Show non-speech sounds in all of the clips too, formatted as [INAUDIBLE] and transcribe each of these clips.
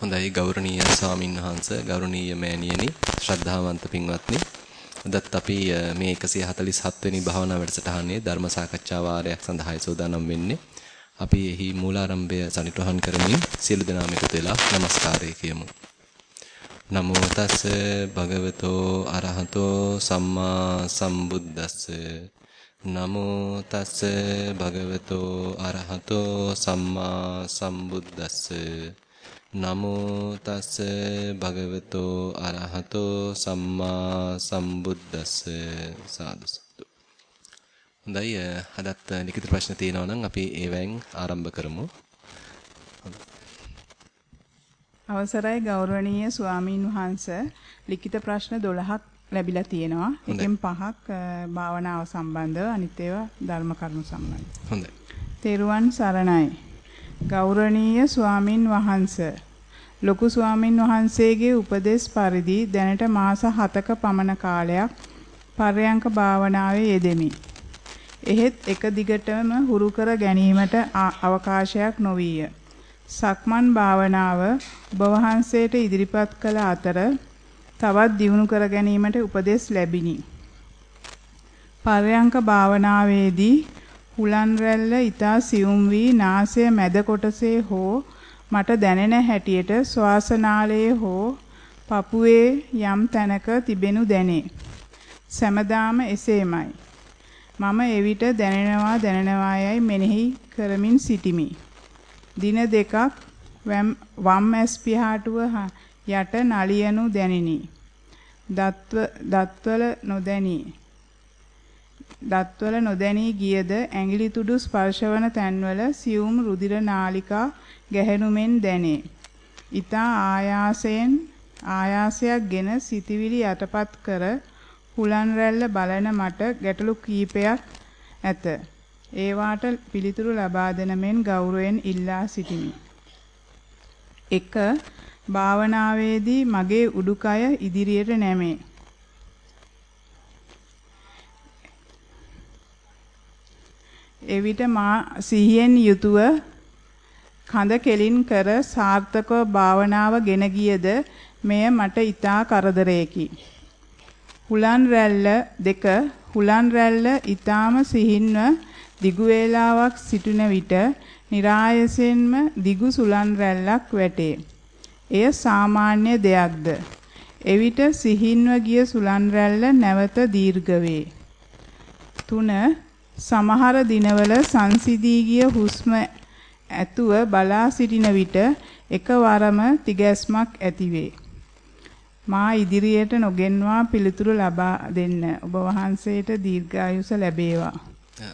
හොඳයි ගෞරවනීය ස්වාමින් වහන්සේ ගෞරවනීය මෑණියනි ශ්‍රද්ධාවන්ත පින්වත්නි. අදත් අපි මේ 147 වෙනි භාවනා වැඩසටහනේ ධර්ම සාකච්ඡා වාරයක් සඳහායි සූදානම් වෙන්නේ. අපි එහි මූලාරම්භය සනිටුහන් කරමින් සියලු දෙනාම එකතු වෙලා নমස්කාරය කියමු. නමෝ තස් භගවතෝ අරහතෝ සම්මා සම්බුද්දස්ස. නමෝ තස් භගවතෝ අරහතෝ සම්මා සම්බුද්දස්ස. නමෝ තස් භගවතෝ අරහතෝ සම්මා සම්බුද්දස්ස සාදු සතු. හොඳයි අදත් ලිඛිත ප්‍රශ්න තියෙනවා නම් අපි ඒවෙන් ආරම්භ කරමු. අවසරයි ගෞරවනීය ස්වාමින් වහන්සේ ලිඛිත ප්‍රශ්න 12ක් ලැබිලා තියෙනවා. එකෙන් පහක් භාවනාව සම්බන්ධව අනිත් ඒවා ධර්ම කරුණු සම්බන්ධව. හොඳයි. තෙරුවන් සරණයි. ගෞරවනීය ස්වාමින් වහන්සේ ලොකු ස්වාමින් වහන්සේගේ උපදේශ පරිදි දැනට මාස 7ක පමණ කාලයක් පර්යංක භාවනාවේ යෙදෙමි. එහෙත් එක දිගටම හුරු කර ගැනීමට අවකාශයක් නොවිය. සක්මන් භාවනාව ඔබ වහන්සේට ඉදිරිපත් කළ අතර තවත් දියුණු කර ගැනීමට උපදෙස් ලැබිනි. පර්යංක භාවනාවේදී හුලන් රැල්ල ඊතා සියුම් වී නාසය මැද කොටසේ හෝ මට දැනෙන හැටියට ශ්වාසනාලයේ හෝ පපුවේ යම් තැනක තිබෙනු දැනේ. සෑමදාම එසේමයි. මම එවිට දැනෙනවා දැනෙනවා යයි මෙනෙහි කරමින් සිටිමි. දින දෙකක් වම් ඇස් පිහාටුව යට නලියනු දැනිනි. දත්ව දත්වල නොදැනී දත්වල නොදැනී ගියද ඇඟිලි තුඩු ස්පර්ශවන තැන්වල සියුම් රුධිර නාලිකා ගැහෙනුමෙන් දැනේ. ඊතා ආයාසයෙන් ආයාසයක්ගෙන සිටිවිලි යටපත් කර හුලන් රැල්ල බලන මට ගැටලු කීපයක් ඇත. ඒවාට පිළිතුරු ලබා දෙන මෙන් ගෞරවයෙන් ඉල්ලා සිටිමි. 1. භාවනාවේදී මගේ උඩුකය ඉදිරියට නැමේ. එවිට මා සිහියෙන් යුතුව කඳ කෙලින් කර සාර්ථකව භාවනාව ගෙන ගියද මෙය මට ඊටා කරදරයකි. හුලන් රැල්ල දෙක හුලන් රැල්ල ඊටාම සිහින්ව දිගු වේලාවක් සිටින විට નિરાයසෙන්ම දිගු සුලන් රැල්ලක් වැටේ. එය සාමාන්‍ය දෙයක්ද? එවිට සිහින්ව ගිය සුලන් රැල්ල නැවත දීර්ඝ වේ. 3 සමහර දිනවල සංසිදී ගිය හුස්ම ඇතුව බලා සිටින විට එකවරම තිගැස්මක් ඇතිවේ. මා ඉදිරියට නොගෙන්වා පිළිතුරු ලබා දෙන්න. ඔබ වහන්සේට දීර්ඝායුෂ ලැබේවා.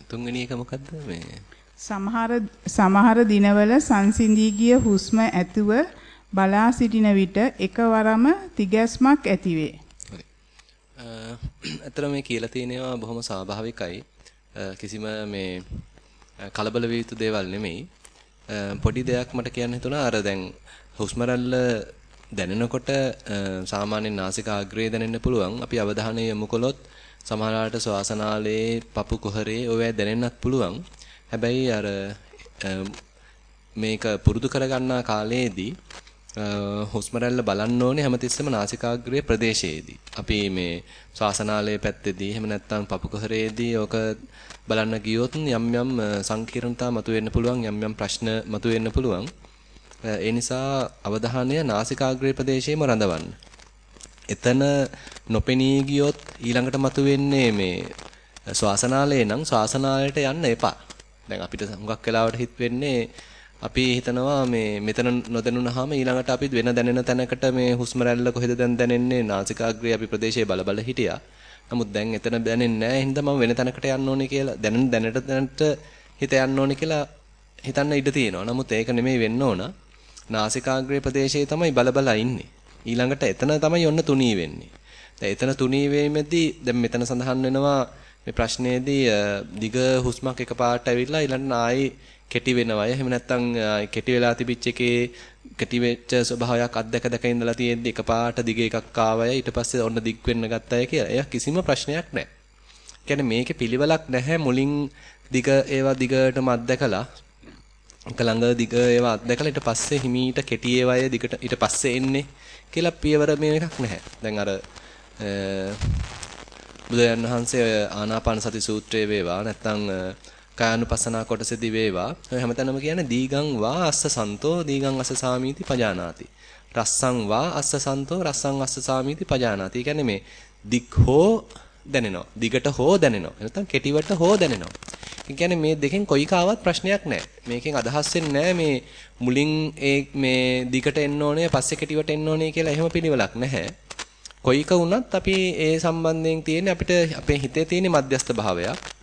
තුන්වෙනි එක මොකද්ද මේ? සමහර සමහර දිනවල සංසිඳී ගිය හුස්ම ඇතුව බලා සිටින විට එකවරම තිගැස්මක් ඇතිවේ. හරි. [CLEARS THROAT] අ මේ කියලා තියෙනවා බොහොම ස්වාභාවිකයි. කිසිම මේ කලබල විය යුතු දේවල් නෙමෙයි. පොඩි දෙයක් මට කියන්න හිතුණා අර දැන් හුස්ම දැනෙනකොට සාමාන්‍යයෙන් නාසිකාග්‍රේ දැනෙන්න පුළුවන්. අපි අවධානය යොමු කළොත් සමහරවිට ශ්වාසනාලයේ පපු කුහරේ ඔය දැනෙන්නත් පුළුවන්. හැබැයි අර මේක පුරුදු කරගන්නා කාලයේදී හුස්ම රැල්ල බලන්න ඕනේ හැමතිස්සෙම නාසිකාග්‍රයේ ප්‍රදේශයේදී. අපි මේ ශ්වාසනාලයේ පැත්තේදී එහෙම නැත්නම් පපු කුහරයේදී ඕක බලන්න ගියොත් යම් යම් සංකීර්ණතා මතුවෙන්න පුළුවන් යම් යම් ප්‍රශ්න මතුවෙන්න පුළුවන්. ඒ නිසා අවධානය නාසිකාග්‍රේ ප්‍රදේශයේම රඳවන්න. එතන නොපෙනී ගියොත් ඊළඟට මතුවෙන්නේ මේ ශ්වාසනාලයේ නම් ශ්වාසනාලයට යන්න එපා. දැන් අපිට හුඟක් වෙලාවට හිත වෙන්නේ අපි හිතනවා මේ මෙතන නොදැනුනහම ඊළඟට අපි වෙන දැනෙන තැනකට මේ හුස්ම රැල්ල කොහෙද දැන් දැනෙන්නේ නාසිකාග්‍රේ අපි ප්‍රදේශයේ බල බල හිටියා. නමුත් දැන් එතන දැනෙන්නේ නැහැ. හින්දා මම වෙන තැනකට යන්න ඕනේ කියලා දැනෙන දැනට දැනට හිත යන්න ඕනේ කියලා හිතන්න ඉඩ තියෙනවා. නමුත් ඒක නෙමෙයි වෙන්න ඕන. නාසිකාග්‍රේ ප්‍රදේශයේ තමයි බල බල ඉන්නේ. ඊළඟට එතන තමයි ඔන්න තුනී වෙන්නේ. දැන් එතන තුනී වීමේදී දැන් මෙතන සඳහන් වෙනවා මේ ප්‍රශ්නයේදී දිග හුස්මක් එකපාරට ඇවිල්ලා ඊළඟට ආයේ කෙටි වෙනවා. එහෙම නැත්නම් කෙටි වෙලා තිබිච්ච එකේ කෙටි වෙච්ච ස්වභාවයක් අත්දැක දැක ඉඳලා තියෙද්දි එකපාරට දිග එකක් ආවය ඊට පස්සේ ඔන්න දිග් වෙන්න ගත්තය කියලා. එයා කිසිම ප්‍රශ්නයක් නැහැ. කියන්නේ මේකේ පිළිවෙලක් නැහැ මුලින් දිග ඒවා දිගටම අත්දැකලා එක ළඟ දිග ඒවා අත්දැකලා ඊට පස්සේ හිමීට කෙටි ඒවායේ දිගට ඊට පස්සේ එන්නේ කියලා පියවර මේ එකක් නැහැ. දැන් අර බුදුන් වහන්සේ ආනාපාන සති සූත්‍රයේ වේවා නැත්නම් කායानुපසනා කොටසේදී වේවා හැමතැනම කියන්නේ දීගං වා අස්ස සන්තෝ දීගං අස්ස සාමීති පජානාති. රස්සං වා අස්ස සන්තෝ රස්සං අස්ස සාමීති පජානාති. කියන්නේ මේ දික් හෝ දැනෙනවා. දිගට හෝ දැනෙනවා. නැත්නම් කෙටිවට හෝ දැනෙනවා. ඒ කියන්නේ මේ දෙකෙන් කොයි කාවත් ප්‍රශ්නයක් නැහැ. මේකෙන් අදහස් වෙන්නේ මේ මුලින් ඒ මේ දිගට එන්න ඕනේ පස්සේ කෙටිවට එන්න ඕනේ කියලා එහෙම පිළිවෙලක් නැහැ. කොයික වුණත් අපි ඒ සම්බන්ධයෙන් තියෙන්නේ අපිට අපේ හිතේ තියෙන මධ්‍යස්ත භාවයක්.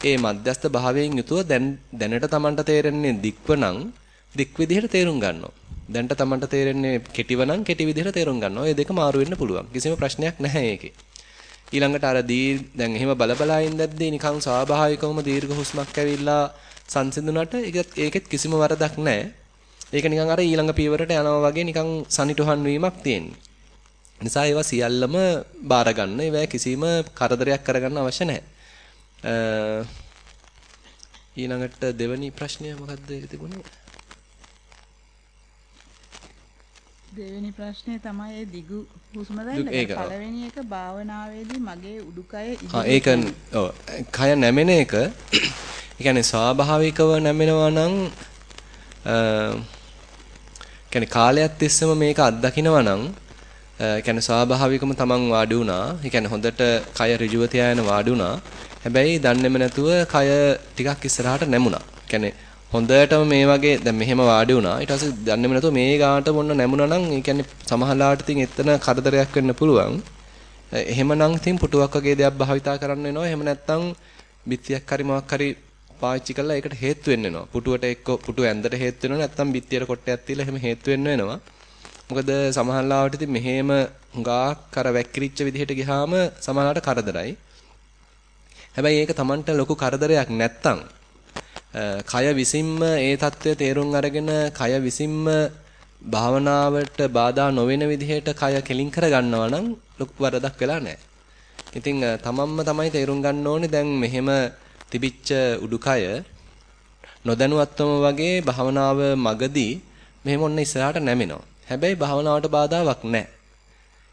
ඒ මධ්‍යස්ත භාවයෙන් යුතුව දැන් දැනට Tamanට තේරෙන්නේ දික්ව නම් දික් විදිහට තේරුම් ගන්නවා. දැන්ට Tamanට තේරෙන්නේ කෙටිව නම් කෙටි විදිහට තේරුම් ගන්නවා. ඒ දෙක මාරු වෙන්න පුළුවන්. කිසිම ප්‍රශ්නයක් නැහැ ඒකේ. ඊළඟට අර දී දැන් එහෙම බලබලා ඉඳද්දී නිකන් ස්වාභාවිකවම දීර්ඝ හුස්මක් ඇවිල්ලා සංසිඳුණාට ඒකෙත් කිසිම වරදක් නැහැ. ඒක නිකන් අර ඊළඟ පියවරට යනවා වගේ නිකන් සනිටුහන් වීමක් තියෙන්නේ. නිසා ඒවා සියල්ලම බාර ගන්න. ඒවා කිසිම කරදරයක් කරගන්න අවශ්‍ය නැහැ. ඊළඟට දෙවැනි ප්‍රශ්නය මොකක්ද තිබුණේ? දෙවෙනි ප්‍රශ්නේ තමයි ඒ දිගු හුස්ම ගන්න. පළවෙනි එක භාවනාවේදී මගේ උඩුකය ආ ඒක ඔව් කය නැමෙන එක ඒ කියන්නේ ස්වාභාවිකව නැමෙනවා නම් අ කියන්නේ කාලයක් තිස්සම මේක අත්දකින්නවා නම් ඒ කියන්නේ ස්වාභාවිකවම තමන් වාඩි වුණා. ඒ කියන්නේ හොඳට කය ඍජුව තියාගෙන වාඩි වුණා. හැබැයි දන්නේම නැතුව කය ටිකක් ඉස්සරහට නැමුණා. කියන්නේ හොඳටම මේ වගේ දැන් මෙහෙම වාඩි වුණා. ඊට පස්සේ දන්නේම නැතුව මේ ගාට මොන්න නැමුණා නම් ඒ කියන්නේ සමහරලාට ඉතින් එතන කරදරයක් වෙන්න පුළුවන්. එහෙමනම් ඉතින් පුටුවක් වගේ දෙයක් භාවිතා කරන්න වෙනවා. එහෙම නැත්නම් බිත්තියක් හරි මොකක් හරි පාවිච්චි කරලා ඒකට හේතු වෙන්න වෙනවා. පුටුවට එක්ක පුටුව ඇඳට හේතු වෙනවා. නැත්නම් බිත්තියට කොටයක් තියලා එහෙම හේතු වෙන්න වෙනවා. මොකද සමහරලාවට ඉතින් මෙහෙම හුඟක් කර වැක්කිරිච්ච විදිහට ගියාම සමහරලාට කරදරයි. හැබැයි ඒක Tamanට ලොකු කරදරයක් නැත්තම් කය විසින්ම ඒ தත්ත්වය තේරුම් අරගෙන කය විසින්ම භාවනාවට බාධා නොවන විදිහට කය කෙලින් කර ගන්නවා නම් ලොකු වරදක් වෙලා නැහැ. ඉතින් තමන්ම තමයි තේරුම් ගන්න ඕනේ දැන් මෙහෙම තිබිච්ච උඩුකය නොදැනුවත්වම වගේ භාවනාව මගදී මෙහෙම ඔන්න ඉස්සරහට නැමෙනවා. හැබැයි භාවනාවට බාධාවක් නැහැ.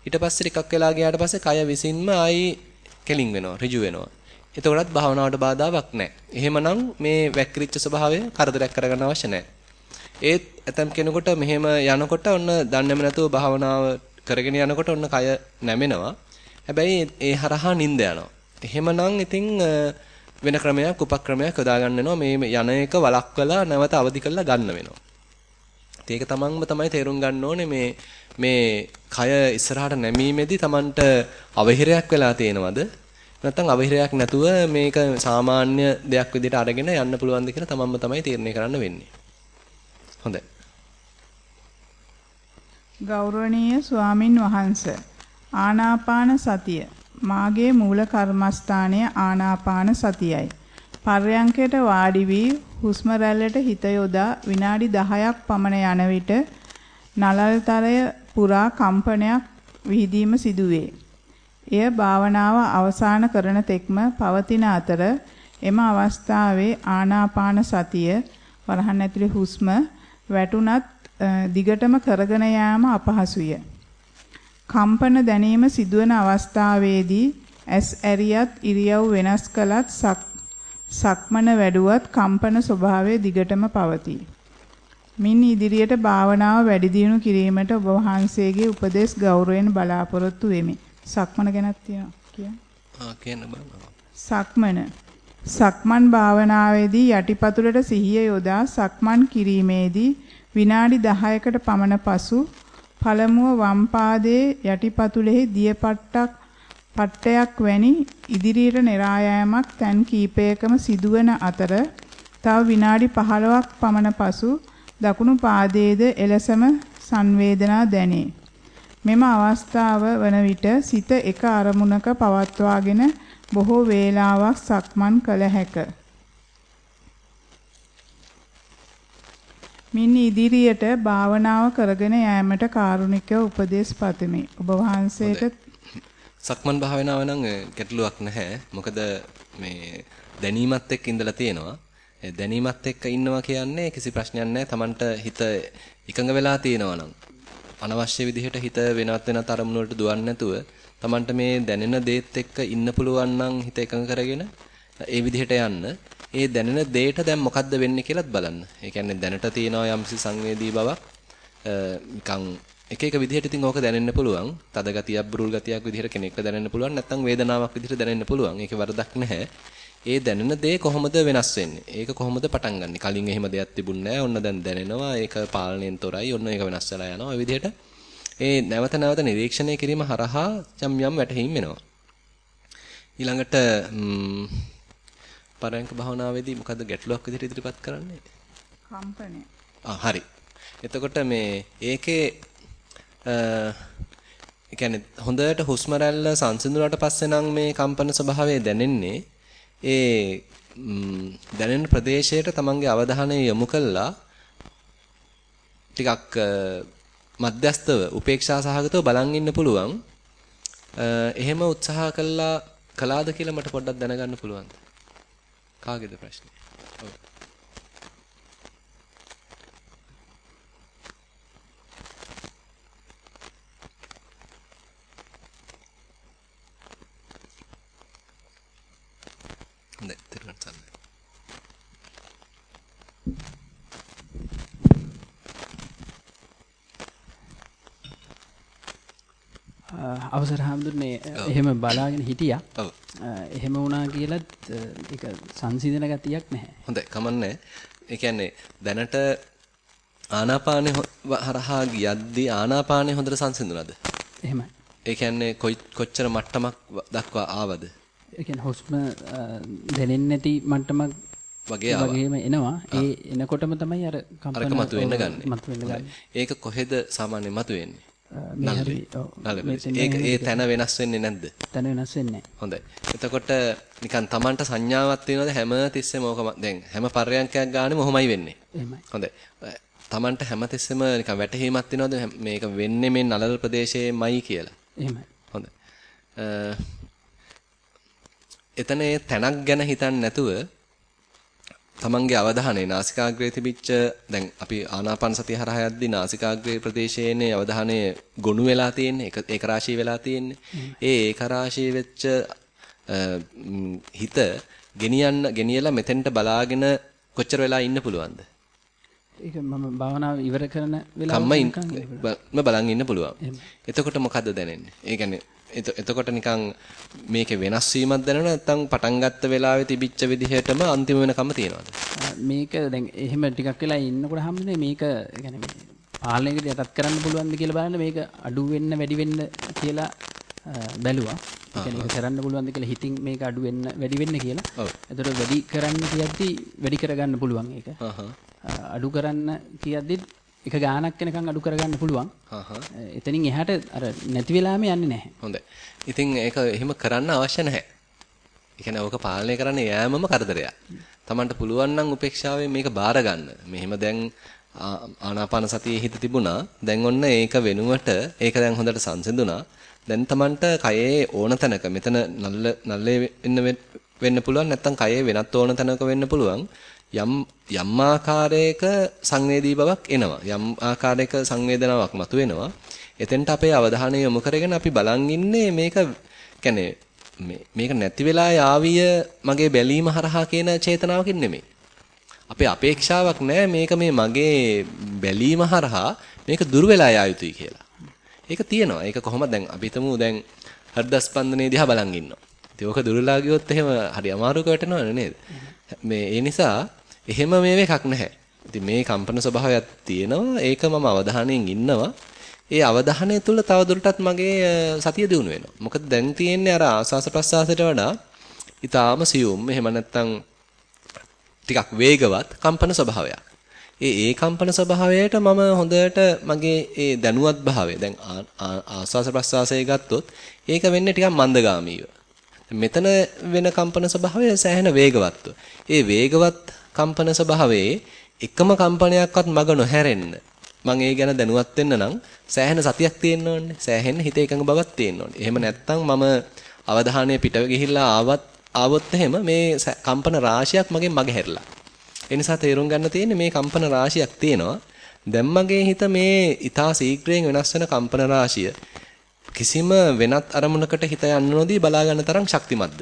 ඊට පස්සේ ටිකක් වෙලා ගියාට පස්සේ කය විසින්ම ආයි කෙලින් වෙනවා, ඍජු වෙනවා. එතකොටත් භාවනාවට බාධාවක් නැහැ. එහෙමනම් මේ වැක්කිරිච්ච ස්වභාවය කරදරයක් කරගන්න අවශ්‍ය නැහැ. ඒත් ඇතම් කෙනෙකුට මෙහෙම යනකොට ඔන්න දන්නේම නැතුව භාවනාව කරගෙන යනකොට ඔන්න කය නැමෙනවා. හැබැයි ඒ හරහා නිින්ද යනවා. එහෙමනම් ඉතින් වෙන ක්‍රමයක් උපක්‍රමයක් යොදා ගන්න වෙනවා. මේ යන එක වළක්වලා නැවත අවදි කරලා ගන්න වෙනවා. ඒක තමන්ම තමයි තේරුම් ගන්න ඕනේ මේ මේ කය ඉස්සරහට නැමීමේදී තමන්ට අවහිරයක් වෙලා තියෙනවද නැත්නම් අවහිරයක් නැතුව මේක සාමාන්‍ය දෙයක් විදිහට අරගෙන යන්න පුළුවන්ද කියලා තමන්ම තමයි තීරණය කරන්න වෙන්නේ. හොඳයි. ගෞරවනීය ස්වාමින් වහන්සේ ආනාපාන සතිය මාගේ මූල කර්මස්ථානය ආනාපාන සතියයි. පර්යංකයට වාඩි වී හුස්ම රැල්ලට හිත යොදා විනාඩි 10ක් පමණ යන විට නලල්තරය පුරා කම්පනයක් විහිදීම සිදුවේ. එය භාවනාව අවසන් කරන තෙක්ම පවතින අතර එම අවස්ථාවේ ආනාපාන සතිය වරහන් ඇතුලේ හුස්ම වැටුණත් දිගටම කරගෙන යාම අපහසුය. කම්පන දැනීම සිදුවන අවස්ථාවේදී ඇස් ඇරියත් ඉරියව් වෙනස් කළත් සක්මන වැඩුවත් කම්පන ස්වභාවය දිගටම පවතී. මින් ඉදිරියට භාවනාව වැඩි දියුණු කිරීමට ඔබ වහන්සේගේ උපදෙස් ගෞරවයෙන් බලාපොරොත්තු වෙමි. සක්මන ගැනත් තියෙනවා කියන්න. ආ කියන්න බලන්න. සක්මන සක්මන් භාවනාවේදී යටිපතුලට සිහිය යොදා සක්මන් කිරීමේදී විනාඩි 10කට පමණ පසු පළමුව වම් පාදයේ යටිපතුලෙහි දියපට්ටක් පට්ටයක් වැනි ඉදිරියට නෙරා යාමක් තැන් කීපයකම සිදුවන අතර තව විනාඩි 15ක් පමණ පසු දකුණු පාදයේද එලෙසම සංවේදනා දැනේ. මෙම අවස්ථාව වන විට සිත එක අරමුණක පවත්වාගෙන බොහෝ වේලාවක් සක්මන් කළ හැක. මින් ඉදිරියට භාවනාව කරගෙන යාමට කාරුණික උපදේශ පතමි. ඔබ වහන්සේට සක්මන් භාවනාව නම් ගැටලුවක් නැහැ. මොකද මේ දැනීමත් එක්ක ඉඳලා තියෙනවා. දැනීමත් එක්ක ඉන්නවා කියන්නේ කිසි ප්‍රශ්නයක් නැහැ. Tamanට හිත එකඟ වෙලා තියෙනවා නම් අනවශ්‍ය විදිහට හිත වෙනත් වෙනත් අරමුණු වලට දුවන්නේ නැතුව Tamanට මේ දැනෙන දේත් එක්ක ඉන්න පුළුවන් නම් හිත එකඟ කරගෙන ඒ විදිහට යන්න. ඒ දැනෙන දේට දැන් මොකද්ද වෙන්නේ කියලාත් බලන්න. ඒ කියන්නේ දැනට තියෙනවා යම්සි සංවේදී බවක් නිකන් එක එක විදිහට ඉතින් ඕක දැනෙන්න පුළුවන්. තද ගතියක්, බුරුල් ගතියක් විදිහට කෙනෙක්ට දැනෙන්න පුළුවන්. නැත්නම් වේදනාවක් විදිහට දැනෙන්න පුළුවන්. ඒකේ වරදක් නැහැ. ඒ දැනෙන දේ කොහොමද වෙනස් වෙන්නේ? ඒක කොහොමද පටන් ගන්නෙ? කලින් එහෙම දෙයක් තිබුණ නැහැ. ඔන්න දැන් දැනෙනවා. ඒක පාලනයෙන් තොරයි. ඔන්න ඒක වෙනස් වෙලා යනවා. ඔය විදිහට ඒ නැවත නැවත නිරීක්ෂණය කිරීම හරහා යම් යම් වැටහීම් එනවා. ඊළඟට පරයන්ක භාවනාවේදී මොකද්ද ගැටලුවක් විදිහට ඉදිරිපත් කරන්නේ? කම්පනය. ආ හරි. එතකොට මේ ඒකේ ඒ කියන්නේ හොඳට හුස්ම රැල්ල සංසිඳුණාට පස්සේ නම් මේ කම්පන ස්වභාවය දැනෙන්නේ ඒ දැනෙන ප්‍රදේශයට තමන්ගේ අවධානය යොමු කළා ටිකක් මධ්‍යස්තව උපේක්ෂා සහගතව බලන් ඉන්න පුළුවන්. එහෙම උත්සාහ කළා කළාද කියලා මට පොඩ්ඩක් දැනගන්න පුළුවන්ද? කාගේද ප්‍රශ්නේ? ඔව්. හොඳයි, තේරුම් ගන්න. අවසර හාමුදුරනේ එහෙම බලාගෙන හිටියා. ඔව්. එහෙම වුණා කියලත් ඒක සංසිඳන ගතියක් නැහැ. හොඳයි, කමන්නේ. ඒ කියන්නේ දැනට ආනාපානෙ හරහා ගියද්දී ආනාපානෙ හොඳට සංසිඳුණාද? එහෙමයි. ඒ කියන්නේ කොච්චර මට්ටමක් දක්වා ආවද? කියන්නේ හුස්ම දැනෙන්නේ නැති මට්ටමක් වගේ. වගේම එනවා. ඒ එනකොටම තමයි අර කම්පන අරක මතුවෙන්න ගන්න. ඒක කොහෙද සාමාන්‍යයෙන් මතුවෙන්නේ? මේ හරි ඔව්. ඒක ඒ තැන වෙනස් වෙන්නේ නැද්ද? තැන වෙනස් වෙන්නේ. හොඳයි. එතකොට නිකන් Tamanට සංඥාවක් තියෙනවද හැම තිස්සෙම ඕක දැන් හැම පර්යන්කයක් ගානෙම ඔහොමයි වෙන්නේ. එහෙමයි. හොඳයි. Tamanට හැම තිස්සෙම නිකන් වැටහීමක් තියෙනවද මේක වෙන්නේ මේ නලල ප්‍රදේශයේමයි කියලා? එහෙමයි. හොඳයි. එතන ඒ තැනක් ගැන හිතන්නේ නැතුව තමන්ගේ අවධානය නාසිකාග්‍රේ තිබිච්ච දැන් අපි ආනාපාන සතිය හරහා යද්දී නාසිකාග්‍රේ ප්‍රදේශයේනේ අවධානය ගොනු වෙලා තියෙන්නේ ඒක ඒක රාශී වෙලා තියෙන්නේ. ඒ ඒක රාශී වෙච්ච හිත ගෙනියන්න ගෙනියලා මෙතෙන්ට බලාගෙන කොච්චර වෙලා ඉන්න පුළුවන්ද? ඒක මම භාවනාව ඉවර කරන වෙලාවෙම බලන් ඉන්න පුළුවන්. එතකොට මොකද්ද දැනෙන්නේ? ඒ කියන්නේ එතකොට නිකන් මේකේ වෙනස් වීමක් දැනෙනවද නැත්නම් පටන් ගත්ත වෙලාවේ තිබිච්ච විදිහටම අන්තිම වෙනකම තියෙනවද මේක දැන් එහෙම ටිකක් වෙලා ඉන්නකොට හැමදේ මේක يعني පාලනයකට යටත් කරන්න පුළුවන්ද කියලා බලන්න මේක අඩු වෙන්න වැඩි වෙන්න කියලා බැලුවා. ඒ කියන්නේ ඒක කරන්න පුළුවන්ද කියලා හිතින් මේක අඩු වෙන්න වැඩි වෙන්න කියලා. ඔව්. එතකොට වැඩි කරන්න කියද්දි වැඩි කරගන්න පුළුවන් ඒක. අඩු කරන්න කියද්දි එක ගානක් වෙනකන් අඩු කරගන්න පුළුවන්. එතනින් එහාට අර නැති වෙලාම යන්නේ නැහැ. හොඳයි. ඉතින් ඒක එහෙම කරන්න අවශ්‍ය නැහැ. ඒ කියන්නේ ඕක පාලනය කරන්න යෑමම කරදරයක්. Tamanට පුළුවන් නම් උපේක්ෂාවෙන් මේක බාර ගන්න. මෙහෙම දැන් ආනාපාන සතියේ හිත තිබුණා. දැන් ඔන්න ඒක වෙනුවට ඒක දැන් හොඳට සංසිඳුණා. දැන් Tamanට කයේ ඕන තැනක මෙතන නල්ල නල්ලේ වෙන්න වෙන්න පුළුවන් නැත්නම් කයේ වෙනත් ඕන තැනක වෙන්න පුළුවන්. යම් යම් ආකාරයක සංවේදී බවක් එනවා. යම් ආකාරයක සංවේදනාවක් මතුවෙනවා. එතෙන්ට අපේ අවධානය යොමු කරගෙන අපි බලන් ඉන්නේ මේක කියන්නේ මේක නැති වෙලා යාවිය මගේ බැලීම හරහා කියන චේතනාවකින් නෙමෙයි. අපේ අපේක්ෂාවක් නෑ මේක මේ මගේ බැලීම හරහා මේක දුර වෙලා යා යුතුයි කියලා. ඒක තියෙනවා. ඒක කොහොමද දැන් අපි හිතමු දැන් හෘද ස්පන්දනයේ දිහා බලන් ඉන්නවා. ඉතින් ඕක දුරලා ගියොත් එහෙම හරි අමාරුක වැටෙනවනේ නේද? මේ ඒ නිසා එහෙම මේ එකක් නැහැ. ඉතින් මේ කම්පන ස්වභාවයක් තියෙනවා. ඒක මම අවධානයෙන් ඉන්නවා. ඒ අවධානය තුළ තවදුරටත් මගේ සතිය දියුණු වෙනවා. මොකද දැන් තියෙන්නේ අර ආස්වාස ප්‍රසආසයට වඩා ඊටාම සියුම් එහෙම නැත්නම් ටිකක් වේගවත් කම්පන ස්වභාවයක්. ඒ ඒ කම්පන ස්වභාවයට මම හොඳට මගේ ඒ දැනුවත් භාවය දැන් ආස්වාස ප්‍රසආසය ගත්තොත් ඒක වෙන්නේ ටිකක් මන්දගාමීව. මෙතන වෙන කම්පන ස්වභාවය සෑහෙන වේගවත්ව. ඒ වේගවත් කම්පන ස්වභාවයේ එකම කම්පනයක්වත් මග නොහැරෙන්න මම ඒ ගැන දැනුවත් වෙන්න නම් සෑහෙන සතියක් තියෙන්න ඕනේ. සෑහෙන හිත එකඟ බවක් තියෙන්න ඕනේ. එහෙම නැත්නම් මම අවධානය පිට ගිහිල්ලා ආවත් ආවොත් එහෙම මේ කම්පන රාශියක් මගෙන් මග හැරලා. ඒ නිසා තේරුම් ගන්න තියෙන්නේ මේ කම්පන රාශියක් තියෙනවා. දැන් මගේ හිත මේ ඊතා ශීඝ්‍රයෙන් වෙනස් වෙන කම්පන රාශිය කිසිම වෙනත් අරමුණකට හිත යන්න නොදී බලා ගන්න තරම් ශක්තිමත්ද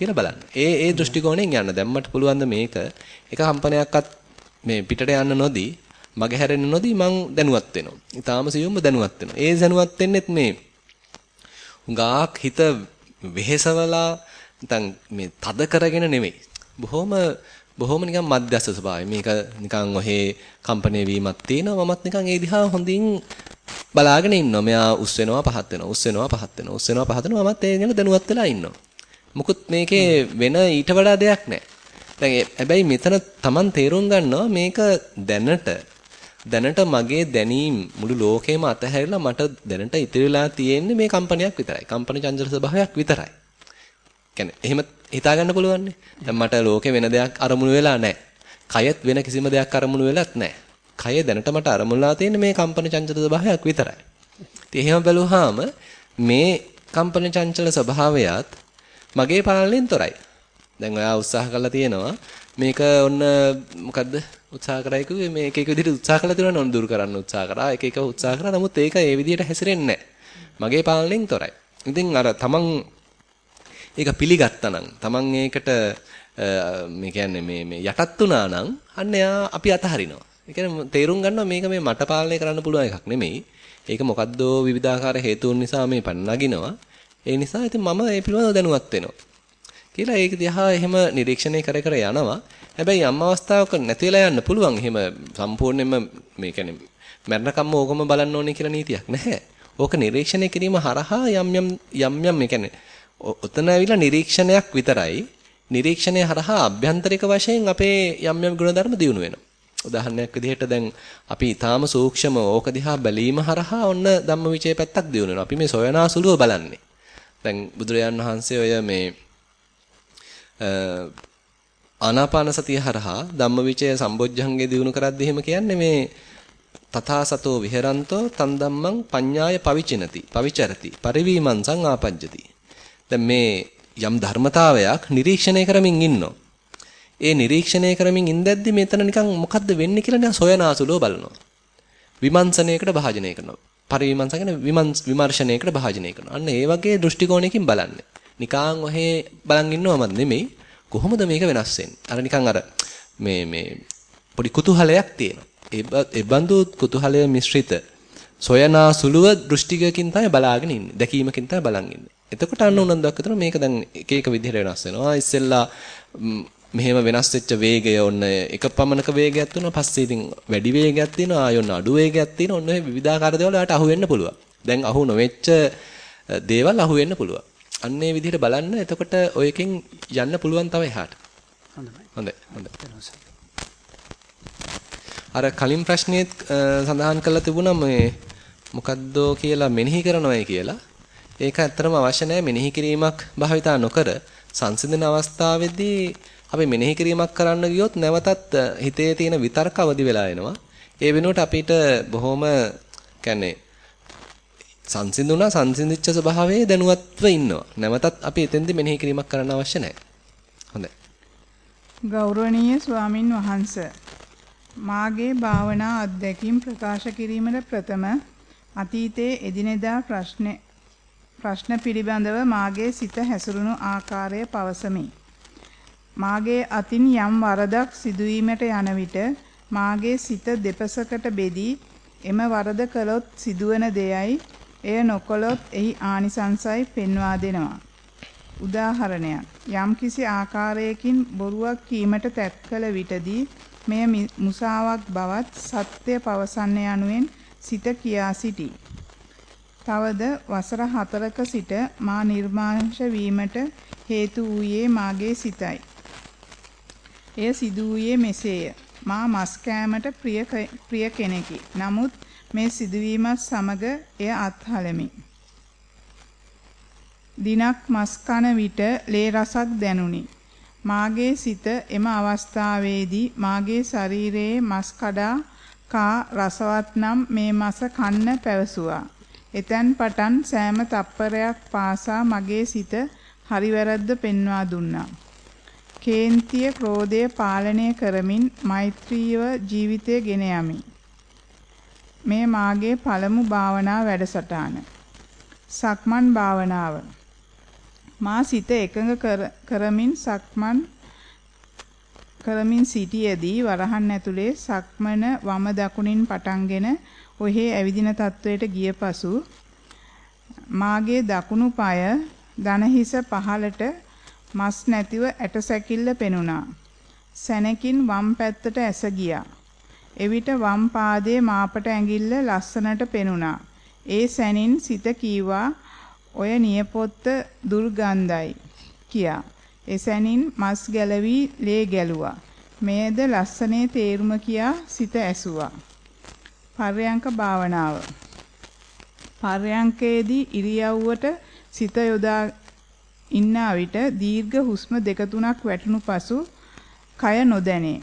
කියලා බලන්න. ඒ ඒ දෘෂ්ටි කෝණයෙන් යන්න. දැම්මට පුළුවන් මේක එක කම්පනයක්වත් මේ පිටට යන්න නොදී මග හැරෙන්න නොදී මං දැනුවත් වෙනවා. ඊටාම සියුම්ම දැනුවත් වෙනවා. ඒ දැනුවත් වෙන්නෙත් මේ හුඟාක් හිත වෙහෙසවලා නැත්නම් මේ තද කරගෙන නෙමෙයි. බොහොම බොහොම නිකන් මධ්‍යස්ථ ස්වභාවය. මේක නිකන් ඔහේ කම්පණය වීමක් තියෙනවා. මමත් නිකන් ඒ දිහා හොඳින් බලාගෙන ඉන්නවා. මෙයා උස් වෙනවා පහත් වෙනවා. උස් වෙනවා පහත් වෙනවා. උස් වෙනවා පහත් වෙනවා. මමත් ඒ ගැන දැනුවත් වෙලා ඉන්නවා. මුකුත් මේකේ වෙන ඊට වඩා දෙයක් නැහැ. දැන් හැබැයි මෙතන Taman තේරුම් ගන්නවා මේක දැනට දැනට මගේ දැනීම් මුළු ලෝකෙම අතහැරලා මට දැනට ඉතිරිලා තියෙන්නේ මේ කම්පනයක් විතරයි. කම්පන චංචල ස්වභාවයක් විතරයි. කියන්නේ එහෙම හිතා ගන්න පුළුවන්නේ. දැන් මට ලෝකේ වෙන දෙයක් අරමුණු වෙලා නැහැ. කයත් වෙන කිසිම දෙයක් අරමුණු වෙලත් නැහැ. කය දැනට මට අරමුණුලා තියෙන්නේ මේ කම්පන චංචල ස්වභාවයක් විතරයි. ඉතින් එහෙම බැලුවාම මේ කම්පන චංචල ස්වභාවයත් මගේ පාලනයෙන් තොරයි. දැන් ඔයා උත්සාහ කරලා තියෙනවා මේක ඔන්න මොකද්ද උත්සාහ කරයි කිව්වේ මේ එක එක විදිහට උත්සාහ කරලා තියෙනවා නෝන දුරු කරන්න උත්සාහ කරා එක එක උත්සාහ කරා නමුත් ඒක ඒ විදිහට හැසිරෙන්නේ නැහැ. මගේ පාලනයෙන් තොරයි. ඉතින් අර තමන් ඒක පිළිගත්තා නම් තමන් ඒකට මේ කියන්නේ මේ මේ යටත් වුණා නම් අන්න එයා අපි අතහරිනවා. ඒ කියන්නේ තේරුම් ගන්නවා මේක මේ මට පාලනය කරන්න පුළුවන් එකක් නෙමෙයි. ඒක මොකද්දෝ විවිධාකාර හේතුන් නිසා මේ පන්නගිනවා. ඒ නිසා ඉතින් මම ඒ පිළිබඳව දැනුවත් වෙනවා. කියලා ඒක දිහා එහෙම නිරීක්ෂණය කර කර යනවා. හැබැයි යම් අවස්ථාවක නැති වෙලා යන්න පුළුවන්. එහෙම සම්පූර්ණයෙන්ම මේ කියන්නේ මරණකම්ම ඕකම බලන්න ඕනේ කියලා නීතියක් නැහැ. ඕක නිරීක්ෂණය කිරීම හරහා යම් යම් යම් යම් මේ කියන්නේ ඔතන ඇවිල්ලා නිරීක්ෂණයක් විතරයි. නිරීක්ෂණය හරහා අභ්‍යන්තරික වශයෙන් අපේ යම් යම් ගුණධර්ම දියුණු වෙනවා. උදාහරණයක් විදිහට දැන් අපි ඊටාම සූක්ෂම ඕක දිහා බැලීම හරහා ඔන්න ධම්මවිචේ පැත්තක් දියුණු වෙනවා. අපි මේ සොයනාසුලුව බලන්නේ. දැන් බුදුරජාන් වහන්සේ ඔය මේ ආනාපාන සතිය හරහා ධම්මවිචය සම්බොජ්ජංගේ දිනු කරද්දී එහෙම කියන්නේ මේ තථා සතෝ විහෙරන්තෝ තන් ධම්මං පඤ්ඤාය පවිචිනති පවිචරති පරිවීමංසං ආපජ්ජති. දැන් මේ යම් ධර්මතාවයක් නිරීක්ෂණය කරමින් ඉන්නෝ. ඒ නිරීක්ෂණය කරමින් ඉඳද්දි මෙතන නිකන් මොකද්ද වෙන්නේ කියලා නිකන් සොයනාසුලෝ බලනවා. විමර්ශනයකට භාජනය කරනවා. පරිවිමර්ශන කියන්නේ විමර්ශනයකට භාජනය කරනවා අන්න ඒ වගේ දෘෂ්ටි කෝණයකින් බලන්නේ නිකාන් ඔහේ බලන් ඉන්නවමත් නෙමෙයි කොහොමද මේක වෙනස් වෙන්නේ? අර නිකන් අර මේ මේ පොඩි කුතුහලයක් තියෙනවා. ඒ බඳු කුතුහලය මිශ්‍රිත සොයනා සුළුව දෘෂ්ටිකකින් තමයි බලාගෙන ඉන්නේ. දැකීමකින් තමයි බලන් ඉන්නේ. එතකොට අන්න උනන්දුවක් විතර මේක දැන් එක එක විදිහට වෙනස් වෙනවා. ඉස්සෙල්ලා මෙහෙම වෙනස් වෙච්ච වේගය ඔන්න එක පමණක වේගයක් තුන පස්සේ ඉතින් වැඩි වේගයක් තියෙනවා ආයොන්න අඩු වේගයක් තියෙනවා ඔන්න ඔය විවිධාකාර දේවල් වලට අහු වෙන්න පුළුවන්. දැන් අහු නොවෙච්ච දේවල් අහු වෙන්න පුළුවන්. අන්නේ විදිහට බලන්න එතකොට ඔයකින් යන්න පුළුවන් තව එහාට. හොඳයි. හොඳයි. අර කලින් ප්‍රශ්නේ සඳහන් කරලා තිබුණා මේ මොකද්දෝ කියලා මෙනෙහි කරනවායි කියලා. ඒක ඇත්තටම අවශ්‍ය නැහැ මෙනෙහි කිරීමක් භාවිතා නොකර සංසිඳන අවස්ථාවේදී අපි මෙනෙහි කිරීමක් කරන්න ගියොත් නැවතත් හිතේ තියෙන විතර්ක අවදි වෙලා එනවා. ඒ වෙනුවට අපිට බොහොම කියන්නේ සංසිඳුණා සංසිඳිච්ච ස්වභාවයේ දැනුවත්ව ඉන්නවා. නැවතත් අපි එතෙන්දි මෙනෙහි කිරීමක් කරන්න අවශ්‍ය නැහැ. හොඳයි. ගෞරවනීය ස්වාමින් වහන්සේ මාගේ භාවනා අත්දැකීම් ප්‍රකාශ කිරීමට ප්‍රථම අතීතයේ එදිනෙදා ප්‍රශ්න ප්‍රශ්න පිළිබඳව මාගේ සිත හැසිරුණු ආකාරය පවසමි. මාගේ අතින් යම් වරදක් සිදුවීමට යන විට මාගේ සිත දෙපසකට බෙදී එම වරද කළොත් සිදුවන දෙයයි එය නොකළොත් එහි ආනිසංසයි පෙන්වා දෙනවා. උදාහරණයක් යම්කිසි ආකාරයකින් බොරුවක් කීමට තැත් කළ විටදී මෙය මුසාවක් බවත් සත්‍ය පවසන්න යනුවෙන් සිත කියා සිටී. තවද වසර 4ක සිට මා නිර්මාංශ වීමට හේතු වූයේ මාගේ සිතයි. එය සිදු වූයේ මෙසේය. මා මස් කෑමට ප්‍රිය කෙනෙකි. නමුත් මේ සිදුවීමත් සමග එය අත්හළමි. දිනක් මස් කන විට ලේ රසක් දැනුනි. මාගේ සිත එම අවස්ථාවේදී මාගේ ශරීරයේ මස් කඩා කා රසවත් නම් මේ මස කන්න පැවසුවා. එතෙන් පටන් සෑම තප්පරයක් පාසා මගේ සිත හරිවැරද්ද පෙන්වා දුන්නා. කේන්තිය ක්‍රෝධය පාලනය කරමින් මෛත්‍රීව ජීවිතය ගෙන යමි. මේ මාගේ පළමු භාවනා වැඩසටහන. සක්මන් භාවනාව. මා සිත එකඟ කරමින් සක්මන් කරමින් සිටියේදී වරහන් ඇතුලේ සක්මන වම දකුණින් පටන්ගෙන ඔහේ ඇවිදින තත්වයට ගිය පසු මාගේ දකුණු පාය දනහිස පහලට මස් නැතිව ඇටසැකිල්ල පෙනුණා. සැනකින් වම් පැත්තට ඇස ගියා. එවිට වම් පාදයේ මාපට ඇඟිල්ල ලස්සනට පෙනුණා. ඒ සැනින් සිත කීවා ඔය නියපොත්ත දුර්ගන්ධයි කියා. එසැනින් මස් ගැලවි ලේ ගැලුවා. මේද ලස්සනේ තේරුම කියා සිත ඇසුවා. පර්යංක භාවනාව. පර්යංකයේදී ඉරියව්වට සිත යොදා ඉන්නා විට දීර්ඝ හුස්ම දෙක තුනක් වැටුණු පසු කය නොදැනේ.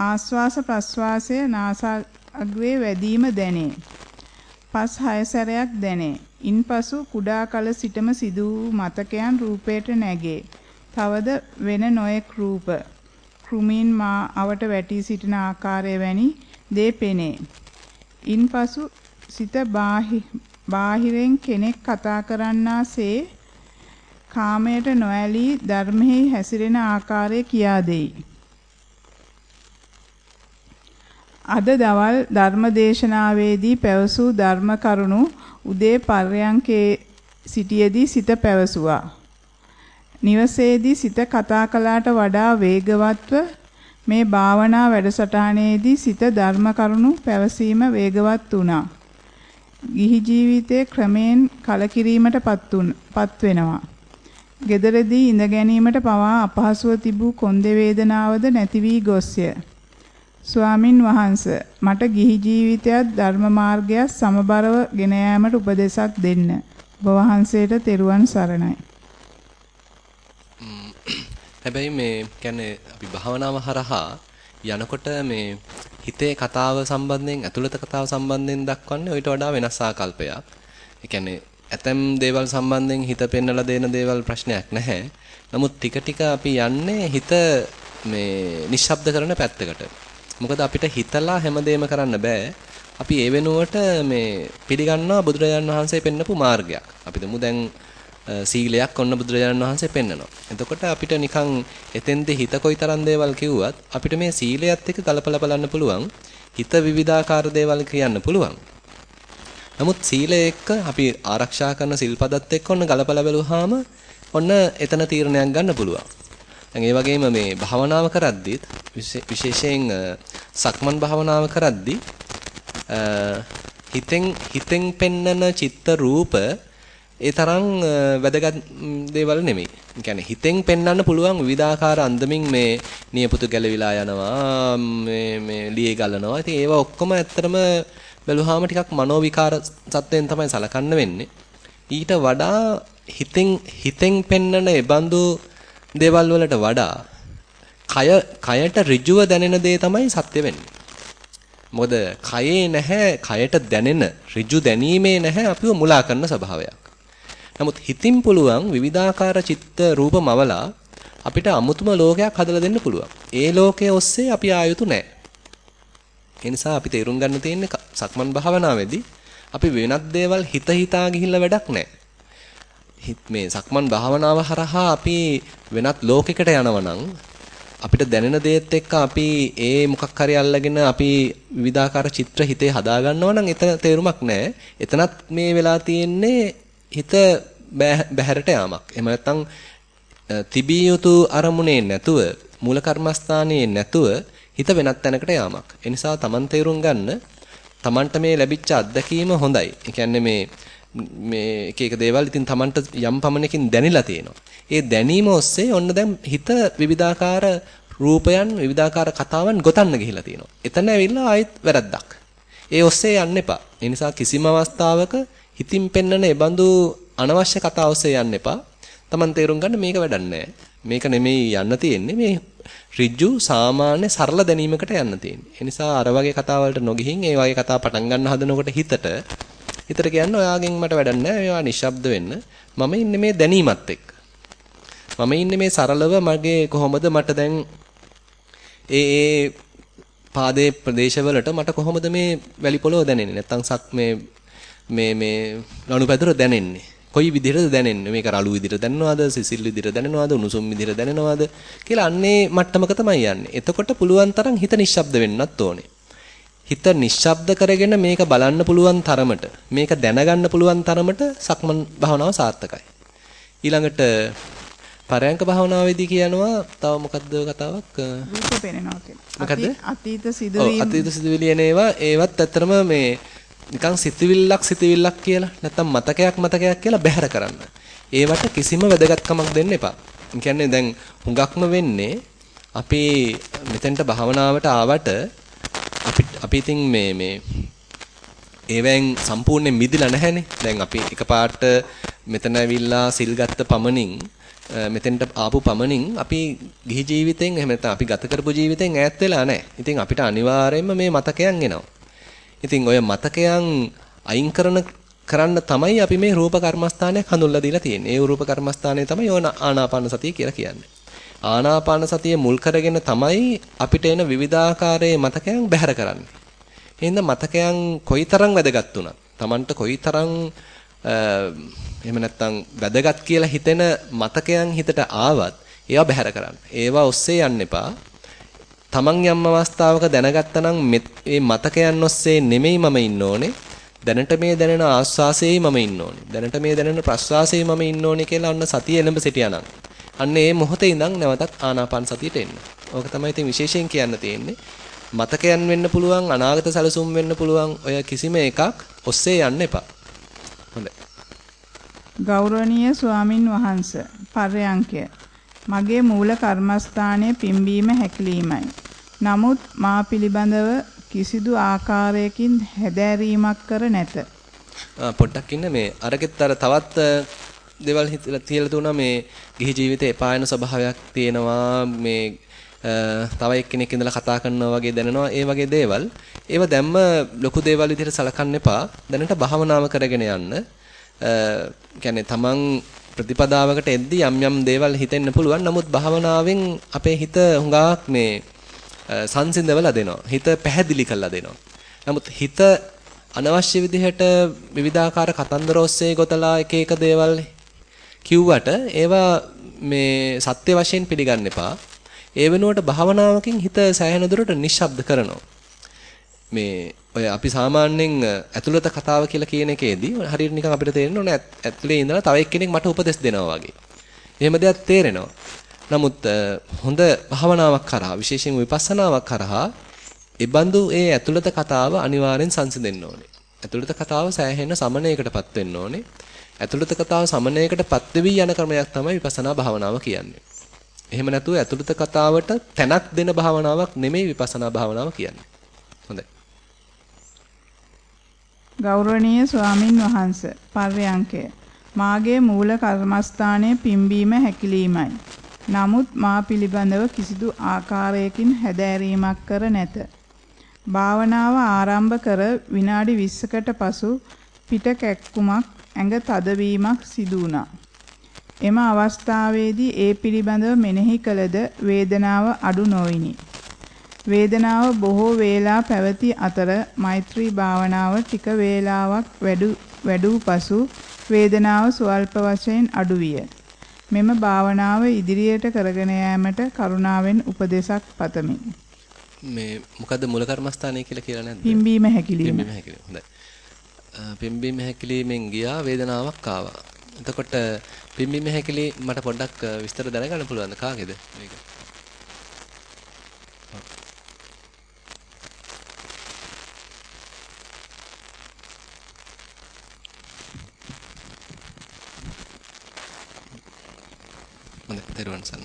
ආස්වාස ප්‍රස්වාසය නාසාග්‍රේ වැඩිම දැනේ. පස් හය සැරයක් දැනේ. ඉන්පසු කුඩා කල සිටම සිදු වූ මතකයන් රූපයට නැගේ. තවද වෙන නොයෙක් රූප කෘමීන් මා අවට වැටි සිටින ආකාරය වැනි දේ පෙනේ. ඉන්පසු සිත බාහිරෙන් කෙනෙක් කතා කරන්නාසේ කාමයට නොඇලී ධර්මෙහි හැසිරෙන ආකාරය කියා දෙයි. අද දවල් ධර්මදේශනාවේදී පැවසූ ධර්ම කරුණු උදේ පර්යංකේ සිටියේදී සිත පැවසුවා. නිවසේදී සිත කතා කළාට වඩා වේගවත්ව මේ භාවනා වැඩසටහනේදී සිත ධර්ම කරුණු පැවසීම වේගවත් වුණා. ගිහි ජීවිතයේ ක්‍රමෙන් කලකිරීමටපත් පත් වෙනවා. Gederedi ඉඳ ගැනීමට පවා අපහසුව තිබූ කොන්දේ වේදනාවද නැති වී ගොස්ය. ස්වාමින් වහන්සේ මට ගිහි ජීවිතයත් ධර්ම මාර්ගයත් සමබරව ගෙන යාමට උපදෙසක් දෙන්න. ඔබ වහන්සේට තෙරුවන් සරණයි. හැබැයි මේ කියන්නේ අපි භාවනාව හරහා යනකොට මේ හිතේ කතාව සම්බන්ධයෙන් ඇතුළත කතාව සම්බන්ධයෙන් දක්වන්නේ ඊට වඩා වෙනස් ආකල්පයක්. ඒ කියන්නේ ඇතම් දේවල් සම්බන්ධයෙන් හිත පෙන්නලා දෙන දේවල් ප්‍රශ්නයක් නැහැ. නමුත් ටික ටික අපි යන්නේ හිත මේ නිශ්ශබ්ද කරන පැත්තකට. මොකද අපිට හිතලා හැමදේම කරන්න බෑ. අපි ඒ වෙනුවට මේ පිළිගන්නවා බුදුරජාණන් වහන්සේ පෙන්නපු මාර්ගයක්. අපි දමු දැන් සීලයක් ඔන්න බුදුරජාණන් වහන්සේ පෙන්නනවා. එතකොට අපිට නිකන් එතෙන්ද හිත කොයිතරම් දේවල් කිව්වත් අපිට මේ සීලයත් එක්ක ගලපලා බලන්න පුළුවන්. හිත විවිධාකාර දේවල් කියන්න පුළුවන්. නමුත් සීලය එක්ක අපි ආරක්ෂා කරන සිල්පදත් එක්ක ඔන්න ගලපලා බැලුවාම ඔන්න එතන තීරණයක් ගන්න පුළුවන්. දැන් ඒ වගේම මේ භාවනාව කරද්දිත් විශේෂයෙන් සක්මන් භාවනාව කරද්දි හිතෙන් හිතෙන් පෙන්නන චිත්ත රූප ඒ තරම් වැදගත් දේවල් නෙමෙයි. ඒ කියන්නේ හිතෙන් පෙන්වන්න පුළුවන් විවිධාකාර අන්දමින් මේ නියපොතු ගැලවිලා යනවා මේ මේ ලියේ ගලනවා. ඉතින් ඒවා ඔක්කොම ඇත්තටම බැලුවාම ටිකක් මනෝ විකාර සත්‍යයෙන් තමයි සලකන්න වෙන්නේ. ඊට වඩා හිතෙන් හිතෙන් පෙන්නන ඒබඳු දේවල් වලට වඩා කය කයට ඍජුව දැනෙන දේ තමයි සත්‍ය වෙන්නේ. මොකද කයේ නැහැ කයට දැනෙන ඍජු දැනීමේ නැහැ අපිව මුලා කරන ස්වභාවයක්. නමුත් හිතින් පුළුවන් විවිධාකාර චිත්ත රූප මවලා අපිට අමුතුම ලෝකයක් හදලා දෙන්න පුළුවන්. ඒ ලෝකයේ ඔස්සේ අපි ආයුතු නැහැ. ඒ නිසා අපි තේරුම් ගන්න තියෙන්නේ සක්මන් භාවනාවේදී අපි වෙනත් දේවල් හිත හිතා ගිහිල්ලා වැඩක් නැහැ. හිත මේ සක්මන් භාවනාව හරහා අපි වෙනත් ලෝකයකට යනවනම් අපිට දැනෙන දේත් එක්ක අපි ඒ මොකක් හරි අල්ලගෙන අපි විවිධාකාර චිත්‍ර හිතේ හදා ගන්නවා නම් එතන තේරුමක් නැහැ. එතනත් මේ වෙලා තියෙන්නේ හිත බැහැරට යාමක්. එහෙම නැත්නම් තිබිය යුතු අරමුණේ නැතුව මූල කර්මස්ථානයේ නැතුව හිත වෙනත් තැනකට යාමක්. ඒ නිසා Taman තේරුම් ගන්න Tamanට මේ ලැබිච්ච අත්දැකීම හොඳයි. ඒ කියන්නේ මේ මේ එක එක දේවල් ඉතින් Tamanට යම් පමණකින් දැනෙලා තියෙනවා. ඒ දැනීම ඔස්සේ ඔන්න දැන් හිත විවිධාකාර රූපයන් විවිධාකාර කතාවන් ගොතන්න ගිහිලා තියෙනවා. එතන ඇවිල්ලා ආයෙත් වැරද්දක්. ඒ ඔස්සේ යන්න එපා. ඒ නිසා කිසිම අවස්ථාවක හිතින් පෙන්නන ඒබඳු අනවශ්‍ය කතා ඔස්සේ යන්න එපා. Taman තේරුම් ගන්න මේක වැඩක් මේක නෙමෙයි යන්න තියෙන්නේ මේ ඍජු සාමාන්‍ය සරල දැනීමකට යන්න තියෙන්නේ. ඒ නිසා අර වගේ කතා වලට නොගිහින් ඒ වගේ කතා පටන් ගන්න හදනකොට හිතට හිතට කියන්න ඔයාගෙන් මට වැඩක් නැහැ. ඒවා නිශ්ශබ්ද වෙන්න. මම ඉන්නේ මේ දැනීමත් එක්ක. මම ඉන්නේ මේ සරලව මගේ කොහොමද මට දැන් ඒ ඒ පාදයේ ප්‍රදේශවලට මට කොහොමද මේ වැලි පොළොව දැනෙන්නේ නැත්තම් සක් මේ මේ මේ ලණුපැදුර දැනෙන්නේ කොයි විදිහටද දැනෙන්නේ? මේක රළු විදිහට දැනෙනවද? සිසිල් විදිහට දැනෙනවද? උණුසුම් විදිහට දැනෙනවද? කියලා අන්නේ මට්ටමක තමයි යන්නේ. එතකොට පුළුවන් තරම් හිත නිශ්ශබ්ද වෙන්නත් ඕනේ. හිත නිශ්ශබ්ද කරගෙන මේක බලන්න පුළුවන් තරමට මේක දැනගන්න පුළුවන් තරමට සක්මන් භාවනාව සාර්ථකයි. ඊළඟට පරයන්ක භාවනාවේදී කියනවා තව මොකද්ද කතාවක්? රූප පේනවා කියලා. මොකද්ද? අතීත ඔව් සිදුවීම්. අතීත සිදුවිලි එන ඒවා ඒවත් ඇත්තරම මේ නිකන් සිතවිල්ලක් සිතවිල්ලක් කියලා නැත්තම් මතකයක් මතකයක් කියලා බැහැර කරන්න. ඒවට කිසිම වැදගත්කමක් දෙන්න එපා. ඒ කියන්නේ දැන් හුඟක්ම වෙන්නේ අපි මෙතෙන්ට භාවනාවට ආවට අපි අපි ඉතින් මේ මේ ඒවෙන් සම්පූර්ණයෙන් මිදිලා නැහැනේ. දැන් අපි එකපාරට මෙතන ඇවිල්ලා සිල් ගත්ත පමණින් මෙතෙන්ට ආපු පමණින් අපි ගිහි ජීවිතෙන් එහෙම නැත්නම් අපි ගත කරපු ජීවිතෙන් ඈත් වෙලා නැහැ. ඉතින් අපිට අනිවාර්යයෙන්ම මේ මතකයන් එනවා. ඉතින් ඔය මතකයන් අයින් කරන කරන්න තමයි අපි මේ රූප කර්මස්ථානයක් හඳුන්ලා දීලා තියෙන්නේ. ඒ රූප කර්මස්ථානය තමයි ඕන ආනාපාන සතිය කියලා කියන්නේ. ආනාපාන සතිය මුල් කරගෙන තමයි අපිට එන විවිධාකාරයේ මතකයන් බැහැර කරන්නේ. එහෙනම් මතකයන් කොයිතරම් වැදගත් වුණත්, Tamanට කොයිතරම් එහෙම නැත්නම් වැදගත් කියලා හිතෙන මතකයන් හිතට ආවත් ඒවා බැහැර කරන්න. ඒවා ඔස්සේ යන්න එපා. තමන් යම් අවස්ථාවක දැනගත්තා නම් මේ මතකයන් ඔස්සේ නෙමෙයි මම ඉන්න ඕනේ. දැනට මේ දැනෙන ආස්වාසයේයි මම ඉන්න ඕනේ. දැනට මේ දැනෙන ප්‍රස්වාසයේයි මම ඉන්න ඕනේ කියලා අන්න සතිය එළඹ සිටියානම්. අන්න ඒ මොහොතේ ඉඳන් නැවතත් ආනාපාන සතියට එන්න. ඕක තමයි ඉතින් විශේෂයෙන් කියන්න තියෙන්නේ. මතකයන් වෙන්න පුළුවන්, අනාගත සැලසුම් වෙන්න පුළුවන් ඔය කිසිම එකක් ඔස්සේ යන්න එපා. හොඳයි. ගෞරවනීය ස්වාමින් වහන්ස පර්යංකය මගේ මූල කර්මස්ථානයේ පිම්බීම හැකිලීමයි. නමුත් මා පිළිබඳව කිසිදු ආකාරයකින් හැදෑරීමක් කර නැත. පොඩ්ඩක් ඉන්න මේ අරගෙත් අර තවත් දේවල් හිතලා තියලා තුනා මේ ගිහි ජීවිතේ එපා වෙන ස්වභාවයක් තියෙනවා. මේ තව එක්කෙනෙක් ඉඳලා කතා කරනවා වගේ දැනෙනවා. ඒ වගේ දේවල්. ඒව දැම්ම ලොකු දේවල් විදිහට සලකන්න එපා. දැනට භාවනාව කරගෙන යන්න. කියන්නේ තමන් ප්‍රතිපදාවකට එද්දී යම් යම් දේවල් හිතෙන්න පුළුවන්. නමුත් භාවනාවෙන් අපේ හිත හුඟක් මේ සංසිඳවලා දෙනවා. හිත පැහැදිලි කරලා දෙනවා. නමුත් හිත අනවශ්‍ය විදිහට විවිධාකාර කතන්දර ඔස්සේ ගොතලා එක එක දේවල් කිව්වට ඒවා මේ සත්‍ය වශයෙන් පිළිගන්න එපා. ඒ වෙනුවට භාවනාවකින් හිත සෑහෙන දුරට නිශ්ශබ්ද කරනවා. මේ ඔය අපි සාමාන්‍යයෙන් ඇතුළත කතාව කියලා කියන එකේදී හරියට නිකන් අපිට තේරෙන්න ඕනේ ඇතුලේ ඉඳලා තව එක්කෙනෙක් මට උපදෙස් දෙනවා වගේ. එහෙම දෙයක් තේරෙනවා. නමුත් හොඳ භාවනාවක් කරා විශේෂයෙන් විපස්සනාවක් කරා ඒබඳු ඒ ඇතුළත කතාව අනිවාර්යෙන් සංසිඳෙන්න ඕනේ. ඇතුළත කතාව සෑහෙන සමනයකටපත් වෙන්න ඕනේ. ඇතුළත කතාව සමනයකටපත් වෙවි යන ක්‍රමයක් තමයි විපස්සනා භාවනාව කියන්නේ. එහෙම නැතුව ඇතුළත කතාවට තැනක් දෙන භාවනාවක් නෙමෙයි විපස්සනා භාවනාව කියන්නේ. හොඳයි. ගෞරවනීය ස්වාමින් වහන්ස පර්යංකය මාගේ මූල කර්මස්ථානයේ පිම්බීම හැකිලීමයි. නමුත් මා පිළිබඳව කිසිදු ආකාරයකින් හැදෑරීමක් කර නැත. භාවනාව ආරම්භ කර විනාඩි 20කට පසු පිට කැක්කුමක් ඇඟ තදවීමක් සිදු වුණා. එම අවස්ථාවේදී ඒ පිළිබඳව මෙනෙහි කළද වේදනාව අඩු නොවිනි. වේදනාව බොහෝ වේලා පැවති අතර මෛත්‍රී භාවනාව ටික වේලාවක් වැඩු වැඩූ පසු වේදනාව සුවල්ප වශයෙන් අඩු විය. මෙම භාවනාව ඉදිරියට කරගෙන යාමට කරුණාවෙන් උපදේශක් පතමි. මේ මොකද්ද මුල කර්මස්ථානය කියලා කියලා නැද්ද? පිම්බීම හැකිලිම. පිම්බීම හැකිලිම. හොඳයි. පිම්බීම හැකිලිමෙන් ගියා වේදනාවක් ආවා. එතකොට පිම්බීම හැකිලි මට පොඩ්ඩක් විස්තර දැනගන්න පුළුවන්ද කාගේද මේක? හොඳයි දරුවන් සන්න.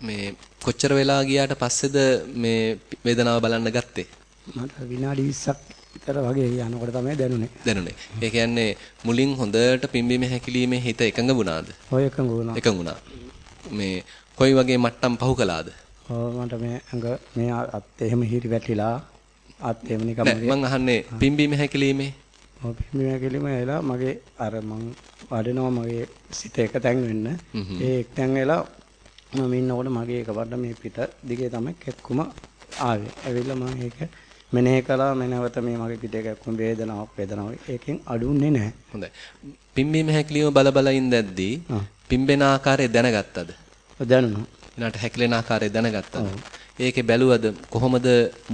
මේ කොච්චර වෙලා ගියාට පස්සේද මේ වේදනාව බලන්න ගත්තේ? මට විනාඩි 20ක් විතර වගේ යනකොට තමයි දැනුනේ. දැනුනේ. ඒ කියන්නේ මුලින් හොඳට පිම්බීම හැකිලීමේ හිත එකඟ වුණාද? ඔය එකඟ වුණා. එකඟ වුණා. මේ කොයි වගේ මට්ටම් පහු කළාද? ඔව් මට මේ ඇඟ මේ අත් එහෙම හිරි වැටිලා ආත් එහෙම නිකම් නෑ මං අහන්නේ පිම්බීම හැකිලීමේ ඔව් පිම්බීම හැකිලිම එලා මගේ අර මං වඩනවා මගේ සිත එක තැන් වෙන්න. ඒ එක් තැන් වෙලා මම ඉන්නකොට මගේ එකපාරට මේ පිට දිගේ තමයි කැක්කුම ආවේ. ඇවිල්ලා මම ඒක මෙනෙහි කළා මෙනවත මේ මගේ පිටේ කැක්කුම වේදනාවක් වේදනාවක් ඒකෙන් අඩුන්නේ නැහැ. හොඳයි. පිම්බීම හැකිලිම බල බල ඉඳද්දී. පිම්බෙන ආකාරය දැනගත්තද? දැනුණා. ඊළඟට හැකිලෙන ආකාරය දැනගත්තද? ඒකේ බැලුවද කොහොමද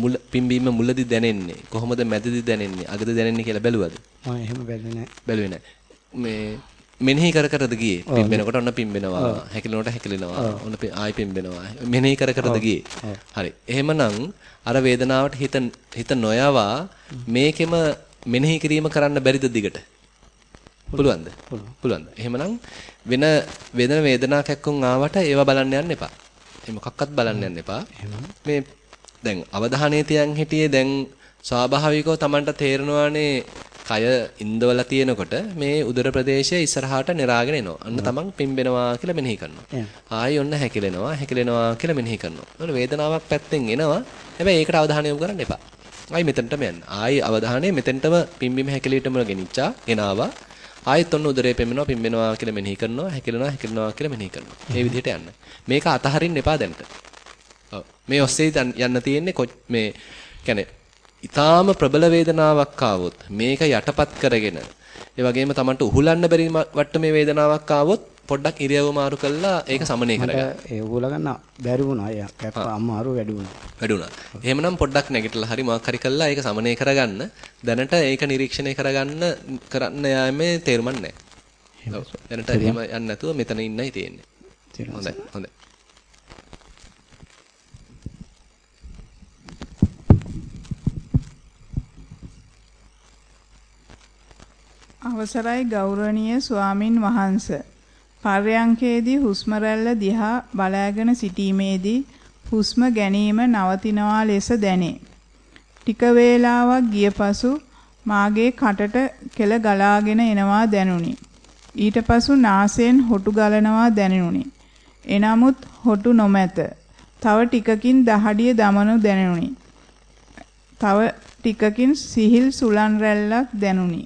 මුල පිම්බීම මුලදි දැනෙන්නේ? කොහොමද මැදදි දැනෙන්නේ? අගද දැනෙන්නේ කියලා බැලුවද? මම එහෙම බැලුවේ නැහැ. බැලුවේ නැහැ. මේ මෙනෙහි කර කරද ගියේ? පිම්බෙනකොට ඔන්න පිම්බෙනවා. හැකිලෙනකොට හැකිලෙනවා. ඔන්න ආයි පිම්බෙනවා. මෙනෙහි කර කරද ගියේ? හරි. එහෙමනම් අර වේදනාවට හිත හිත නොයවා මේකෙම මෙනෙහි කිරීම කරන්න බැරිද දිගට? පුළුවන්ද? පුළුවන්ද? එහෙමනම් වෙන වෙන වේදනා කැක්කුම් ආවට ඒවා බලන්න යන්න එපා. ඒ මොකක්වත් බලන්න යන්න එපා. මේ දැන් අවධානයේ තියන් හිටියේ දැන් ස්වාභාවිකව Tamanට තේරෙනවානේ කය ඉන්දවලා තියෙනකොට මේ උදර ප්‍රදේශය ඉස්සරහට නිරාගෙන එනවා. අන්න Taman පිම්බෙනවා කියලා මෙනෙහි කරනවා. ආයි ඔන්න හැකිලෙනවා, හැකිලෙනවා කියලා මෙනෙහි කරනවා. ඔන්න වේදනාවක් පැත්තෙන් එනවා. හැබැයි ඒකට අවධානය යොමු කරන්න එපා. ආයි මෙතනටම යන්න. ආයි අවධානය මෙතෙන්ටම පිම්බීම හැකිලීටම ගෙනිච්චා, ගෙනාවා. ආයෙත් ඔන්න උදරේ පෙමෙනවා පිම්බෙනවා කියලා මෙනෙහි කරනවා හැකිලෙනවා හැකිලෙනවා කියලා මෙනෙහි කරනවා. මේ විදිහට යන්න. මේක අතහරින්න එපා දැනට. ඔව්. මේ ඔස්සේ යන්න තියෙන්නේ මේ කියන්නේ ඊටාම ප්‍රබල වේදනාවක් ආවොත් මේක යටපත් කරගෙන ඒ වගේම Tamanට උහුලන්න බැරි වට්ටමේ වේදනාවක් ආවොත් පොඩ්ඩක් ඉරියව්ව මාරු කරලා ඒක සමනය කරගන්න. ඒ උගල ගන්න බැරි වුණා. කැක්ක අම්මාරු වැඩි වුණා. වැඩුණා. එහෙමනම් පොඩ්ඩක් නැගිටලා හරි මොකක් හරි කළා ඒක සමනය කරගන්න. දැනට ඒක නිරීක්ෂණය කරගන්න කරන්න යාමේ තේරුමක් නැහැ. දැනට එහෙම යන්නේ නැතුව මෙතන ඉන්නයි තියෙන්නේ. හොඳයි. හොඳයි. අවසරයි ගෞරවනීය ස්වාමින් වහන්ස පර්යංකේදී හුස්ම රැල්ල දිහා බලාගෙන සිටීමේදී හුස්ම ගැනීම නවතිනවා ලෙස දැනේ. ටික වේලාවක් ගිය පසු මාගේ කටට කෙල ගලාගෙන එනවා දැනුනි. ඊට පසු නාසයෙන් හොටු ගලනවා දැනුනි. එනමුත් හොටු නොමැත. තව ටිකකින් දහඩිය දමනු දැනුනි. තව ටිකකින් සිහිල් සුලන් රැල්ලක් දැනුනි.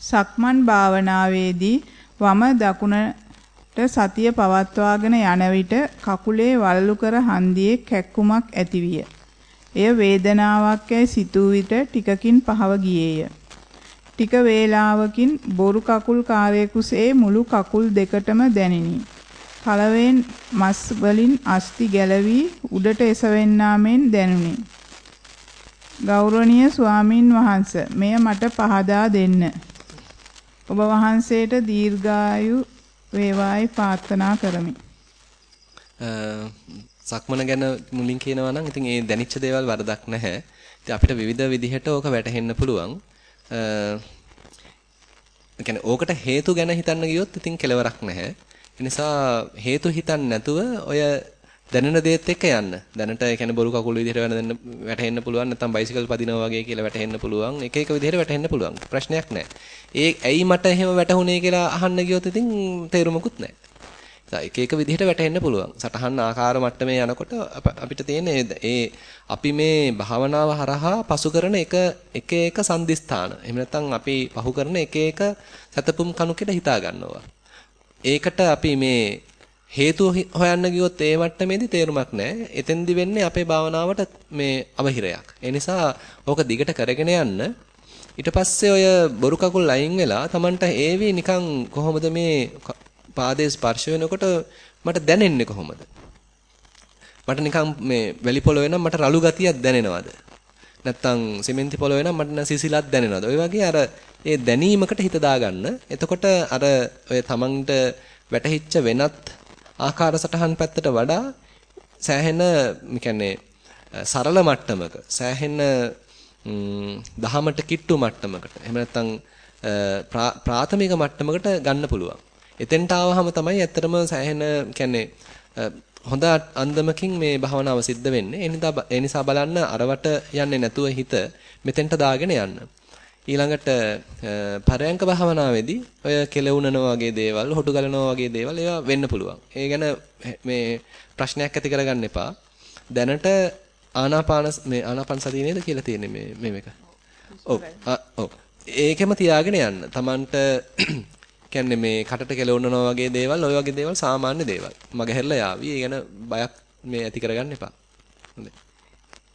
සක්මන් භාවනාවේදී වම දකුණට සතිය පවත්වාගෙන යන විට කකුලේ වලලු කර හන්දියේ කැක්කුමක් ඇතිවිය. එය වේදනාවක් යයි සිතූ විට ටිකකින් පහව ගියේය. ටික වේලාවකින් බොරු කකුල් කාරයෙකුසේ මුළු කකුල් දෙකටම දැනිනි. කලවෙන් මස් වලින් අස්ති ගැලවි උඩට එසවෙන්නා මෙන් දැනුනි. ගෞරවනීය ස්වාමින් වහන්සේ මෙය මට පහදා දෙන්න. ඔබ වහන්සේට දීර්ඝායු වේවායි ප්‍රාර්ථනා කරමි. සක්මන ගැන මුලින් කියනවා නම් ඉතින් ඒ දැනිච්ච දේවල් වරදක් නැහැ. ඉතින් අපිට විවිධ විදිහට ඕක වැටහෙන්න පුළුවන්. ඒ කියන්නේ ඕකට හේතු ගැන හිතන්න ගියොත් ඉතින් කෙලවරක් නැහැ. ඒ නිසා හේතු හිතන්න නැතුව ඔය දැනෙන දේත් එක්ක යන්න. දැනට ඒ කියන්නේ බොරු කකුල් විදිහට වෙන වැටෙන්න පුළුවන් නැත්නම් බයිසිකල් පදිනවා වගේ කියලා වැටෙන්න පුළුවන්. එක එක විදිහට වැටෙන්න පුළුවන්. ප්‍රශ්නයක් නැහැ. ඒ ඇයි මට එහෙම වැටහුනේ කියලා අහන්න ගියොත් ඉතින් තේරුමකුත් නැහැ. එක එක විදිහට වැටෙන්න පුළුවන්. සටහන් ආකාර මට්ටමේ යනකොට අපිට තියෙන ඒ අපි මේ භාවනාව හරහා පසු කරන එක එක එක සම්දිස්ථාන. එහෙම නැත්නම් අපි පහු කරන එක එක සතපුම් කණු කියලා හිතා ගන්නවා. ඒකට අපි මේ හේතු හොයන්න ගියොත් ඒ මට්ටමේදී තේරුමක් නැහැ. එතෙන්දි වෙන්නේ අපේ භාවනාවට මේ අවහිරයක්. ඒ නිසා ඕක දිගට කරගෙන යන්න ඊට පස්සේ ඔය බොරු කකුල් අයින් වෙලා Tamanට ඒවි නිකන් කොහොමද මේ පාදයේ ස්පර්ශ වෙනකොට මට දැනෙන්නේ කොහොමද? මට නිකන් මේ වැලි පොළවේ නම් මට රළු ගතියක් දැනෙනවද? නැත්තම් සිමෙන්ති පොළවේ නම් මට සිසිලක් දැනෙනවද? ඔය වගේ අර ඒ දැනීමකට හිත දාගන්න. එතකොට අර ඔය Tamanට වැටහිච්ච වෙනත් ආකාර සටහන් පැත්තට වඩා සෑහෙන කියන්නේ සරල මට්ටමක සෑහෙන දහමට කිට්ටු මට්ටමකට එහෙම නැත්නම් ප්‍රාථමික මට්ටමකට ගන්න පුළුවන්. එතෙන්ට ආවහම තමයි ඇත්තටම සෑහෙන කියන්නේ හොඳ අන්දමකින් මේ භවනාව සිද්ධ වෙන්නේ. ඒ නිසා බලන්න අරවට යන්නේ නැතුව හිත මෙතෙන්ට දාගෙන යන්න. ඊළඟට පරයන්ක භාවනාවේදී ඔය කෙලවුනනවා වගේ දේවල්, හොටු ගලනවා වගේ දේවල් ඒවා වෙන්න පුළුවන්. ඒ ගැන මේ ප්‍රශ්නයක් ඇති කරගන්න එපා. දැනට ආනාපාන මේ ආනාපාන සතිය නේද කියලා තියෙන්නේ මේ මේ මේක. ඔව්. ඔව්. ඒකෙම තියාගෙන යන්න. Tamanට [CLEARS THROAT] කියන්නේ මේ කටට කෙලවුනනවා වගේ දේවල්, ওই වගේ දේවල් සාමාන්‍ය දේවල්. මගහැරලා යාවි. ඒ ගැන බයක් මේ ඇති කරගන්න එපා. හොඳයි.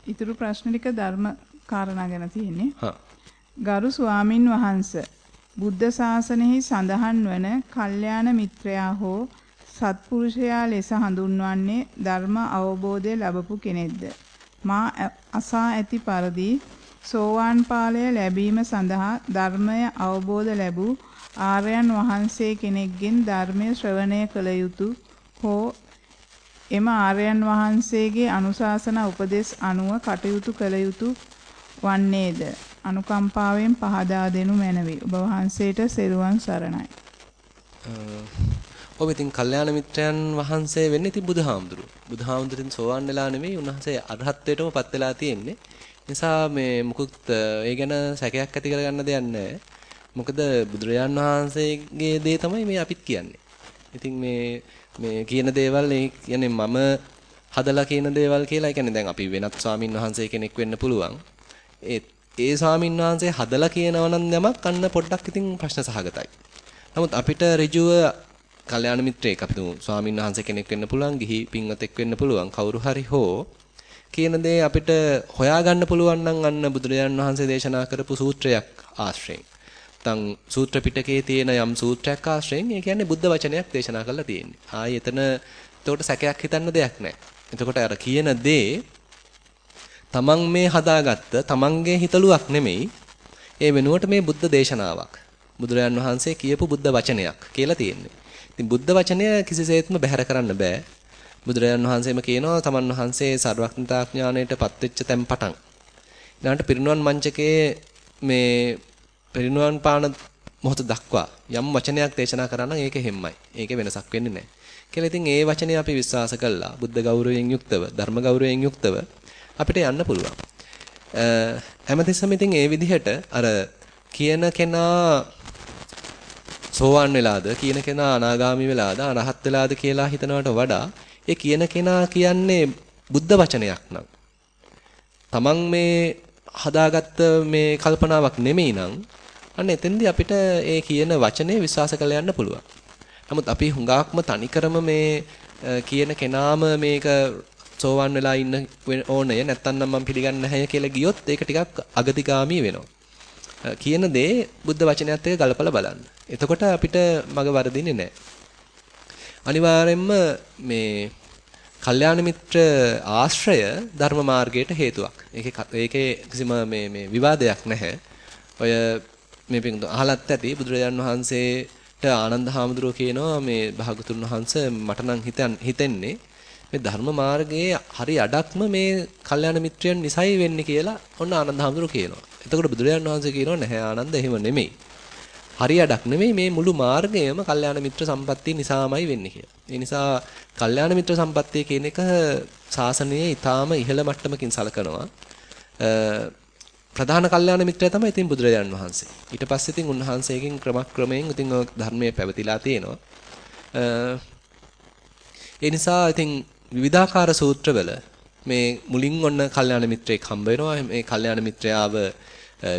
ඊතුරු ප්‍රශ්න ටික ධර්ම කාරණා ගැන තියෙන්නේ. හා. ගරු ස්වාමින් වහන්සේ බුද්ධ ශාසනයෙහි සඳහන් වන කල්යාණ මිත්‍රයා හෝ සත්පුරුෂයා ලෙස හඳුන්වන්නේ ධර්ම අවබෝධය ලැබපු කෙනෙක්ද? මා අසා ඇති පරිදි සෝවාන් ඵලය ලැබීම සඳහා ධර්මය අවබෝධ ලැබූ ආර්යයන් වහන්සේ කෙනෙක්ගෙන් ධර්මය ශ්‍රවණය කළ යුතු හෝ එම ආර්යයන් වහන්සේගේ අනුශාසන උපදෙස් අනුව කටයුතු කළ යුතු වන්නේද අනුකම්පාවෙන් පහදා දෙනු මැනවි ඔබ වහන්සේට සෙරුවන් සරණයි ඔබ ඉතින් කල්යාණ මිත්‍රයන් වහන්සේ වෙන්නේ ඉතින් බුදුහාමුදුරුවෝ. බුදුහාමුදුරින් සෝවන් වෙලා නෙමෙයි උන්වහන්සේ අරහත්ත්වයටම පත් වෙලා තියෙන්නේ. නිසා මේ මුකුත් ඒ ගැන සැකයක් ඇති කරගන්න දෙයක් නැහැ. මොකද බුදුරජාන් වහන්සේගේ දේ තමයි මේ අපිත් කියන්නේ. ඉතින් මේ මේ කියන දේවල් ඒ කියන්නේ මම හදලා කියන දේවල් කියලා. ඒ කියන්නේ දැන් අපි වෙනත් ස්වාමින් වහන්සේ කෙනෙක් වෙන්න පුළුවන්. ඒ ඒ ස්වාමින් වහන්සේ හදලා කියනවා නම් යමක් අන්න පොඩ්ඩක් ඉතින් ප්‍රශ්න සහගතයි. නමුත් අපිට ඍජුව කල්යාණ මිත්‍රයෙක් අපි තුමු ස්වාමීන් වහන්සේ කෙනෙක් වෙන්න පුළුවන් ගිහි පින්වතෙක් වෙන්න පුළුවන් කවුරු හරි හෝ කියන දේ අපිට හොයාගන්න පුළුවන් නම් අන්න බුදුරජාන් වහන්සේ දේශනා කරපු සූත්‍රයක් ආශ්‍රයෙන් නැත්නම් සූත්‍ර පිටකයේ තියෙන යම් සූත්‍රයක් ආශ්‍රයෙන් ඒ කියන්නේ බුද්ධ වචනයක් දේශනා කරලා තියෙන්නේ. ආයි එතන එතකොට සැකයක් හිතන්න දෙයක් නැහැ. එතකොට අර කියන දේ තමන් මේ හදාගත්ත තමන්ගේ හිතලුවක් නෙමෙයි ඒ වෙනුවට මේ බුද්ධ දේශනාවක්. බුදුරජාන් වහන්සේ කියපු බුද්ධ වචනයක් කියලා තියෙන්නේ. ඉතින් බුද්ධ වචනය කිසිසේත්ම බැහැර කරන්න බෑ. බුදුරජාන් වහන්සේම කියනවා තමන් වහන්සේ සර්වඥතා ඥාණයටපත් වෙච්ච තැන් පටන්. ඊළඟට පිරිනුවන් මංචකයේ මේ පිරිනුවන් පාන මොහොත දක්වා යම් වචනයක් දේශනා කරා නම් ඒක හැම්මයි. ඒකේ වෙනසක් වෙන්නේ නැහැ. කියලා ඉතින් ඒ වචනේ අපි විශ්වාස කළා. බුද්ධ ගෞරවයෙන් යුක්තව, ධර්ම ගෞරවයෙන් යුක්තව අපිට යන්න පුළුවන්. හැමතිස්සෙම ඉතින් ඒ විදිහට අර කියන කෙනා සෝවන් වෙලාද කියන කෙනා අනාගාමි වෙලාද අරහත් වෙලාද කියලා හිතනවට වඩා ඒ කියන කෙනා කියන්නේ බුද්ධ වචනයක් නම් තමන් මේ හදාගත්ත මේ කල්පනාවක් නෙමෙයි නම් අන්න එතෙන්දී අපිට ඒ කියන වචනේ විශ්වාස කරලා යන්න පුළුවන්. නමුත් අපි හුඟක්ම තනිකරම මේ කියන කෙනාම මේක සෝවන් වෙලා ඉන්න ඕනේ නැත්තම් නම් මම පිළිගන්නේ නැහැ කියලා ගියොත් ඒක ටිකක් අගතිගාමී වෙනවා. කියන දේ බුද්ධ වචනයත් එක්ක ගලපලා බලන්න. එතකොට අපිට මග වරදින්නේ නැහැ. අනිවාර්යෙන්ම මේ කල්යාණ මිත්‍ර ආශ්‍රය ධර්ම මාර්ගයට හේතුවක්. ඒකේ ඒකේ කිසිම මේ මේ විවාදයක් නැහැ. ඔය මේ පිටු අහලත් ඇති බුදුරජාන් වහන්සේට ආනන්ද හාමුදුරුවෝ කියනවා මේ භාගතුන් වහන්සේ මට නම් හිතෙන්නේ මේ ධර්ම මාර්ගයේ හරි අඩක්ම මේ කල්යාණ මිත්‍රයන් නිසයි වෙන්නේ කියලා ඔන්න ආනන්ද හාමුදුරුවෝ කියනවා. එතකොට බුදුරජාන් වහන්සේ කියනවා නැහැ ආනන්ද එහෙම නෙමෙයි. හරියඩක් නෙමෙයි මේ මුළු මාර්ගයම කල්යාණ මිත්‍ර සම්පත්තිය නිසාමයි වෙන්නේ කියලා. ඒ නිසා කල්යාණ මිත්‍ර සම්පත්තිය කියන එක ශාසනයේ ඊටාම ඉහළ මට්ටමකින් සලකනවා. ප්‍රධාන කල්යාණ මිත්‍රය තමයි ඉතින් බුදුරජාණන් වහන්සේ. ඊට පස්සේ ඉතින් උන්වහන්සේගෙන් ක්‍රමක්‍රමයෙන් ඉතින් ධර්මයේ පැවතිලා තියෙනවා. ඒ නිසා ඉතින් විවිධාකාර සූත්‍රවල මේ මුලින් ඔන්න කල්යාණ මිත්‍රයෙක් හම්බ වෙනවා. මේ කල්යාණ මිත්‍රයාව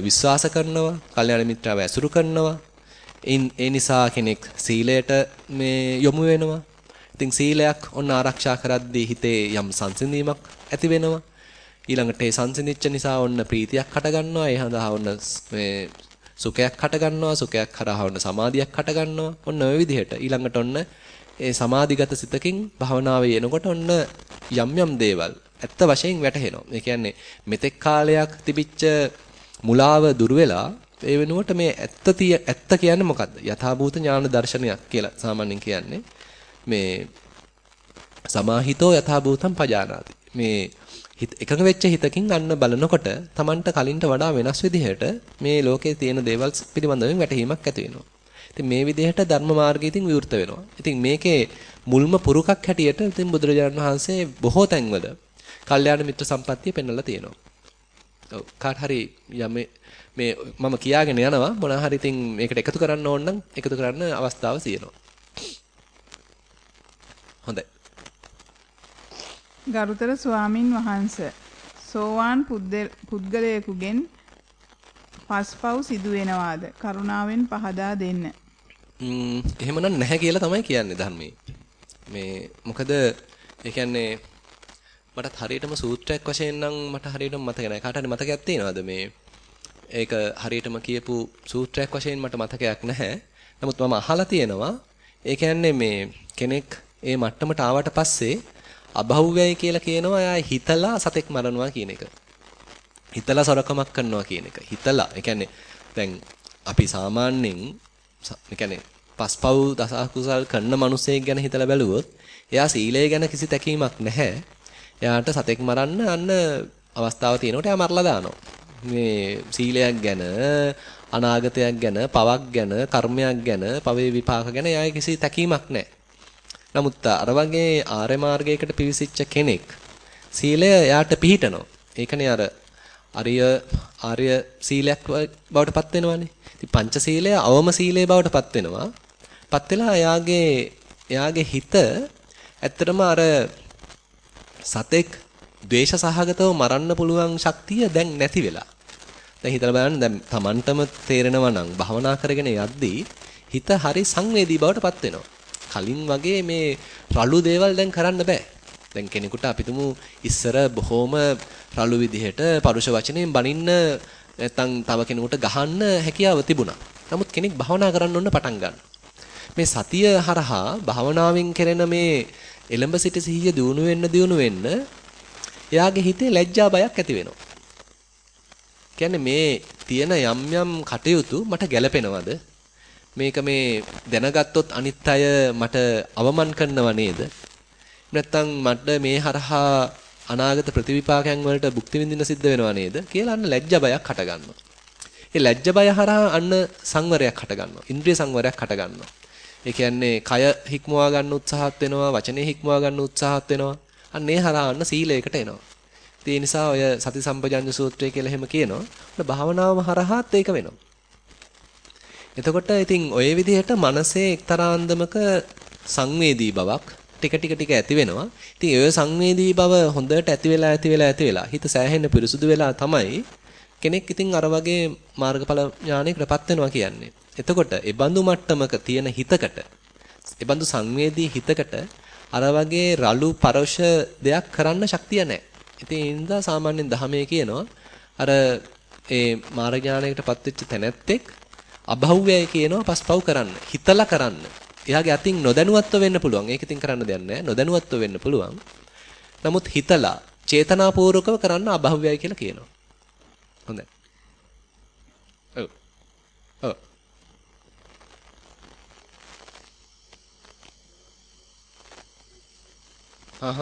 විශ්වාස කරනවා, කල්යාණ මිත්‍රාව ඇසුරු කරනවා. ඒ නිසා කෙනෙක් සීලයට මේ යොමු වෙනවා. ඉතින් සීලයක් ඔන්න ආරක්ෂා කරද්දී හිතේ යම් සංසිඳීමක් ඇති වෙනවා. ඊළඟට ඒ සංසිඳිච්ච නිසා ඔන්න ප්‍රීතියක් හට ගන්නවා. ඒ හඳහා ඔන්න මේ සුඛයක් හට ගන්නවා. සුඛයක් කරා ඔන්න සමාධියක් හට ගන්නවා. ඔන්න ওই විදිහට ඊළඟට ඔන්න ඒ සමාධිගත සිතකින් භවනාවේ එනකොට ඔන්න යම් යම් දේවල් ඇත්ත වශයෙන් වැටහෙනවා. ඒ කියන්නේ මෙතෙක් කාලයක් තිබිච්ච මුලාව දුර වෙලා ඒ වෙනුවට මේ ඇත්ත ඇත්ත කියන්නේ මොකද්ද? යථාභූත ඥාන දර්ශනයක් කියලා සාමාන්‍යයෙන් කියන්නේ. මේ සමාහිතෝ යථාභූතම් පජානාති. මේ එකඟ වෙච්ච හිතකින් අන්න බලනකොට Tamanට කලින්ට වඩා වෙනස් විදිහට මේ ලෝකේ තියෙන දේවල් පිළිබඳව වැටහීමක් ඇති වෙනවා. ඉතින් මේ විදිහට ධර්ම මාර්ගය ඉතින් විවෘත වෙනවා. ඉතින් මේකේ මුල්ම පුරුකක් හැටියට ඉතින් බුදුරජාණන් වහන්සේ බොහෝ තැන්වල කල්යාණ මිත්‍ර සම්පත්තිය පෙන්වලා තියෙනවා. ඔව් කාට හරි යම මේ මම කියාගෙන යනවා මොන හරි ඉතින් මේකට එකතු කරන්න ඕන නම් එකතු කරන්න අවස්ථාව තියෙනවා. හොඳයි. ගරුතර ස්වාමින් වහන්සේ සෝවාන් පුද්ගලයෙකුගෙන් පස්පව් සිදු වෙනවාද? කරුණාවෙන් පහදා දෙන්න. ම්ම් එහෙමනම් නැහැ කියලා තමයි කියන්නේ ධර්මයේ. මේ මොකද ඒ කියන්නේ මටත් හරියටම සූත්‍රයක් වශයෙන් නම් මට හරියටම මතක නැහැ. කාට හරි මතකයක් තියෙනවද මේ ඒක හරියටම කියපු සූත්‍රයක් වශයෙන් මට මතකයක් නැහැ. නමුත් මම අහලා තියෙනවා ඒ කියන්නේ මේ කෙනෙක් ඒ මට්ටමට ආවට පස්සේ අභෞව්‍යයි කියලා කියනවා එයා හිතලා සතෙක් මරනවා කියන එක. හිතලා සොරකමක් කරනවා කියන එක. හිතලා. ඒ කියන්නේ දැන් අපි සාමාන්‍යයෙන් ඒ කියන්නේ පස්පව් දස කුසල් කරන මිනිසෙක් ගැන හිතලා බැලුවොත් එයා සීලය ගැන කිසි තැකීමක් නැහැ. එයාට සතෙක් මරන්න අන්න අවස්ථාව තියෙනකොට එයා මරලා දානවා. මේ සීලයක් ගැන අනාගතයක් ගැන පවක් ගැන කර්මයක් ගැන පවේ විපාක ගැන එයාගේ කිසි තැකීමක් නැහැ. නමුත් අර වගේ ආර්ය මාර්ගයකට පිවිසිච්ච කෙනෙක් සීලය එයාට පිහිටනවා. ඒකනේ අර අරිය ආර්ය සීලයක් බවට පත් වෙනවානේ. ඉතින් පංචශීලය අවම සීලය බවට පත් වෙනවා. පත් වෙලා එයාගේ එයාගේ හිත ඇත්තටම අර සතෙක් ද්වේෂ සහගතව මරන්න පුළුවන් ශක්තිය දැන් නැති වෙලා. දැන් හිතලා බලන්න දැන් Tamanටම තේරෙනවා නම් භවනා කරගෙන යද්දී හිත හරි සංවේදී බවට පත් වෙනවා. කලින් වගේ මේ රළු දේවල් දැන් කරන්න බෑ. දැන් කෙනෙකුට අපිටම ඉස්සර බොහොම රළු විදිහට පරුෂ වචනෙන් බනින්න නැත්නම් තව කෙනෙකුට ගහන්න හැකියාව තිබුණා. නමුත් කෙනෙක් භවනා කරන්න ඕන පටන් ගන්නවා. මේ සතිය හරහා භවනාවෙන් කෙරෙන මේ එලඹ සිට සිහිය දියුණු වෙන්න දියුණු වෙන්න එයාගේ හිතේ ලැජ්ජා බයක් ඇති වෙනවා. කියන්නේ මේ තියෙන යම් යම් කටයුතු මට ගැළපෙනවද? මේක මේ දැනගත්තොත් අනිත් අය මට අවමන් කරනව නේද? නැත්තම් මට මේ හරහා අනාගත ප්‍රතිවිපාකයන් වලට භුක්ති විඳින්න සිද්ධ වෙනව නේද කියලා අන්න ලැජ්ජා බයක් හට ගන්නවා. ඒ ලැජ්ජා බය හරහා අන්න සංවරයක් හට ගන්නවා. ඉන්ද්‍රිය සංවරයක් හට ගන්නවා. ඒ කියන්නේ කය හික්මවා ගන්න උත්සාහත් වෙනවා, වචනේ හික්මවා ගන්න උත්සාහත් වෙනවා. අන්න ඒ හරහා අන්න සීලයකට එනවා. ඒ නිසා ඔය සති සම්පජඤ්ඤ සූත්‍රය කියලා එහෙම කියනවා. ඔන්න භාවනාවම හරහාත් ඒක වෙනවා. එතකොට ඉතින් ඔය විදිහට මනසේ එක්තරා අන්දමක සංවේදී බවක් ටික ටික ටික ඇති වෙනවා. ඉතින් ඔය සංවේදී බව හොඳට ඇති වෙලා ඇති වෙලා ඇති වෙලා හිත සෑහෙන්න පිරිසුදු වෙලා තමයි කෙනෙක් ඉතින් අර වගේ මාර්ගඵල ඥානයකටපත් වෙනවා කියන්නේ. එතකොට ඒ බඳු මට්ටමක තියෙන හිතකට ඒ බඳු සංවේදී හිතකට අර වගේ රළු පරොෂ දෙයක් කරන්න ශක්තිය නැහැ. ඉතින් ඒ නිසා සාමාන්‍යයෙන් ධහමේ කියනවා අර ඒ මාර්ග ඥානයකටපත් වෙච්ච තැනැත්තෙක් අභෞව්‍යයි කියනවා පස්පව් කරන්න. හිතලා කරන්න. එයාගේ අතින් නොදැනුවත්ව වෙන්න පුළුවන්. ඒක ඉතින් කරන්න දෙයක් නැහැ. නොදැනුවත්ව වෙන්න පුළුවන්. නමුත් හිතලා චේතනාපූර්වකව කරන්න අභෞව්‍යයි කියලා කියනවා. හොඳයි. ඔව්. ඔව්. අහහ.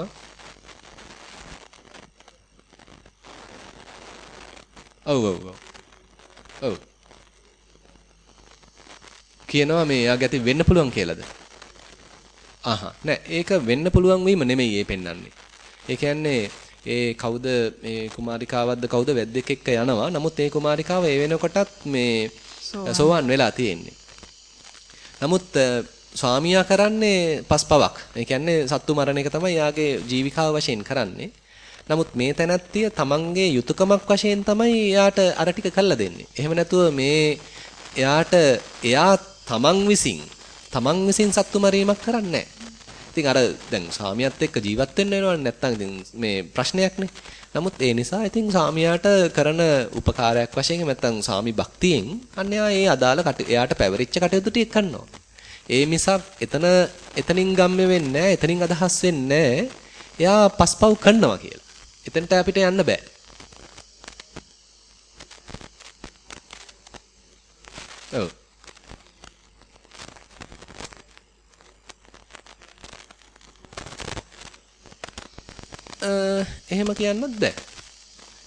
ඔව් ඔව් ඔව්. ඔව්. කියනවා මේ එයාගේ අතින් වෙන්න පුළුවන් කියලාද? අහහ නෑ ඒක වෙන්න පුළුවන් වීම නෙමෙයි ඒ පෙන්වන්නේ. ඒ කියන්නේ ඒ කවුද මේ කුමාරිකාවක්ද කවුද වැද්දෙක් එක්ක යනවා. නමුත් ඒ කුමාරිකාව ඒ වෙනකොටත් මේ සෝවන් වෙලා තියෙන්නේ. නමුත් ස්වාමියා කරන්නේ පස්පවක්. ඒ කියන්නේ සත්තු මරණ එක තමයි යාගේ ජීවිකාව වශයෙන් කරන්නේ. නමුත් මේ තැනැත්තිය තමන්ගේ යුතුයකමක් වශයෙන් තමයි එයාට අර ටික කළා දෙන්නේ. එහෙම නැතුව මේ එයාට එයා තමන් විසින් තමන් විසින් සත්තු මරීමක් කරන්නේ ඉතින් අර දැන් සාමියාත් එක්ක ජීවත් වෙන්න වෙනවනේ නැත්තම් ඉතින් මේ ප්‍රශ්නයක්නේ. නමුත් ඒ නිසා ඉතින් සාමියාට කරන උපකාරයක් වශයෙන් නැත්තම් සාමි භක්තියෙන් අන්‍යයා ඒ අදාළ එයාට පැවරිච්ච කටයුතු ටික කරනවා. ඒ මිසක් එතන එතනින් ගම්ම වෙන්නේ එතනින් අදහස් වෙන්නේ එයා පස්පව් කරනවා කියලා. එතනට අපිට යන්න බෑ. ඔව්. එහෙම කියන්නත් බෑ.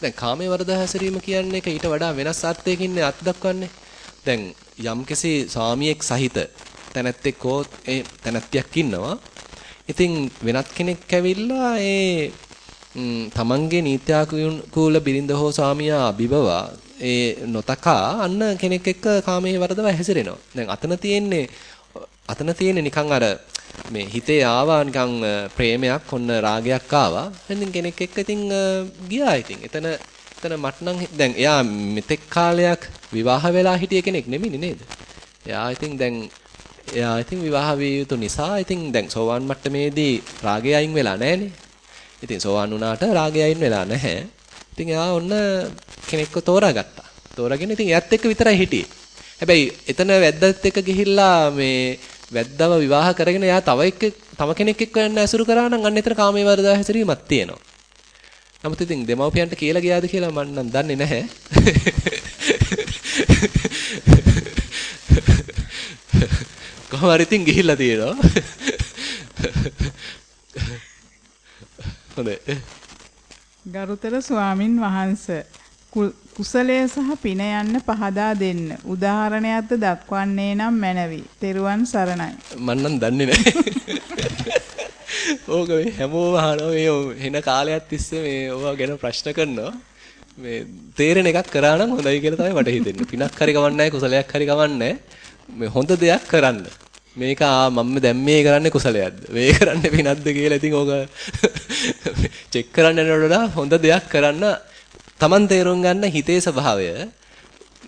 දැන් කාමයේ වරද හැසිරීම කියන්නේ ඒක ඊට වඩා වෙනස් අර්ථයකින් අත් දක්වන්නේ. දැන් යම්කිසි ස්වාමියෙක් සහිත තැනැත්තෙක් හෝ ඒ තැනැත්තියක් ඉන්නවා. ඉතින් වෙනත් කෙනෙක් ඇවිල්ලා ඒ තමන්ගේ නීත්‍යාකූල බිරිඳ හෝ ස්වාමියා අභිබවා ඒ නොතකා අන්න කෙනෙක් එක්ක කාමයේ වරදව හැසිරෙනවා. දැන් අතන තියෙන්නේ අතන තියෙන්නේ නිකන් අර මේ හිතේ ආවා නිකන් ප්‍රේමයක් ඔන්න රාගයක් ආවා. ඉතින් කෙනෙක් එක්ක ඉතින් ගියා ඉතින්. එතන එතන මට නම් දැන් එයා මෙතෙක් කාලයක් විවාහ වෙලා හිටිය කෙනෙක් නෙමෙයි නේද? එයා ඉතින් දැන් එයා ඉතින් විවාහ විය යුතු නිසා ඉතින් දැන් සෝවාන් මට්ටමේදී රාගය අයින් වෙලා නැහනේ. ඉතින් සෝවාන් වුණාට රාගය අයින් වෙලා නැහැ. ඉතින් එයා ඔන්න කෙනෙක්ව තෝරාගත්තා. තෝරාගෙන ඉතින් එයත් එක්ක විතරයි හිටියේ. හැබැයි එතන වැද්දත් එක්ක ගිහිල්ලා මේ වැද්දව විවාහ කරගෙන එයා තව එක්ක තව කෙනෙක් එක්ක යන්න ඇසුරු කරා නම් අන්න එතන කාමයේ වර්ධා හැසිරීමක් තියෙනවා. නමුත් ඉතින් දෙමව්පියන්ට කියලා ගියාද කියලා මම නම් දන්නේ නැහැ. කොහොම හරි ඉතින් ගිහිල්ලා තියෙනවා. හොඳයි. ගරුතර ස්වාමින් වහන්සේ කුසලය සහ පින යන්න පහදා දෙන්න. උදාහරණයක්ද දක්වන්නේ නම් මැනවි. තෙරුවන් සරණයි. මම නම් දන්නේ නැහැ. ඕක මේ හැමෝම අහනවා මේ එන කාලයක් තිස්සේ මේ ඕවා ගැන ප්‍රශ්න කරනවා. මේ තේරෙන එකක් කරා නම් හොඳයි කියලා තමයි මට හිතෙන්නේ. පිනක් හරි කවන්නේ කුසලයක් හරි කවන්නේ මේ හොඳ දෙයක් කරන්න. මේක ආ මම දැන් මේ කරන්නේ කුසලයක්ද? මේ කරන්නේ පිනක්ද කියලා ඉතින් ඕක චෙක් කරන්න යනකොට හොඳ දෙයක් කරන්න Taman තේරුම් ගන්න හිතේ ස්වභාවය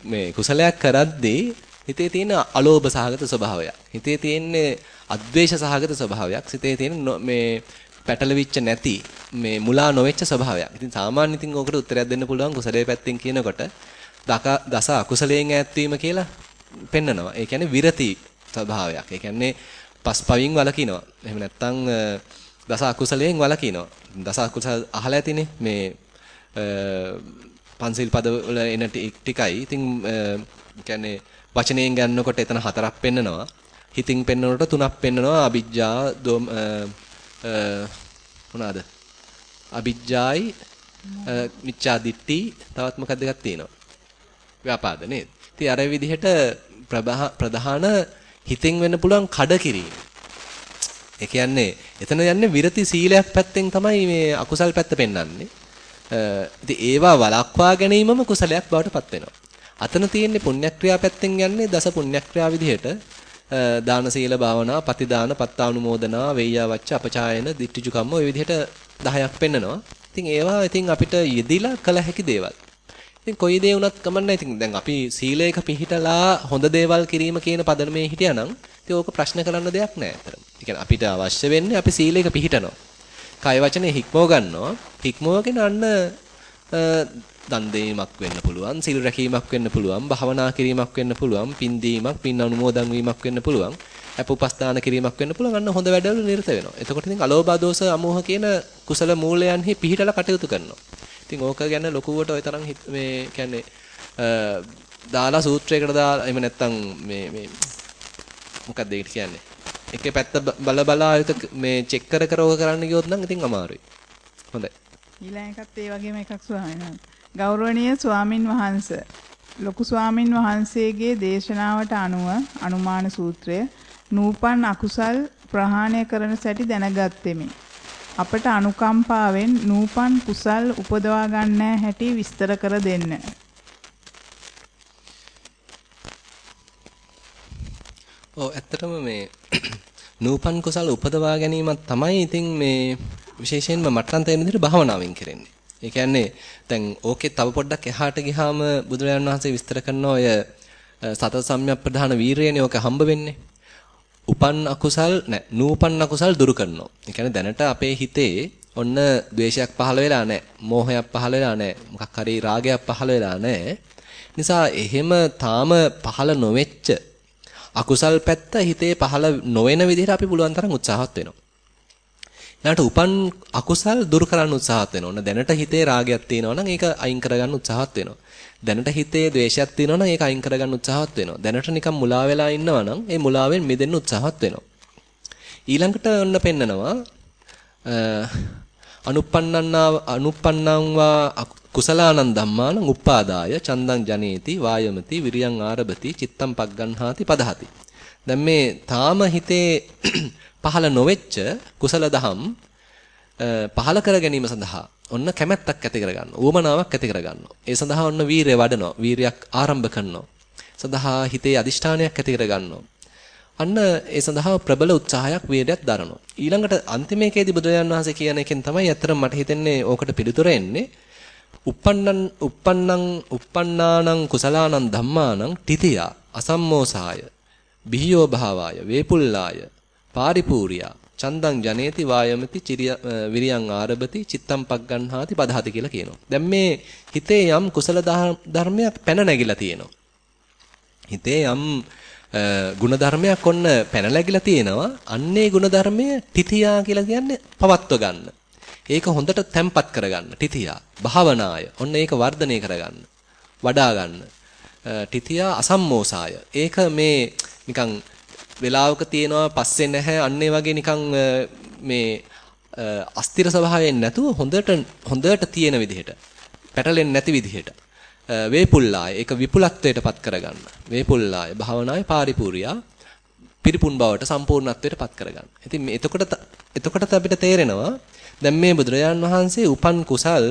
මේ කුසලයක් කරද්දී හිතේ තියෙන අලෝභ සහගත ස්වභාවයක්. හිතේ තියෙන අද්වේෂ සහගත ස්වභාවයක්. හිතේ තියෙන මේ පැටලවිච්ච නැති මේ මුලා නොවෙච්ච ස්වභාවයක්. ඉතින් සාමාන්‍ය ඉතින් ඕකට උත්තරයක් දෙන්න පුළුවන් කුසලයේ පැත්තෙන් කියනකොට දස අකුසලයෙන් ඈත් වීම කියලා පෙන්නනවා. ඒ කියන්නේ විරති ස්වභාවයක්. ඒ කියන්නේ පස්පවින් වලකිනවා. එහෙම නැත්නම් දස අකුසලයෙන් වලකිනවා. දස අකුසල අහලා ඇතිනේ මේ පන්සිල් පදවල එන ටිකයි. ඉතින් කියන්නේ වචනයෙන් ගන්නකොට එතන හතරක් පෙන්නනවා. හිතින් පෙන්නනකොට තුනක් පෙන්නනවා. අ비ජ්ජා දොම් මොනවාද? අ비ජ්ජායි මිච්ඡා දිට්ටි තවත් මොකක්ද එකක් තියෙනවා. ව්‍යාපාද නේද? ඉතින් අර විදිහට ප්‍රධාන හිතෙන් වෙන්න පුළුවන් කඩ කිරීම. ඒ කියන්නේ එතන යන්නේ විරති සීලයක් පැත්තෙන් තමයි මේ අකුසල් පැත්ත පෙන්වන්නේ. ඉතින් ඒවා වළක්වා ගැනීමම කුසලයක් බවට පත් වෙනවා. අතන තියෙන්නේ පුණ්‍යක්‍රියා පැත්තෙන් යන්නේ දස පුණ්‍යක්‍රියා විදිහට දාන සීල භාවනා පතිදාන පත්තානුමෝදනා වෙය්‍යාවච්ච අපචායන දිට්ඨිජු කම්ම ඔය විදිහට 10ක් පෙන්නනවා. ඉතින් ඒවා ඉතින් අපිට යෙදිලා කළ හැකි දේවල්. ඉතින් කොයි දේ වුණත් කමන්නේ. ඉතින් දැන් අපි සීලයක පිහිටලා හොඳ දේවල් කිරීම කියන පදනමේ හිටියානම් ඉතින් ඕක ප්‍රශ්න කරන්න දෙයක් නෑ අතරම. ඒ අපිට අවශ්‍ය වෙන්නේ අපි සීලයක පිහිටනවා. කය වචනේ හික්මව ගන්නවා. හික්මවගෙන අන්න දන් දීමක් වෙන්න පුළුවන්, සිල් රැකීමක් වෙන්න පුළුවන්, භාවනා කිරීමක් වෙන්න පුළුවන්, පින් දීමක්, පින් අනුමෝදන් වීමක් වෙන්න පුළුවන්. අප උපස්ථාන කිරීමක් වෙන්න පුළුවන්. අන්න හොඳ වැඩවල නිරත වෙනවා. එතකොට ඉතින් අලෝභ දෝෂ අමෝහ කියන කුසල මූලයන්හි පිහිටලා කටයුතු කරනවා. ඉතින් ඕක ගැන ලොකුවට ওই තරම් මේ කියන්නේ දාලා සූත්‍රයකට දාලා එහෙම නැත්නම් මේ මේ මොකක්ද ඒකට කියන්නේ? එකේ පැත්ත බල බලා මේ චෙක් කර කර ඕක කරන්න ගියොත් නම් ඉතින් අමාරුයි. හොඳයි. ඊළඟ එකත් ඒ වගේම එකක් ස්වාමීන් වහන්සේ. ගෞරවනීය ස්වාමින් වහන්සේ ලොකු ස්වාමින් වහන්සේගේ දේශනාවට අනුව අනුමාන සූත්‍රය නූපන් අකුසල් ප්‍රහාණය කරන සැටි දැනගත්ෙමි. අපට අනුකම්පාවෙන් නූපන් කුසල් උපදවා ගන්න හැටි විස්තර කර දෙන්න. ඔව් ඇත්තටම මේ [COUGHS] නූපන් කුසල් උපදවා ගැනීමක් තමයි ඉතින් මේ විශේෂයෙන්ම මට නම් තේරෙන විදිහට භාවනාවෙන් කරන්නේ. ඒ කියන්නේ දැන් ඕකේ තව පොඩ්ඩක් එහාට ගියාම බුදුරජාණන් වහන්සේ විස්තර කරන ඔය සතර සම්‍යක් ප්‍රධාන වීරයනේ ඕක හම්බ වෙන්නේ. උපන් අකුසල් නෑ නූපන් අකුසල් දුරු කරනවා. ඒ කියන්නේ දැනට අපේ හිතේ ඔන්න ද්වේෂයක් පහළ වෙලා නැහැ. මෝහයක් පහළ වෙලා නැහැ. මොකක් හරි රාගයක් පහළ වෙලා නැහැ. නිසා එහෙම තාම පහළ නොවෙච්ච අකුසල් පැත්ත හිතේ පහළ නොවන විදිහට අපි පුළුවන් තරම් උත්සාහවත් වෙනවා. ඊළඟට උපන් අකුසල් දුරු කරන්න උත්සාහත් වෙනවා. ඔන්න දැනට හිතේ රාගයක් තියෙනවා නම් ඒක අයින් කරගන්න උත්සාහත් වෙනවා. දැනට හිතේ ද්වේෂයක් තියෙනවා නම් ඒක අයින් කරගන්න උත්සාහත් වෙනවා. දැනට නිකන් මුලා වෙලා ඉන්නවා නම් ඒ මුලාවෙන් මිදෙන්න උත්සාහත් වෙනවා. ඊළඟට ඔන්න පෙන්නනවා අනුප්පන්නන්නා අනුප්පන්නං වා කුසලානං ධම්මානං උප්පාදාය චන්දං ජනේති වායමති විරියං ආරභති චිත්තං පග්ගන්හාති පදහති. දැන් මේ තාම හිතේ [CLEARS THROAT] පහළ නොවෙච්ච කුසල දහම් පහළ කර ගැනීම සඳහා ඔන්න කැමැත්තක් ඇති කරගන්න. උවමනාවක් ඇති කරගන්න. ඒ සඳහා ඔන්න වීරය වඩනවා. වීරයක් ආරම්භ කරනවා. සඳහා හිතේ අදිෂ්ඨානයක් ඇති කරගන්නවා. අන්න ඒ සඳහා ප්‍රබල උත්සාහයක් වීරයක් දරනවා. ඊළඟට අන්තිමේකේදී බුදුරජාණන් වහන්සේ කියන එකෙන් තමයි ඇත්තටම මට හිතෙන්නේ ඕකට පිළිතුර එන්නේ. uppannang uppannang uppannානං කුසලානං ධම්මානං තිතියා අසම්මෝසාය බිහියෝ භාවාය වේපුල්ලාය පාරිපූර්යා චන්දං ජනේති වායමති විරියං ආරබති චිත්තම් පග්ගණ්හාති පදහති කියලා කියනවා. දැන් මේ හිතේ යම් කුසල ධර්මයක් පැන නැගිලා තියෙනවා. හිතේ යම් ගුණ ධර්මයක් ඔන්න පැන නැගිලා තියෙනවා. අන්නේ ගුණ ධර්මය තිතියා කියලා කියන්නේ පවත්ව ගන්න. ඒක හොඳට තැම්පත් කරගන්න. තිතියා. භාවනාය. ඔන්න ඒක වර්ධනය කරගන්න. වඩා ගන්න. තිතියා අසම්මෝසාය. ඒක මේ නිකන් වෙලාවක තියෙනවා පස්සේ නැහැ අන්නේ වගේ නිකන් මේ අස්තිර ස්වභාවයෙන් නැතුව හොඳට හොඳට තියෙන විදිහට පැටලෙන්නේ නැති විදිහට වේපුල්ලාය ඒක විපුලත්වයටපත් කරගන්න වේපුල්ලාය භාවනාවේ පාරිපූර්ණියා පිරිපුන් බවට සම්පූර්ණත්වයට පත් කරගන්න. ඉතින් මේ එතකොට එතකොට අපිට තේරෙනවා දැන් මේ බුදුරජාන් වහන්සේ උපන් කුසල්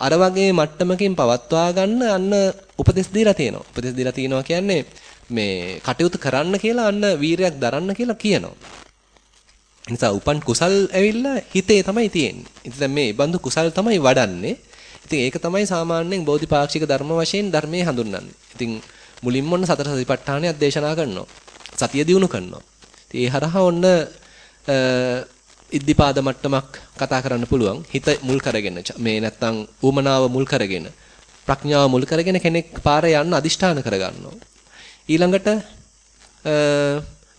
අර වගේ මට්ටමකින් පවත්වා ගන්න අන්න උපදෙස් දීලා තියෙනවා. උපදෙස් දීලා තියෙනවා කියන්නේ මේ කටයුතු කරන්න කියලා අන්න වීරයක් දරන්න කියලා කියනවා. නිසා උපන් කුසල් ඇවිල්ලා හිතේ තමයි තියෙන්නේ. ඉතින් දැන් මේ බඳු කුසල් තමයි වඩන්නේ. ඉතින් ඒක තමයි සාමාන්‍යයෙන් බෝධිපාක්ෂික ධර්ම වශයෙන් ධර්මයේ හඳුන්වන්නේ. ඉතින් මුලින්ම ඔන්න සතර සතිපට්ඨානයක් දේශනා කරනවා. සතිය දිනු කරනවා. ඉතින් ඒ හරහා ඔන්න ඉද්ධිපාද මට්ටමක් කතා කරන්න පුළුවන්. හිත මුල් කරගෙන මේ නැත්තම් ඌමනාව මුල් කරගෙන ප්‍රඥාව මුල් කරගෙන කෙනෙක් පාරේ යන්න අදිෂ්ඨාන කරගන්නවා. ඊළඟට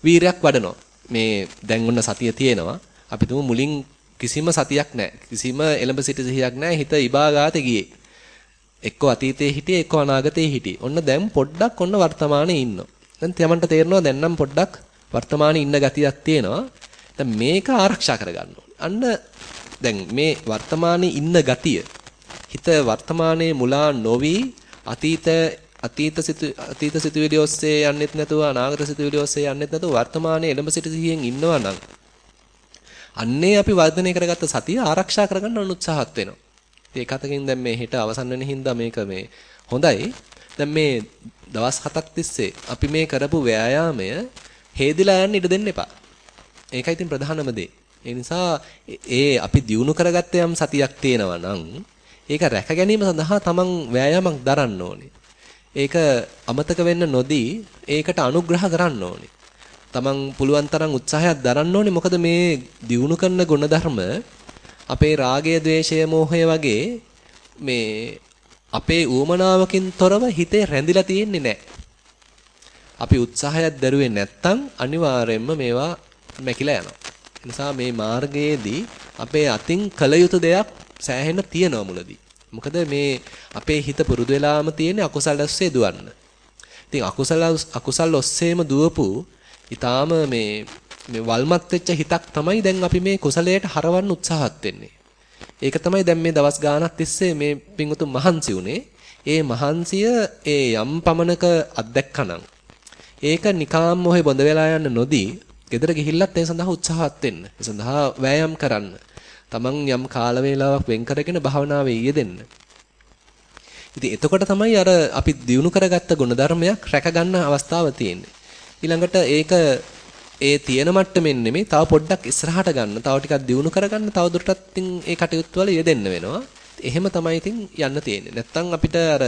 වීරයක් වඩනවා. මේ දැන් ඔන්න සතිය තියෙනවා. අපි තුමු මුලින් කිසිම සතියක් නැහැ. කිසිම එළඹ සිට සිහියක් නැහැ. හිත ඉබාගාතේ ගියේ. එක්ක අතීතයේ හිටියේ එක්ක අනාගතයේ හිටියේ. ඔන්න දැන් පොඩ්ඩක් ඔන්න වර්තමානයේ ඉන්නවා. දැන් තමන්ට තේරෙනවා දැන් නම් පොඩ්ඩක් වර්තමානයේ ඉන්න ගතියක් තියෙනවා. දැන් මේක ආරක්ෂා කරගන්න අන්න දැන් මේ වර්තමානයේ ඉන්න ගතිය හිත වර්තමානයේ මුලා නොවි අතීත අතීත සිතු අතීත සිතුවිලි ඔස්සේ යන්නෙත් නැතුව අනාගත සිතුවිලි ඔස්සේ යන්නෙත් නැතුව වර්තමානයේ එළඹ සිට සිහියෙන් ඉන්නවා නම් අන්නේ අපි වර්ධනය කරගත්ත සතිය ආරක්ෂා කරගන්න උත්සාහත් වෙනවා. ඒක අතකින් දැන් මේ හෙට අවසන් වෙන හින්දා මේක මේ හොඳයි. දැන් මේ දවස් හතක් තිස්සේ අපි මේ කරපු ව්‍යායාමය හේදිලා යන්න ඉඩ දෙන්න එපා. ඒකයි ඉතින් ප්‍රධානම දේ. ඒ නිසා ඒ අපි දියුණු කරගත්ත යම් සතියක් තියෙනවා නම් ඒක රැක ගැනීම සඳහා තමන් වෑයමක් දරන්න ඕනේ. ඒක අමතක වෙන්න නොදී ඒකට අනුග්‍රහ කරන්න ඕනේ. තමන් පුළුවන් තරම් උත්සාහයක් දරන්න ඕනේ මොකද මේ දියුණු කරන ගුණධර්ම අපේ රාගය, ద్వේෂය, මෝහය වගේ මේ අපේ ඌමනාවකින් තොරව හිතේ රැඳිලා තියෙන්නේ නැහැ. අපි උත්සාහයක් දරුවේ නැත්තම් අනිවාර්යයෙන්ම මේවා මැකිලා යනවා. නිසා මේ මාර්ගයේදී අපේ අතින් කළ යුතු දෙයක් සෑහෙන තියෙනවා මුලදී. මොකද මේ අපේ හිත පුරුදු වෙලාම තියෙන අකුසල ඔස්සේ දුවන්න. ඉතින් අකුසල අකුසල ඔස්සේම දුවපු ඊටාම මේ මේ වල්මත් වෙච්ච හිතක් තමයි දැන් අපි මේ කුසලයට හරවන්න උත්සාහත් වෙන්නේ. ඒක තමයි දැන් මේ දවස් ගාණක් තිස්සේ මේ පිංගුතුන් මහන්සි උනේ. ඒ මහන්සිය ඒ යම් පමණක අත්දැක්කනම් ඒක නිකාම් මොහේ බොඳ වෙලා යන්න නොදී ගෙදර ගිහිල්ලත් ඒ සඳහා උත්සාහත් වෙන්න. ඒ සඳහා වෑයම් කරන්න. තමන් යම් කාල වේලාවක් වෙන් කරගෙන භාවනාවේ යෙදෙන්න. ඉතින් එතකොට තමයි අර අපි දිනු කරගත්ත ගුණධර්මයක් රැකගන්න අවස්ථාව තියෙන්නේ. ඊළඟට ඒක ඒ තියෙන මට්ටමින් නෙමෙයි තව පොඩ්ඩක් ඉස්සරහට ගන්න, තව ටිකක් දිනු කරගන්න, තව දුරටත් ඉතින් ඒ කටයුතු වල යෙදෙන්න වෙනවා. එහෙම තමයි ඉතින් යන්න තියෙන්නේ. නැත්තම් අපිට අර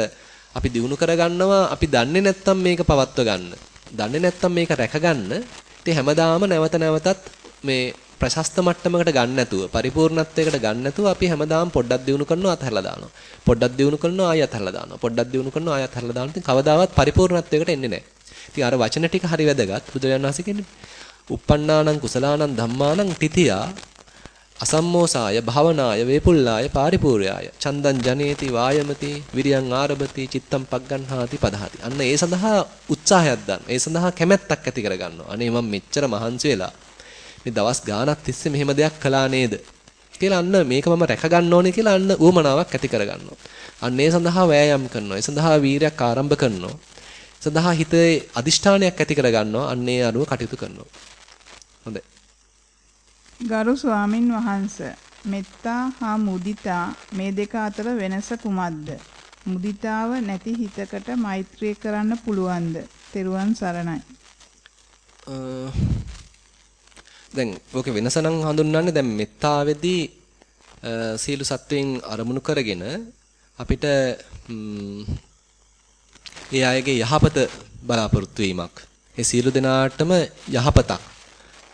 අපි දිනු කරගන්නවා අපි දන්නේ නැත්තම් මේක පවත්ව ගන්න. දන්නේ නැත්තම් මේක රැකගන්න. ඉතින් හැමදාම නැවත නැවතත් මේ ප්‍රශස්ත මට්ටමකට ගන්න නැතුව පරිපූර්ණත්වයකට ගන්න නැතුව අපි හැමදාම පොඩ්ඩක් දිනු කරනවා අතහැරලා දානවා. පොඩ්ඩක් දිනු කරනවා ආයෙ අතහැරලා දානවා. පොඩ්ඩක් දිනු කරනවා ආයෙ අතහැරලා දානවා. ඉතින් කවදාවත් පරිපූර්ණත්වයකට එන්නේ නැහැ. ඉතින් අර වචන ටික හරි වැදගත්. බුදුරජාණන් වහන්සේ කියන්නේ uppannānaṁ කුසලානං ධම්මානං තිතියා අසම්මෝසාය භවනාය වේපුල්ලාය පාරිපූර්යාය චන්දං ජනේති වායමති විරියං ආරභති චිත්තං පග්ගන්හාති පදහති අන්න ඒ සඳහා උත්සාහයක් ගන්න ඒ සඳහා කැමැත්තක් ඇති කරගන්නවා අනේ මම මෙච්චර මහන්සි වෙලා මේ දවස් ගාණක් තිස්සේ මෙහෙම දෙයක් කළා නේද කියලා අන්න මේක මම රැක ගන්න ඕනේ කියලා අන්න උවමනාවක් ඇති කරගන්නවා. අන්න ඒ සඳහා වෑයම් කරනවා. ඒ සඳහා වීරයක් ආරම්භ කරනවා. සඳහා හිතේ අදිෂ්ඨානයක් ඇති කරගන්නවා. අන්න ඒ අනුව කටයුතු කරනවා. හොඳයි. ගරු ස්වාමින් වහන්සේ මෙත්තා හා මුදිතා මේ දෙක අතර වෙනස කුමක්ද? මුදිතාව නැති හිතකට මෛත්‍රිය කරන්න පුළුවන්ද? තෙරුවන් සරණයි. දැන් ඕකේ වෙනස නම් හඳුන්වන්නේ දැන් මෙත්තාවේදී සීල සත්වයෙන් අරමුණු කරගෙන අපිට ඒ අයගේ යහපත බලාපොරොත්තු වීමක්. ඒ සියලු දෙනාටම යහපතක්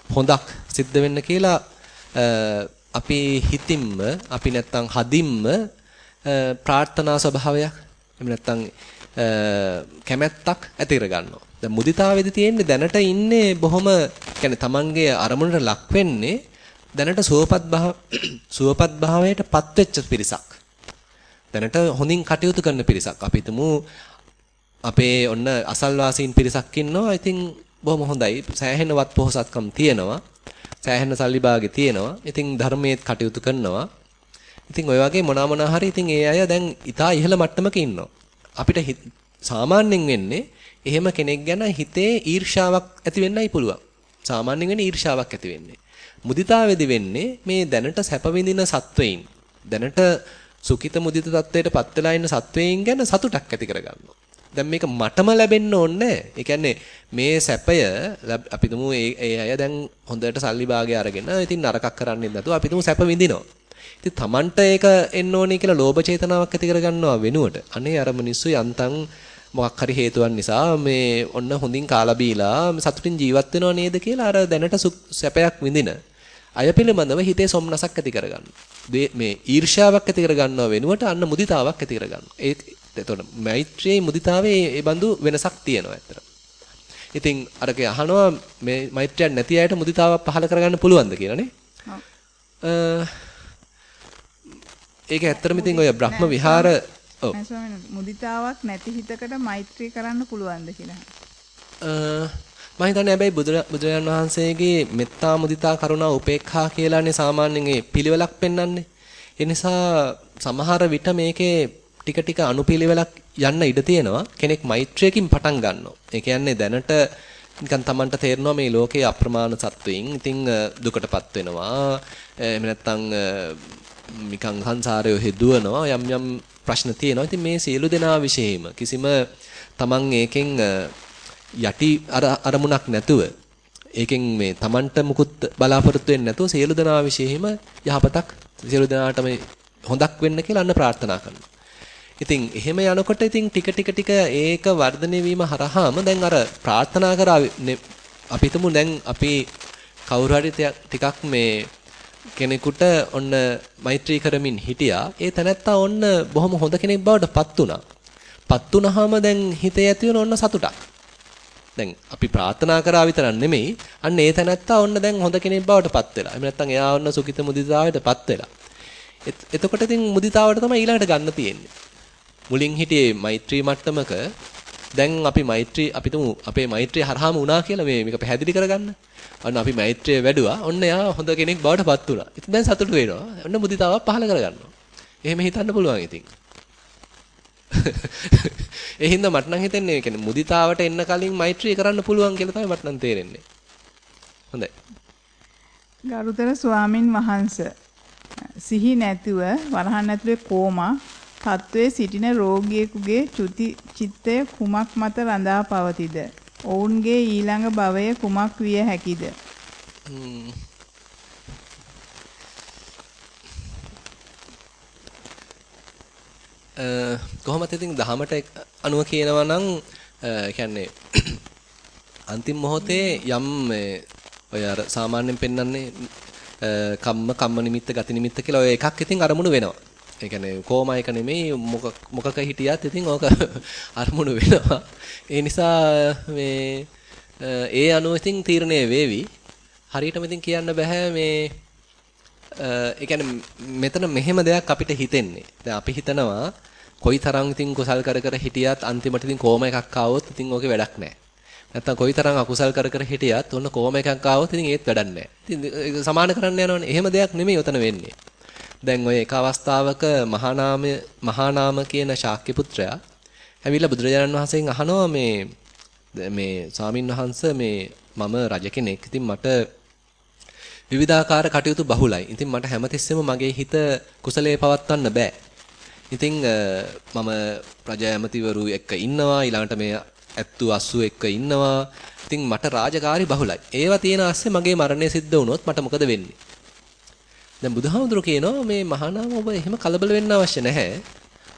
හොඳක් සිද්ධ වෙන්න කියලා අපි හිතින්ම අපි නැත්තම් හදින්ම ප්‍රාර්ථනා ස්වභාවයක් එහෙම නැත්තම් කැමැත්තක් ඇති කරගන්නවා. දැන් මුදිතාවේදී තියෙන්නේ දැනට ඉන්නේ බොහොම කියන්නේ Tamanගේ අරමුණට ලක් වෙන්නේ දැනට සුවපත් භාව [CLEARS THROAT] සුවපත් භාවයට පත්වෙච්ච පිරිසක්. දැනට හොඳින් කටයුතු කරන පිරිසක්. අපි හිතමු අපේ ඔන්න අසල්වාසීන් පිරිසක් ඉන්නවා. ඉතින් බොහොම හොඳයි. සෑහෙන වත් පොහසත්කම් තියෙනවා. සෑහෙන සල්ලි භාගෙ තියෙනවා. ඉතින් ධර්මයේත් කටයුතු කරනවා. ඉතින් ওই වගේ මොනවා මොනවා හරි ඉතින් ඒ අය දැන් ඊටා ඉහළ මට්ටමක ඉන්නවා. අපිට සාමාන්‍යයෙන් වෙන්නේ එහෙම කෙනෙක් ගැන හිතේ ඊර්ෂාවක් ඇති වෙන්නයි පුළුවන්. සාමාන්‍යයෙන් වෙන්නේ ඊර්ෂාවක් ඇති වෙන්නේ. මුදිතාවේදී වෙන්නේ මේ දැනට සැප විඳින සත්වයින් දැනට සුඛිත මුදිත තත්වයට පත් වෙලා ඉන්න සත්වයින් ගැන සතුටක් ඇති කරගන්නවා. දැන් මේක මටම ලැබෙන්න ඕනේ ඒ කියන්නේ මේ සැපය අපි තුමු ඒ ඒ අය දැන් හොඳට සල්ලි භාගය අරගෙන ඉතින් නරකක් කරන්නේ නැතුව අපි තුමු සැප විඳිනවා. ඉතින් Tamanට ඒක එන්න ඕනේ කියලා ලෝභ චේතනාවක් ඇති කරගන්නවා වෙනුවට අනේ අර මිනිස්සු යන්තම් මොකක් හරි හේතුවක් නිසා මේ ඔන්න හොඳින් කාලා බීලා සතුටින් ජීවත් වෙනව නේද කියලා අර දැනට සැපයක් විඳින අය පිළිබඳව හිතේ සොම්නසක් ඇති කරගන්න. මේ ඊර්ෂ්‍යාවක් ඇති කරගන්නව වෙනුවට අන්න මුදිතාවක් ඇති කරගන්න. එතකොට මෛත්‍රියේ මුදිතාවේ ඒ බඳු වෙනසක් තියෙනවා ඇත්තට. ඉතින් අරක අහනවා මේ මෛත්‍රියක් නැති අයට මුදිතාවක් පහල කරගන්න පුළුවන්ද කියලා නේ? ඒක ඇත්තටම ඉතින් ඔය බ්‍රහ්ම විහාර ඔව්. මුදිතාවක් නැති හිතකට මෛත්‍රී කරන්න පුළුවන්ද කියලා. මම හිතන්නේ හැබැයි බුදුරජාණන් වහන්සේගේ මෙත්තා මුදිතා කරුණා උපේක්ඛා කියලානේ සාමාන්‍යයෙන් පිළිවෙලක් පෙන්වන්නේ. ඒ නිසා සමහර විට මේකේ ටික ටික අනුපිළිවෙලක් යන්න ඉඩ තියෙනවා. කෙනෙක් මෛත්‍රියකින් පටන් ගන්නවා. ඒ කියන්නේ දැනට නිකන් Tamanට තේරෙනවා මේ ලෝකේ අප්‍රමාණ සත්වයින් ඉතින් දුකටපත් වෙනවා. එහෙම නැත්නම් නිකන් සංසාරයේ හෙදුවනවා යම් යම් ප්‍රශ්න තියෙනවා. ඉතින් මේ සියලු දෙනා විශේෂම කිසිම Taman ඒකෙන් යටි අරමුණක් නැතුව ඒකෙන් මේ Tamanට මුකුත් බලාපොරොත්තු වෙන්නේ නැතුව සියලු දෙනා විශේෂම යහපතක් සියලු දෙනාටම හොඳක් වෙන්න කියලා අන්න ප්‍රාර්ථනා කරනවා. ඉතින් එහෙම යනකොට ඉතින් ටික ටික ටික ඒක වර්ධනය වීම හරහාම දැන් අර ප්‍රාර්ථනා කරා අපි හිතමු දැන් අපි කවුරු හරි ටිකක් මේ කෙනෙකුට ඔන්න මෛත්‍රී කරමින් හිටියා. ඒ තැනැත්තා ඔන්න බොහොම හොඳ කෙනෙක් බවට පත් වුණා. පත් වුණාම දැන් හිතේ ඇති වෙන ඔන්න සතුටක්. දැන් අපි ප්‍රාර්ථනා කරා විතරක් නෙමෙයි අන්න ඒ තැනැත්තා ඔන්න දැන් හොඳ කෙනෙක් බවට පත් වෙලා. එහෙම නැත්නම් එයා ඔන්න සුඛිත මුදිතාවට පත් වෙලා. එතකොට ඉතින් මුදිතාවට තමයි ඊළඟට ගන්න තියෙන්නේ. මුලින් හිටියේ මෛත්‍රී මට්ටමක දැන් අපි මෛත්‍රී අපි තුමු අපේ මෛත්‍රිය හරහාම වුණා කියලා මේ මේක පැහැදිලි කරගන්න. අන්න අපි මෛත්‍රිය වැඩුවා. ඔන්න එයා හොඳ කෙනෙක් බවට පත් වුණා. ඉතින් දැන් සතුටු වෙනවා. ඔන්න මුදිතාවක් පහල කරගන්නවා. එහෙම හිතන්න පුළුවන් ඉතින්. [LAUGHS] ඒ හින්දා මට නම් හිතෙන්නේ කියන්නේ මුදිතාවට එන්න කලින් මෛත්‍රිය කරන්න පුළුවන් කියලා තමයි මට නම් තේරෙන්නේ. හොඳයි. ගරුතර ස්වාමින් වහන්සේ සිහි නැතුව වරහන් ඇතුලේ කෝමා තත්වයේ සිටින රෝගියෙකුගේ චුති චිත්තය කුමක් මත රඳා පවතිද? ඔවුන්ගේ ඊළඟ භවය කුමක් විය හැකිද? කොහොමද ඉතින් දහමට අනුව කියනවා නම් කියන්නේ [CLEARS THROAT] අන්තිම මොහොතේ යම් ඔය අර සාමාන්‍යයෙන් පෙන්වන්නේ කම්ම කම්ම නිමිත්ත ගති නිමිත්ත කියලා ඔය එකක් ඉතින් අරමුණු වෙනවා. ඒ කියන්නේ කොහොම එක නෙමෙයි මොක මොකක හිටියත් ඉතින් ඕක [LAUGHS] අරමුණු වෙනවා. ඒ නිසා මේ ඒ අනුව ඉතින් තීරණය වේවි. හරියටම ඉතින් කියන්න බෑ මේ ඒ කියන්නේ මෙතන මෙහෙම දෙයක් අපිට හිතෙන්නේ. දැන් අපි හිතනවා කොයිතරම් ඉතින් කුසල් කර කර හිටියත් අන්තිමට ඉතින් කොහොම එකක් ආවොත් ඉතින් ඕකේ වැඩක් නැහැ. නැත්තම් කොයිතරම් අකුසල් කර කර හිටියත් ඔන්න කොහොම එකක් ආවොත් ඉතින් ඒත් වැඩක් නැහැ. ඉතින් සමාන කරන්න යනවනේ. එහෙම දෙයක් නෙමෙයි උතන වෙන්නේ. දැන් ඔය එක අවස්ථාවක මහානාමය මහානාම කියන ශාක්‍ය පුත්‍රයා ඇවිල්ලා බුදුරජාණන් වහන්සේගෙන් අහනවා මේ මේ ස්වාමින් වහන්සේ මේ මම රජ කෙනෙක්. ඉතින් මට විවිධාකාර කටයුතු බහුලයි. ඉතින් මට හැමතිස්සෙම මගේ හිත කුසලයේ පවත්වන්න බෑ. ඉතින් මම රජ ඇමතිවරු එක්ක ඉන්නවා ඊළඟට මේ ඇත්තු අස්සු එක්ක ඉන්නවා ඉතින් මට රාජකාරි බහුලයි. ඒවා තියෙන ASCII මගේ මරණය සිද්ධ වුණොත් මට මොකද වෙන්නේ? දැන් බුදුහාමුදුරු කියනවා මේ මහානාම ඔබ එහෙම කලබල වෙන්න අවශ්‍ය නැහැ.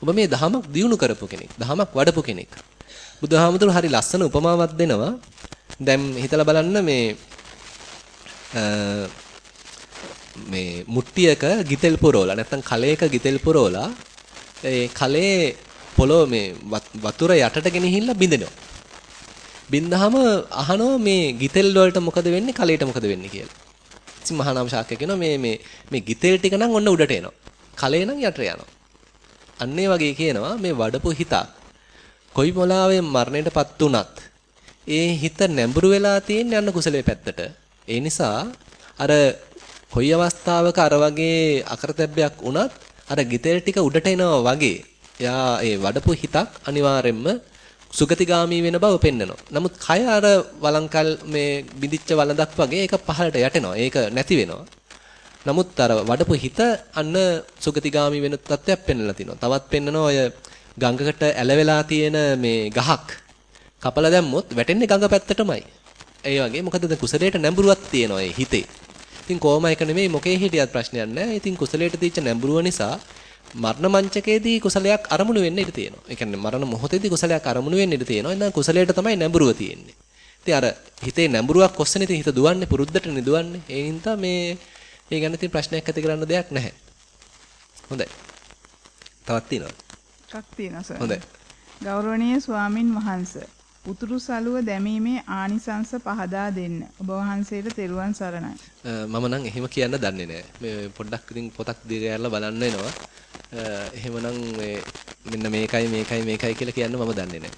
ඔබ මේ දහමක් දියුණු කරපු කෙනෙක්. දහමක් වඩපු කෙනෙක්. බුදුහාමුදුරු හරි ලස්සන උපමාවක් දෙනවා. දැන් හිතලා බලන්න මේ මේ මුට්ටියක ගිතෙල් පුරවලා නැත්නම් කලයක ගිතෙල් පුරවලා ඒ කලේ පොළොව මේ වතුර යටට ගෙනහිල්ලා බිඳෙනවා. බින්දහම අහනවා මේ ගිතෙල් වලට මොකද වෙන්නේ කලයට මොකද වෙන්නේ කියලා. ඉතින් මහානාම ශාක්‍ය කියනවා මේ මේ මේ ගිතෙල් ටික නම් ඔන්න උඩට එනවා. කලේ නම් යටට යනවා. අන්න වගේ කියනවා මේ වඩපු හිතක් කොයි මොලාවේ මරණයටපත් උනත් ඒ හිත නැඹුරු වෙලා තියෙන යන කුසලයේ පැත්තට. ඒ නිසා අර කොයි අවස්ථාවක අර වගේ අකරතැබ්බයක් වුණත් අර ගිතෙල් ටික උඩට එනවා වගේ එයා ඒ වඩපු හිතක් අනිවාර්යෙන්ම සුගතිගාමී වෙන බව පෙන්නනවා. නමුත් කය අර වලංකල් මේ බිඳිච්ච වලඳක් වගේ ඒක පහළට යටෙනවා. ඒක නැති වෙනවා. නමුත් අර වඩපු හිත අන්න සුගතිගාමී වෙන තත්ත්වයක් පෙන්වලා තිනවා. තවත් පෙන්නනවා ඔය ගඟකට ඇලවෙලා තියෙන මේ ගහක් කපලා දැම්මොත් වැටෙන්නේ ගඟ පැත්තටමයි. ඒ වගේ මොකද කුසලයට නැඹුරුවක් තියෙනවා ඒ හිතේ. ඉතින් කොහොම එක නෙමෙයි මොකේ හිටියත් ප්‍රශ්නයක් නැහැ. ඉතින් කුසලයට දීච්ච නැඹුරුව නිසා මරණ මංචකයේදී කුසලයක් අරමුණු වෙන්න ඉඩ තියෙනවා. ඒ කියන්නේ මරණ මොහොතේදී කුසලයක් අරමුණු වෙන්න ඉඩ තියෙනවා. එහෙනම් කුසලයට තමයි නැඹුරුව තියෙන්නේ. ඉතින් අර හිතේ නැඹුරුවක් ඔස්සනේ ඉතින් හිත දුවන්නේ පුරුද්දට නෙදුවන්නේ. ඒ හින්දා මේ ඒ ගැන ඉතින් ප්‍රශ්නයක් ඇති කරන්න දෙයක් නැහැ. හොඳයි. තවත් තියෙනවද? එකක් තියෙනවා සර්. හොඳයි. ගෞරවනීය ස්වාමින් වහන්සේ උතුරු සළුව දැමීමේ ආනිසංස පහදා දෙන්න. ඔබ වහන්සේට තෙරුවන් සරණයි. මම නම් එහෙම කියන්න දන්නේ නැහැ. මේ පොඩ්ඩක් ඉතින් පොතක් දිගහැරලා බලන්න වෙනවා. එහෙමනම් මේ මෙන්න මේකයි මේකයි මේකයි කියලා කියන්න මම දන්නේ නැහැ.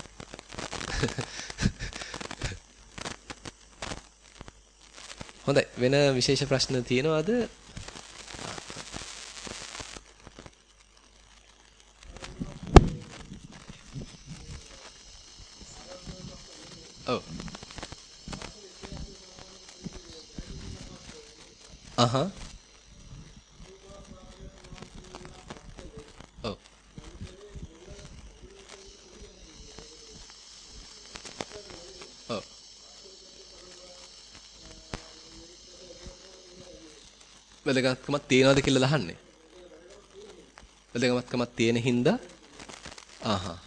[LAUGHS] හොඳයි වෙන විශේෂ ප්‍රශ්න තියෙනවද? අහහ. ඔව්. ඔව්. වැදගත්කමක් තියනවද කියලා අහන්නේ. වැදගත්කමක් තියෙන හින්දා ආහා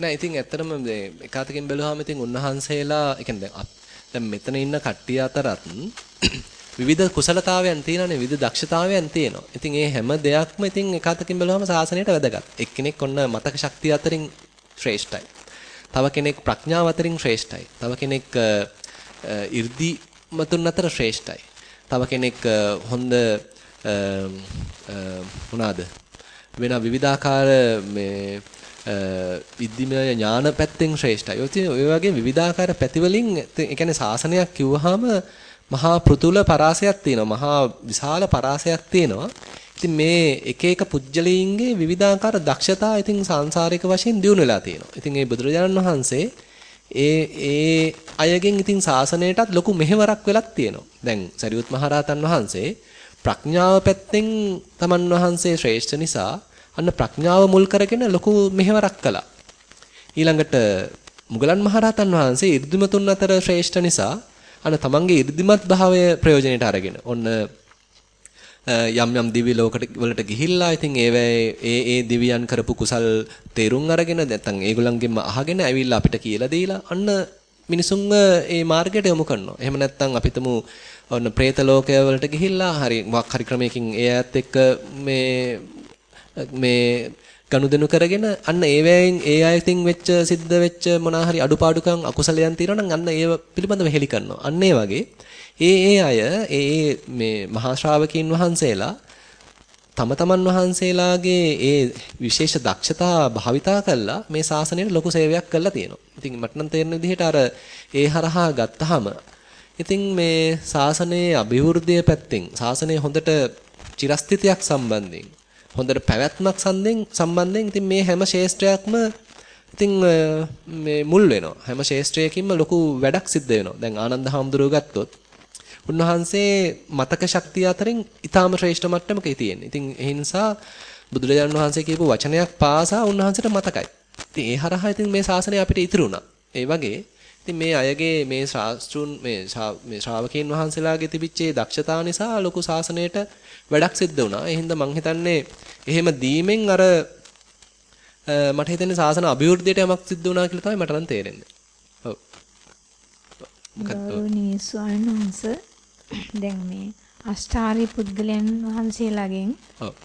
නෑ ඉතින් ඇත්තටම මේ එකwidehatකින් බැලුවාම ඉතින් උන්වහන්සේලා ඒ කියන්නේ දැන් මෙතන ඉන්න කට්ටිය අතරත් විවිධ කුසලතාවයන් තියෙනවානේ විවිධ දක්ෂතාවයන් තියෙනවා. ඉතින් මේ හැම දෙයක්ම ඉතින් එකwidehatකින් බැලුවාම සාසනයට වැදගත්. එක්කෙනෙක් ඔන්න මතක ශක්තිය අතරින් ශ්‍රේෂ්ඨයි. තව කෙනෙක් ප්‍රඥාව අතරින් ශ්‍රේෂ්ඨයි. තව කෙනෙක් 이르දි මතුන් අතර ශ්‍රේෂ්ඨයි. තව කෙනෙක් හොඳ මොනවාද වෙන විවිධාකාර මේ විද්‍යාමය ඥාන පැත්තෙන් ශ්‍රේෂ්ඨයි. ඔය වගේ විවිධාකාර පැතිවලින් ඒ කියන්නේ සාසනයක් කිව්වහම මහා පෘතුල පරාසයක් තියෙනවා. මහා විශාල පරාසයක් තියෙනවා. ඉතින් මේ එක එක පුජ්‍යලීන්ගේ විවිධාකාර දක්ෂතා ඉතින් සංසාරික වශයෙන් දිනු වෙලා තියෙනවා. ඉතින් මේ බුදුරජාණන් වහන්සේ ඒ ඒ අයගෙන් ඉතින් සාසනයටත් ලොකු මෙහෙවරක් වෙලක් තියෙනවා. දැන් සරියුත් මහරහතන් වහන්සේ ප්‍රඥාව පැත්තෙන් තමන් වහන්සේ ශ්‍රේෂ්ඨ නිසා අන්න ප්‍රඥාව මුල් කරගෙන ලොකු මෙහෙවරක් කළා. ඊළඟට මුගලන් මහරහතන් වහන්සේ 이르දිමතුන් අතර ශ්‍රේෂ්ඨ නිසා අන්න තමන්ගේ ඉර්ධිමත් භාවය ප්‍රයෝජනෙට අරගෙන ඔන්න යම් යම් දිවි ලෝකට වලට ගිහිල්ලා ඉතින් ඒවැයේ ඒ ඒ දිවියන් කරපු කුසල් තේරුම් අරගෙන නැත්නම් ඒගොල්ලන්ගෙන්ම අහගෙන ඇවිල්ලා අපිට කියලා දීලා අන්න මිනිසුන්ව ඒ මාර්ගයට යොමු කරනවා. එහෙම නැත්නම් අපිටම ඔන්න പ്രേත ලෝකය වලට ගිහිල්ලා හරි වක් හරි ක්‍රමයකින් එයාත් එක්ක මේ මේ ගනුදෙනු කරගෙන අන්න ඒවැයෙන් ඒ අයතින් වෙච්ච සිද්ධ වෙච්ච මොනවා හරි අඩුපාඩුකම් අකුසලයන් තියෙනවා නම් අන්න ඒව පිළිබඳව හෙලි කරනවා. අන්න ඒ වගේ ඒ ඒ අය ඒ ඒ මේ මහා ශ්‍රාවකීන් වහන්සේලා තම තමන් වහන්සේලාගේ ඒ විශේෂ දක්ෂතා භාවිතා කරලා මේ ශාසනයට ලොකු සේවයක් කරලා තියෙනවා. ඉතින් මට නම් තේරෙන විදිහට අර ඒ හරහා ගත්තාම ඉතින් මේ ශාසනයේ අභිවෘද්ධිය පැත්තෙන් ශාසනයේ හොඳට චිරස්ථිතියක් සම්බන්ධයෙන් හොඳට පැවැත්මක් සම්බන්ධයෙන් සම්බන්ධයෙන් ඉතින් මේ හැම ශේෂ්ත්‍රයක්ම ඉතින් මේ මුල් වෙනවා. හැම ශේෂ්ත්‍රයකින්ම ලොකු වැඩක් සිද්ධ වෙනවා. දැන් ආනන්ද හාමුදුරුවෝ ගත්තොත් උන්වහන්සේ මතක ශක්තිය අතරින් ඊටාම ශ්‍රේෂ්ඨ මට්ටමකයි තියෙන්නේ. ඉතින් ඒ නිසා බුදුරජාණන් වහන්සේ කියපු වචනයක් පාසා උන්වහන්සේට මතකයි. ඉතින් ඒ හරහා ඉතින් මේ ශාසනය අපිට ඉතිරි වුණා. ඒ වගේ ඉතින් මේ අයගේ මේ ශාස්ත්‍රුන් මේ මේ ශ්‍රාවකයන් වහන්සේලාගේ තිබිච්ච දක්ෂතාව නිසා ලොකු ශාසනයට වැඩක් සිද්ධ වුණා. ඒ හින්දා මං හිතන්නේ එහෙම දීමෙන් අර මට හිතෙන්නේ ශාසන අභිවෘද්ධියට යමක් සිද්ධ වුණා කියලා තමයි මට නම් තේරෙන්නේ. ඔව්. ගෞරවනීය ස්වාමීන් වහන්සේ දැන් මේ අෂ්ටාරි පුද්ගලයන් වහන්සේලාගෙන්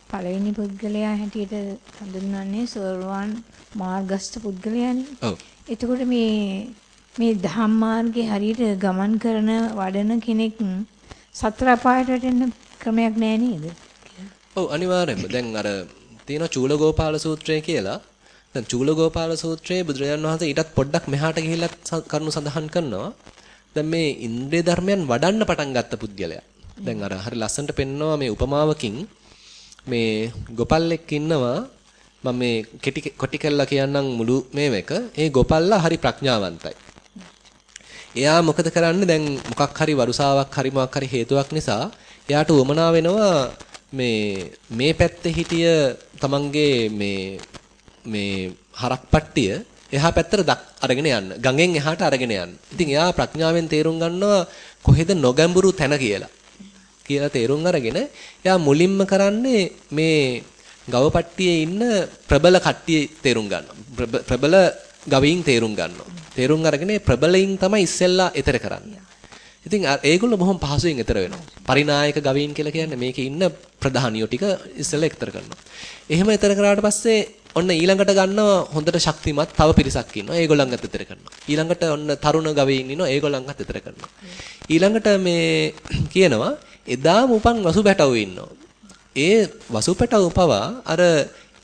පළවෙනි පුද්ගලයා හැටියට හඳුන්වන්නේ සෝරවන් මාර්ගස්ත පුද්ගලයානේ. ඔව්. එතකොට මේ මේ ධම්මාර්ගේ හරියට ගමන් කරන වඩන කෙනෙක් සතර අපායට වැටෙන්න ක්‍රමයක් නෑ නේද? ඔව් අනිවාර්යෙන්ම. දැන් අර තියෙන චූලගෝපාල සූත්‍රය කියලා. දැන් චූලගෝපාල සූත්‍රයේ බුදුරජාණන් වහන්සේ ඊටත් පොඩ්ඩක් මෙහාට ගිහිල්ලා කරුණු සඳහන් කරනවා. දැන් මේ ඉන්ද්‍රිය ධර්මයන් වඩන්න පටන් ගත්ත පුද්ගලයා. දැන් අර හරි ලස්සනට පෙන්නනවා මේ උපමාවකින් මේ ගොපල්ලෙක් ඉන්නවා මම මේ කෙටි කොටි කළා කියන්නම් මුළු මේක. ඒ ගොපල්ලා හරි ප්‍රඥාවන්තයි. එයා මොකද කරන්නේ දැන් මොකක් හරි වරුසාවක් හරි මොකක් හරි හේතුවක් නිසා එයාට උවමනා වෙනවා මේ මේ පැත්තේ හිටිය තමන්ගේ මේ මේ හරක් පට්ටිය එහා පැත්තට අරගෙන යන්න. ගඟෙන් එහාට අරගෙන යන්න. ඉතින් එයා ප්‍රඥාවෙන් තේරුම් ගන්නවා කොහෙද නොගැඹුරු තැන කියලා. කියලා තේරුම් අරගෙන එයා මුලින්ම කරන්නේ මේ ගවපට්ටියේ ඉන්න ප්‍රබල කට්ටිය තේරුම් ගන්නවා. ප්‍රබල ගවයින් තේරුම් ගන්නවා. තේරුම් අරගෙන ප්‍රබලයින් තමයි ඉස්සෙල්ලා ඈතර කරන්නේ. ඉතින් ඒගොල්ලෝ බොහොම පහසුවෙන් ඈතර වෙනවා. පරිනායක ගවයින් කියලා කියන්නේ මේකේ ඉන්න ප්‍රධානියෝ ටික ඉස්සෙල්ලා ඈතර කරනවා. එහෙම ඈතර කරාට පස්සේ ඔන්න ඊළඟට ගන්නවා හොඳට ශක්තිමත් තව පිරිසක් ඉන්නවා. ඒගොල්ලන්ගත් ඈතර කරනවා. ඊළඟට ඔන්න තරුණ ගවයින් ඉන්නවා. ඒගොල්ලන්ගත් ඈතර කරනවා. ඊළඟට මේ [CLEARS THROAT] කියනවා එදාම උපන් වසු පැටවු ඉන්නවා. ඒ වසු පැටවු පවා අර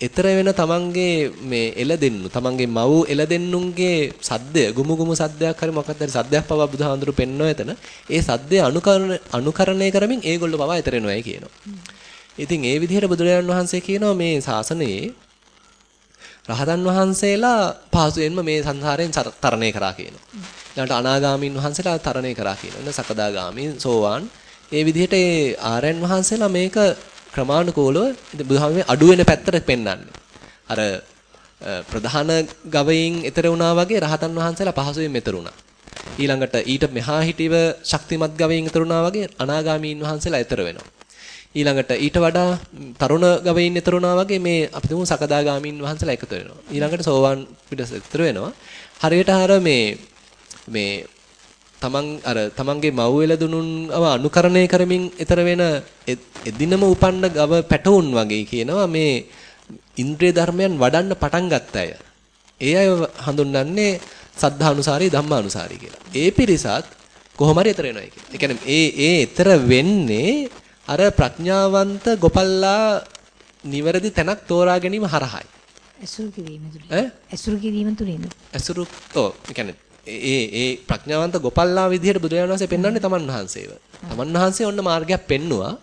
ඊතර වෙන තමන්ගේ මේ එළදෙන්නු තමන්ගේ මව් එළදෙන්නුන්ගේ සද්දය ගුමු ගුමු සද්දයක් හරි මොකක්ද හරි සද්දයක් පවා බුදුහාඳුරු පෙන්වන එතන ඒ සද්දය අනුකරණ අනුකරණය කරමින් ඒගොල්ලෝ පවා ඊතර වෙනවායි කියනවා. ඉතින් ඒ විදිහට බුදුරජාණන් වහන්සේ කියනවා මේ ශාසනයේ රහතන් වහන්සේලා පහසුවෙන්ම මේ සංසාරයෙන් තරණය කරා කියනවා. ඊළඟට අනාගාමීන් වහන්සේලා තරණය කරා කියනවා. සකදාගාමී සෝවාන් ඒ විදිහට ඒ ආරයන් වහන්සේලා මේක ක්‍රමානුකූලව බුදුහාමේ අඩු වෙන පැත්තට පෙන්වන්නේ. අර ප්‍රධාන ගවයින් ඈතර වුණා වගේ රහතන් වහන්සේලා පහසුවෙන් ඈතර වුණා. ඊළඟට ඊට මෙහා හිටිව ශක්තිමත් ගවයින් ඈතර වුණා වගේ අනාගාමීන් වහන්සේලා ඈතර වෙනවා. ඊළඟට ඊට වඩා තරුණ ගවයින් ඈතර වුණා වගේ මේ අපි තුමු සකදාගාමීන් වහන්සේලා එකතු වෙනවා. ඊළඟට සෝවාන් පිටස ඈතර වෙනවා. හරියට අර මේ මේ තමන් අර තමන්ගේ මව් එළදුනුන්ව අනුකරණය කරමින් ඊතර වෙන එදිනම උපන්න ගව පැටවුන් වගේ කියනවා මේ ඉන්ද්‍රිය ධර්මයන් වඩන්න පටන් ගත්ත අය. ඒ අය හඳුන්වන්නේ සද්ධානුසාරී ධම්මානුසාරී කියලා. ඒ පිරිසත් කොහොම හරි ඊතර වෙනවා කියලා. ඒ කියන්නේ ඒ ඒ ඊතර වෙන්නේ අර ප්‍රඥාවන්ත ගොපල්ලා නිවැරදි තැනක් තෝරා ගැනීම හරහායි. ඇසුරු කිරීම තුලින්. ඈ? ඇසුරු කිරීම තුලින්. ඇසුරු ඔව් ඒ කියන්නේ ඒ ඒ ප්‍රඥාවන්ත ගොපල්ලා විදිහට බුදුරජාණන් වහන්සේ පෙන්වන්නේ තමන් වහන්සේව. තමන් වහන්සේ ඔන්න මාර්ගයක් පෙන්නවා.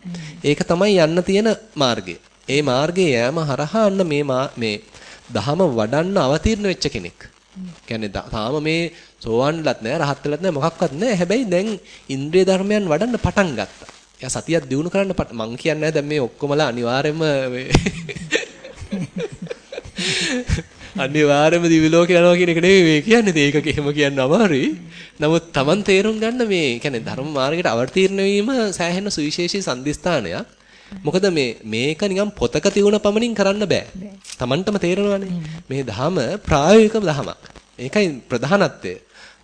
ඒක තමයි යන්න තියෙන මාර්ගය. ඒ මාර්ගයේ යෑම හරහා අන්න මේ මේ දහම වඩන්න අවතීර්ණ වෙච්ච කෙනෙක්. කියන්නේ තාම මේ සෝවන්ලත් නැහැ, රහත් වෙලත් නැහැ, මොකක්වත් නැහැ. හැබැයි දැන් ඉන්ද්‍රිය ධර්මයන් වඩන්න පටන් ගත්තා. එයා සතියක් දිනු කරන්න මං කියන්නේ දැන් මේ ඔක්කොමලා අනිවාර්යයෙන්ම [LAUGHS] අනිවාර්යයෙන්ම දිවි ලෝක යනවා කියන එක නෙවෙයි මේ කියන්නේ. ඒක එහෙම කියන්න අමාරුයි. නමුත් Taman තේරුම් ගන්න මේ කියන්නේ ධර්ම මාර්ගයට අවතීර්ණ වීම සෑහෙන සුවිශේෂී සම්දිස්ථානයක්. මොකද මේ මේක නිකන් පොතක තියුණ පමණින් කරන්න බෑ. Tamanටම තේරෙනවානේ. මේ ධහම ප්‍රායෝගික ධහමක්. ඒකයි ප්‍රධානත්වය.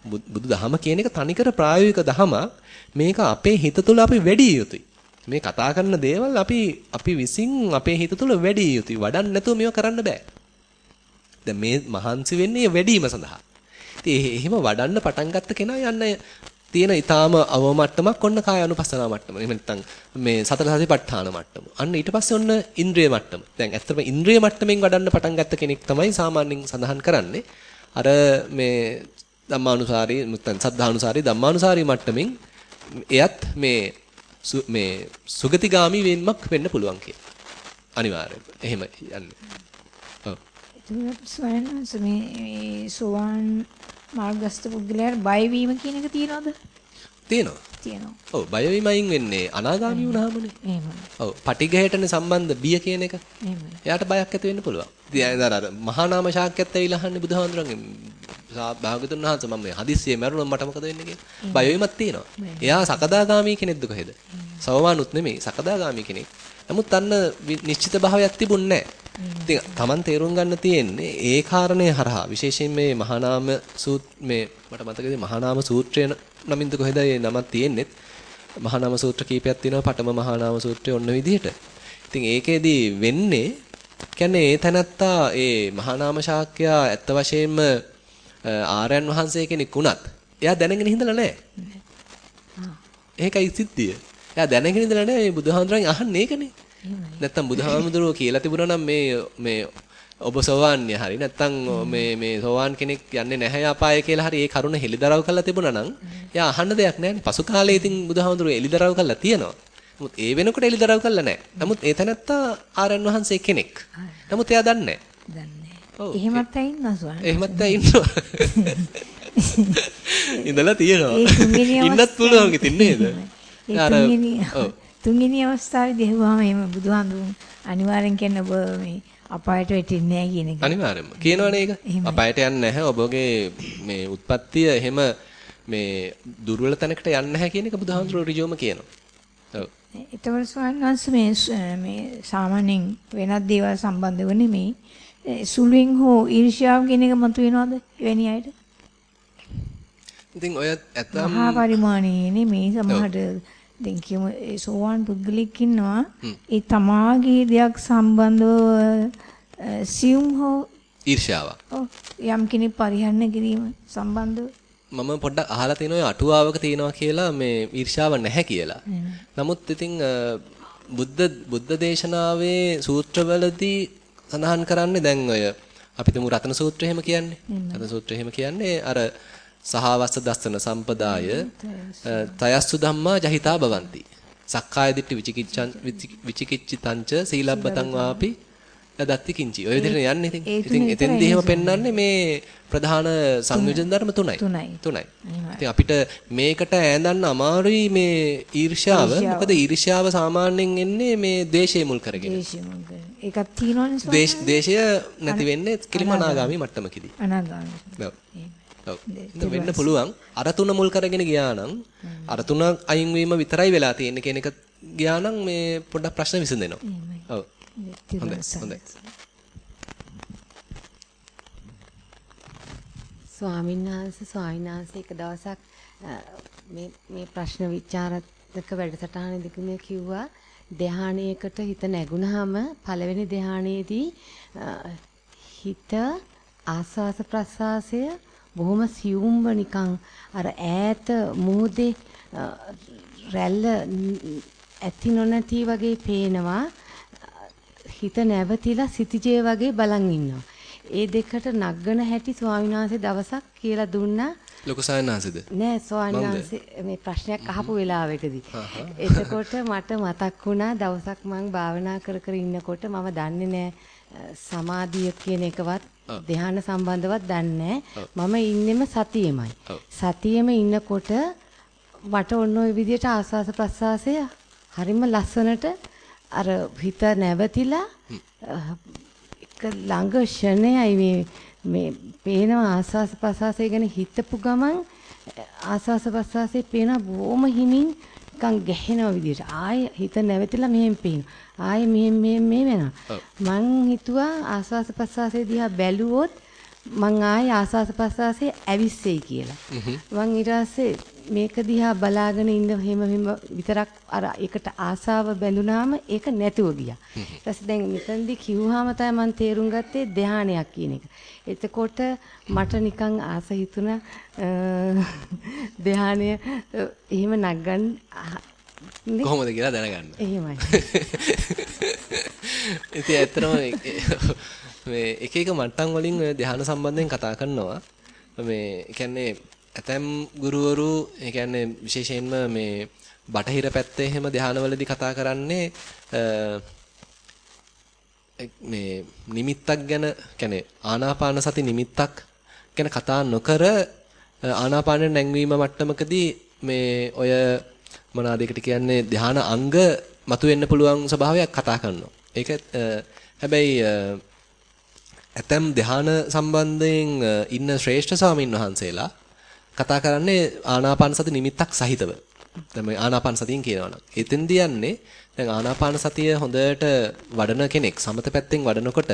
බුදු දහම කියන එක තනිකර ප්‍රායෝගික දහමක්. මේක අපේ හිත තුළ අපි වැඩි යුතුයි. මේ කතා කරන දේවල් අපි අපි විසින් අපේ හිත තුළ වැඩි යුතුයි. වඩන්න නැතුව මේව කරන්න බෑ. දැන් මේ මහන්සි වෙන්නේ වැඩිම සඳහා. ඉතින් එහෙම වඩන්න පටන් ගත්ත කෙනා යන්න තියෙන ඊටාම අවම මට්ටමක් ඔන්න කාය අනුපස්සනා මට්ටම. එහෙම නැත්නම් මේ සතර සතිපට්ඨාන මට්ටම. අන්න ඊට පස්සේ ඔන්න ඉන්ද්‍රිය මට්ටම. දැන් ඇත්තටම ඉන්ද්‍රිය මට්ටමින් වඩන්න පටන් ගත්ත කෙනෙක් තමයි සාමාන්‍යයෙන් සඳහන් කරන්නේ. අර මේ ධම්මානුසාරී නැත්නම් සද්ධානුසාරී ධම්මානුසාරී මට්ටමින් එයත් මේ මේ සුගතිගාමි වෙන්නක් වෙන්න පුළුවන් කියලා. අනිවාර්යයෙන්. එහෙම යන්නේ. ස්වයන්ස මේ සෝවාන් මාර්ගස්ත පුද්ගලයාට බය වීම කියන එක තියනවද? තියෙනවා. තියෙනවා. ඔව් බය වීමයින් වෙන්නේ අනාගාමී වුණාමනේ. එහෙමයි. ඔව් පටිඝයටනේ සම්බන්ධ බිය කියන එක. එහෙමයි. එයාට බයක් ඇති වෙන්න පුළුවන්. ඉතින් අර අර මහා නාම ශාක්‍යයත් ඇවිල්ලා අහන්නේ බුදුහාමුදුරන්ගේ භාගතුන් වහන්සේ මම මේ හදිස්සියේ මැරුණොත් මට මොකද වෙන්නේ කියලා. බය වීමක් තියෙනවා. එයා සකදාගාමී කෙනෙක්ද කොහෙද? සෝවානුත් නෙමෙයි සකදාගාමී කෙනෙක්. නමුත් අන්න නිශ්චිත භාවයක් තිබුණේ නැහැ. ඉතින් Taman තේරුම් ගන්න තියෙන්නේ ඒ කාරණේ හරහා විශේෂයෙන් මේ මහානාම සූත් මේ මට මතකද මහානාම සූත්‍රය නමින්ද කොහෙද මේ නමක් තියෙන්නේ මහානාම සූත්‍ර කීපයක් තියෙනවා පඨම මහානාම සූත්‍රය ඔන්න විදිහට. ඉතින් ඒකෙදී වෙන්නේ කියන්නේ ඒ තැනත්තා ඒ මහානාම ශාක්‍යයා ඇත්ත වශයෙන්ම ආර්යයන් වහන්සේ කෙනෙක් වුණත් එයා දැනගෙන හිඳලා නැහැ. ඒකයි සිද්ධිය. එයා දැනගෙන ඉඳලා නැහැ මේ බුදුහාමුදුරන් අහන්නේ ඒකනේ. නැත්තම් බුදුහාමුදුරුවෝ කියලා තිබුණා නම් මේ මේ ඔබ සෝවාන්ය හරි නැත්තම් මේ මේ සෝවාන් කෙනෙක් යන්නේ නැහැ අපාය කියලා හරි ඒ කරුණ හෙලිදරව් කරලා තිබුණා නම් එයා අහන්න දෙයක් නැහැ පසු කාලේ ඉතින් බුදුහාමුදුරුවෝ එලිදරව් කරලා තියෙනවා. නමුත් ඒ වෙනකොට එලිදරව් කරලා නැහැ. නමුත් ඒ තැනත්තා ආරයන් වහන්සේ කෙනෙක්. නමුත් එයා දන්නේ නැහැ. එහෙමත් ඇයි ඉන්නවා ස්වාමී. එහෙමත් ඇයි ඉන්නවා. [LAUGHS] ඉඳලා තියෙනවා. ඉන්නත් පුළුවන් ඉතින් නේද? තුන්වෙනි තුන්වෙනි අවස්ථාවේදී ඇහුවාම එහෙම බුදුහාඳුන් අනිවාර්යෙන් කියන ඔබ මේ අපායට වැටෙන්නේ නැහැ කියන එක. අනිවාර්යෙන්ම. කියනවනේ ඒක. අපායට යන්නේ නැහැ. ඔබගේ මේ උත්පත්තිය එහෙම මේ දුර්වල තැනකට යන්නේ නැහැ කියන එක බුදුහාඳුරු ඍජුවම කියනවා. ඔව්. ඒතකොට ස්වාමීන් මේ මේ සාමාන්‍යයෙන් වෙනත් දේවල් සම්බන්ධව නෙමෙයි සුළුෙන් හෝ ඊර්ෂ්‍යාව කියන එක මතුවෙනවද එවැනි අයට? ඉතින් ඔය ඇත්තම මහා පරිමාණයේ නෙමෙයි සමහරට දැන් කියමු ඒ සෝවාන් පුද්ගලෙක් ඉන්නවා ඒ තමාගේ දෙයක් සම්බන්ධව සියුම් හෝ ඊර්ෂ්‍යාවක්. ඔව් යම් කෙනෙක් පරිහරණය කිරීම සම්බන්ධව මම පොඩ්ඩක් අහලා තිනවා ඔය අටුවාවක තියෙනවා කියලා මේ ඊර්ෂ්‍යාව නැහැ කියලා. නමුත් ඉතින් බුද්ධ බුද්ධ දේශනාවේ සූත්‍රවලදී සඳහන් කරන්නේ දැන් ඔය අපි තුමු රතන සූත්‍රය එහෙම කියන්නේ. රතන සූත්‍රය එහෙම කියන්නේ අර සහවස්ස දස්සන සම්පදාය තයස්සු ධම්මා ජහිතා භවಂತಿ. සක්කාය දිට්ඨි විචිකිච්ඡං විචිකිච්ඡිතංච සීලබ්බතං වාපි දත්ති කිංචි. ඔය විදිහට යන්නේ ඉතින්. ඉතින් එතෙන්දී එහෙම පෙන්වන්නේ මේ ප්‍රධාන සංයෝජන ධර්ම තුනයි. තුනයි. ඉතින් අපිට මේකට ඈඳන්න අමාරුයි මේ ඊර්ෂ්‍යාව. මොකද ඊර්ෂ්‍යාව සාමාන්‍යයෙන් එන්නේ මේ ද්වේෂය මුල් කරගෙන. ඒකක් තියෙනවනේ. ද්වේෂය නැති වෙන්නේ කිලිම අනාගාමී මට්ටමකදී. අනාගාමී. ඔව්. වෙන්න පුළුවන්. අර තුන මුල් කරගෙන ගියා නම් අර තුන අයින් වීම විතරයි වෙලා තියෙන්නේ කියන එක ගියා නම් මේ පොඩ්ඩක් ප්‍රශ්න විසඳෙනවා. ඔව්. හොඳයි. හොඳයි. ස්වාමීන් වහන්සේ ස්වාමීන් වහන්සේ එක දවසක් මේ මේ ප්‍රශ්න විචාරක වැඩසටහනේදී මේ කිව්වා ධානයේකට හිත නැගුණාම පළවෙනි ධානයේදී හිත ආස්වාස ප්‍රසආසය බොහොම සියුම්ව නිකන් අර ඈත මුහුදේ රැල්ල ඇති නොනැති වගේ පේනවා. හිත නැවතිලා සිටිජේ වගේ බලන් ඉන්නවා. ඒ දෙකට නග්ගන හැටි ස්වාමීන් වහන්සේ දවසක් කියලා දුන්නා. ලොකු සායනාංශද නෑ ස්වාමීන් වහන්සේ මේ ප්‍රශ්නයක් අහපු වෙලාවකදී. එතකොට මට මතක් වුණා දවසක් මම භාවනා කර කර ඉන්නකොට මම දන්නේ නෑ සමාධිය කියන එකවත් ධ්‍යාන සම්බන්ධවත් දන්නේ මම ඉන්නෙම සතියෙමයි. සතියෙම ඉන්නකොට මට ඔන්න ඔය විදිහට ආස්වාස ප්‍රස්වාසය හරිම ලස්සනට අර හිත නැවතිලා එක ළඟ ෂණයයි මේ මේ පේනවා ආස්වාස ප්‍රස්වාසය ගැන හිතපු ගමන් ආස්වාස ප්‍රස්වාසයේ පේන බොහොම හිමින් නිකන් ගැහෙනව විදිහට ආයෙ හිත නැවතිලා මෙහෙම පේනවා. ආයෙ මෙහෙම මෙහෙම මේ වෙනවා. මං හිතුවා ආස්වාස ප්‍රස්වාසයේ දිහා බැලුවොත් මං ආයෙ ආස්වාස ප්‍රස්වාසයේ ඇවිස්සෙයි කියලා. මං ඊට පස්සේ මේක දිහා බලාගෙන ඉන්න හැම හැම විතරක් අර ඒකට ආසාව බැඳුනාම ඒක නැතුව ගියා. ඊට පස්සේ දැන් මෙතනදී කිව්වහම තමයි මම තේරුම් ගත්තේ ධානයක් කියන එක. එතකොට මට නිකන් ආස හිතුණා ධානය එහෙම නගන්න කොහොමද කියලා දැනගන්න. එහෙමයි. [LAUGHS] ඉතින් ඇත්තටම මේ එක එක මට්ටම් වලින් ඔය ධාන සම්බන්ධයෙන් කතා කරනවා. මේ කියන්නේ ඇතැම් ගුරුවරු ඒ කියන්නේ විශේෂයෙන්ම මේ බටහිර පැත්තේ එහෙම ධානවලදී කතා කරන්නේ මේ නිමිත්තක් ගැන කියන්නේ ආනාපාන සති නිමිත්තක් ගැන කතා නොකර ආනාපාන නැංවීම මට්ටමකදී මේ ඔය මොනවාද ඒකට කියන්නේ ධාන අංග මතුවෙන්න පුළුවන් ස්වභාවයක් කතා කරනවා. ඒක හැබැයි ඇතම් ධ්‍යාන සම්බන්ධයෙන් ඉන්න ශ්‍රේෂ්ඨ ස්වාමින් වහන්සේලා කතා කරන්නේ ආනාපාන සති නිමිත්තක් සහිතව. දැන් මේ ආනාපාන සතියෙන් කියනවනම්. එතෙන්දී යන්නේ දැන් ආනාපාන සතිය හොඳට වඩන කෙනෙක් සමත පැත්තෙන් වඩනකොට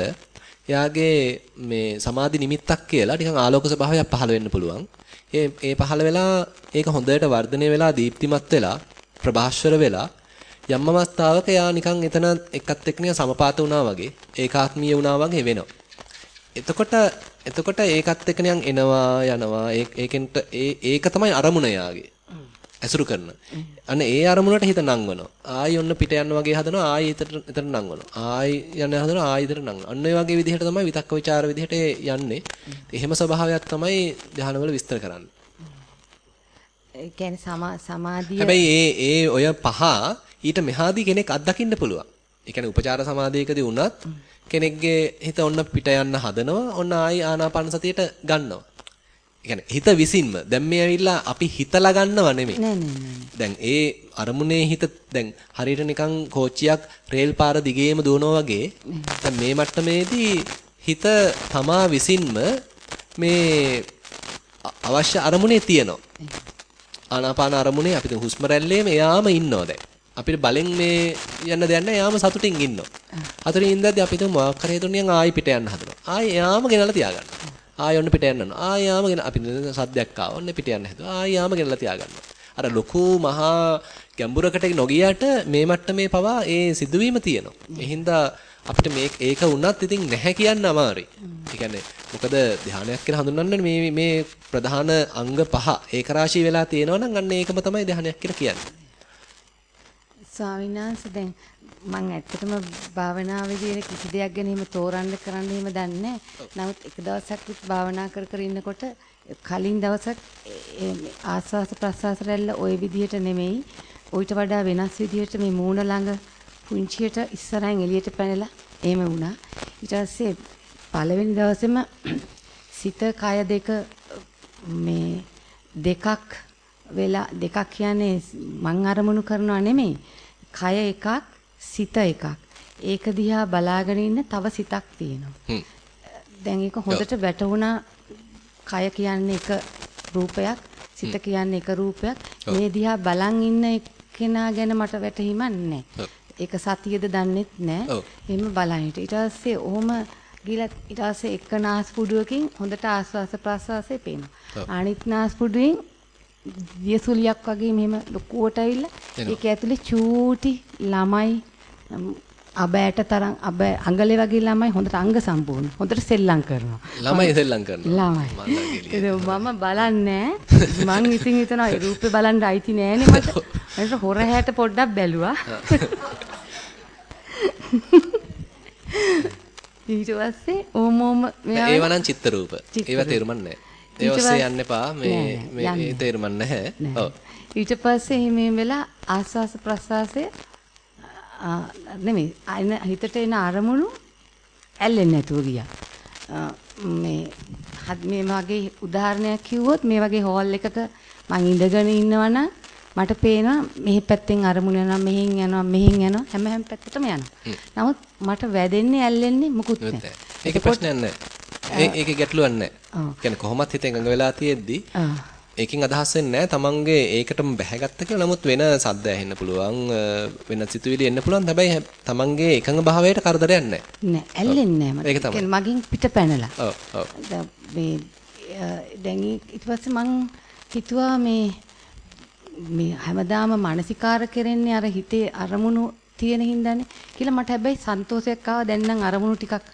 එයාගේ මේ සමාධි නිමිත්තක් කියලා නිකන් ආලෝක ස්වභාවයක් පහළ වෙන්න පුළුවන්. ඒ ඒ පහළ වෙලා ඒක හොඳට වර්ධනය වෙලා දීප්තිමත් වෙලා ප්‍රභාස්වර වෙලා යම් අවස්ථාවක යා නිකන් එතන එකත් එක්ක නිකන් සමපාත වුණා වගේ ඒකාත්මීය වුණා වගේ වෙනවා. එතකොට එතකොට ඒකත් එක්ක නිකන් එනවා යනවා ඒකෙන්ට ඒක තමයි අරමුණ යාගේ. ඇසුරු කරන. අන්න ඒ අරමුණට හිත නංවනවා. ආයි ඔන්න පිට යන්න වගේ හදනවා ආයි එතන එතන නංවනවා. ආයි යන්න හදනවා ආයි එතන නංවනවා. අන්න ඒ වගේ විදිහට තමයි විතක්ක ਵਿਚාර විදිහට යන්නේ. එහෙම ස්වභාවයක් තමයි ධානවල විස්තර කරන්නේ. ඒ කියන්නේ සමාධිය හැබැයි ඒ ඒ ඔය පහ ඊට මෙහාදී කෙනෙක් අත්දකින්න පුළුවන්. ඒ කියන්නේ උපචාර සමාධියකදී වුණත් කෙනෙක්ගේ හිත ඔන්න පිට යන්න හදනවා. ඔන්න ආයි ආනාපාන සතියට ගන්නවා. يعني හිත විසින්ම දැන් මේ ඇවිල්ලා අපි හිතලා ගන්නව නෙමෙයි. නෑ නෑ දැන් ඒ අරමුණේ හිත දැන් හරියට නිකන් කෝච්චියක් රේල් පාර දිගේම දුවනවා වගේ දැන් මේ මට්ටමේදී හිත තමා විසින්ම මේ අවශ්‍ය අරමුණේ තියෙනවා. ආනාපාන අරමුණේ අපි දැන් හුස්ම රැල්ලේම එයාම ඉන්නවා දැන්. අපිට බලෙන් මේ යන්න දෙයක් නැහැ. එයාම සතුටින් ඉන්නවා. හතරින් ඉඳද්දි අපි තුමු මොකක් කරේ දුන්නියන් ආයි පිට යන්න හදනවා. ආයි එයාම ගෙනලා තියාගන්නවා. ආය ඔන්න පිට යන්න යනවා. ආය යාම ගෙන අපි සද්දයක් ආවා. ඔන්න පිට යන්න හැදුවා. ආය යාම ගෙනලා තියාගන්නවා. අර ලොකු මහා ගැඹුරකට නොගියට මේ මට්ටමේ පවා ඒ සිදුවීම තියෙනවා. ඒ හින්දා අපිට මේ ඒක වුණත් ඉතින් නැහැ කියන්න අමාරුයි. ඒ කියන්නේ මොකද ධානයක් කියලා හඳුන්වන්නේ මේ මේ ප්‍රධාන අංග පහ ඒක රාශී වෙලා තියෙනවා නම් අන්න ඒකම තමයි ධානයක් කියලා කියන්නේ. ස්වාමීන් වහන්සේ දැන් මම ඇත්තටම භාවනාවේදී කිසි දෙයක් ගැන එහෙම තෝරන්න කරන්න එහෙම දන්නේ නමුත් එක දවසක් භාවනා කර කර ඉන්නකොට කලින් දවසක් ආස්වාස ප්‍රස්වාස රැල්ල ওই විදිහට නෙමෙයි. ඌට වඩා වෙනස් විදිහට මේ මූණ ළඟ පුංචියට ඉස්සරහින් එළියට පැනලා එහෙම වුණා. ඊට පස්සේ පළවෙනි දවසේම [CLEARS THROAT] සිත කය දෙක මේ දෙකක් වෙලා දෙකක් කියන්නේ මං අරමුණු කරනවා නෙමෙයි කය එකක් සිත එකක්. ඒක දිහා බලාගෙන ඉන්න තව සිතක් තියෙනවා. දැන් ඒක හොඳට වැටුණා කය කියන්නේ එක රූපයක්, සිත කියන්නේ එක රූපයක්. මේ දිහා බලන් ඉන්න කෙනා ගැන මට වැටහිමක් නැහැ. ඒක සතියද දන්නෙත් නැහැ. එහෙම බලන් හිට. ඊට පස්සේ ඔහොම ගිහලා ඊට පස්සේ එක නාස්පුඩුවකින් හොඳට ආස්වාස ප්‍රාස්වාසය පේනවා. අනිත් නාස්පුඩුවෙන් දියසුලියක් වගේ මෙහෙම ලොකුවට ඇවිල්ලා ඒක ඇතුලේ චූටි ළමයි අබෑට තරම් අබ අඟලේ වගේ ළමයි හොඳට අංග සම්පූර්ණ. හොඳට සෙල්ලම් කරනවා. ළමයි සෙල්ලම් කරනවා. ළමයි. මම බලන්නේ මං ඉතින් හිතනවා ඒ රූපේ බලන්න අයිති නෑනේ මට. මට හොර හැට පොඩ්ඩක් බැලුවා. [LAUGHS] ඊට පස්සේ ඕම ඕම මෙයා ඒවනම් චිත්ත රූප. ඒවා තේරුම් නැහැ ඒ ඔස්සේ යන්න එපා මේ මේ තේරුම් නැහැ. ඔව්. ඊට පස්සේ මේ වෙලා ආස්වාස ප්‍රසවාසය නෙමෙයි අයින හිතට එන අරමුණු ඇල්ලෙන්නේ නැතුව ගියා. මේ මේ වගේ උදාහරණයක් කිව්වොත් මේ වගේ හෝල් එකක මං ඉඳගෙන ඉන්නවනම් මට පේනවා මෙහි පැත්තෙන් අරමුණ යනවා මෙහෙන් යනවා මෙහෙන් යනවා හැම හැම පැත්තටම යනවා. නමුත් මට වැදෙන්නේ ඇල්ලෙන්නේ මුකුත් නැහැ. ඒක ප්‍රශ්නයක් නැහැ. ඒකේ ගැටලුවක් නැහැ. කියන්නේ කොහොමත් හිතෙන් ගඟ වෙලා තියෙද්දි ඒකෙන් අදහස් වෙන්නේ නැහැ තමන්ගේ ඒකටම බැහැගත්ත කියලා. නමුත් වෙන සද්ද ඇහෙන්න පුළුවන් වෙන සිතුවිලි එන්න පුළුවන්. හැබැයි තමන්ගේ එකඟ භාවයට කරදරයක් නැහැ. නෑ ඇල්ලෙන්නේ නැහැ. මගෙන් පිට පැනලා. ඔව් ඔව්. මේ දැන් ඊට පස්සේ මං හිතුවා මේ මේ හැමදාම මානසිකාර කරන්නේ අර හිතේ අරමුණු තියෙන හින්දානේ කියලා මට හැබැයි සන්තෝෂයක් ආවා දැන් නම් අරමුණු ටිකක්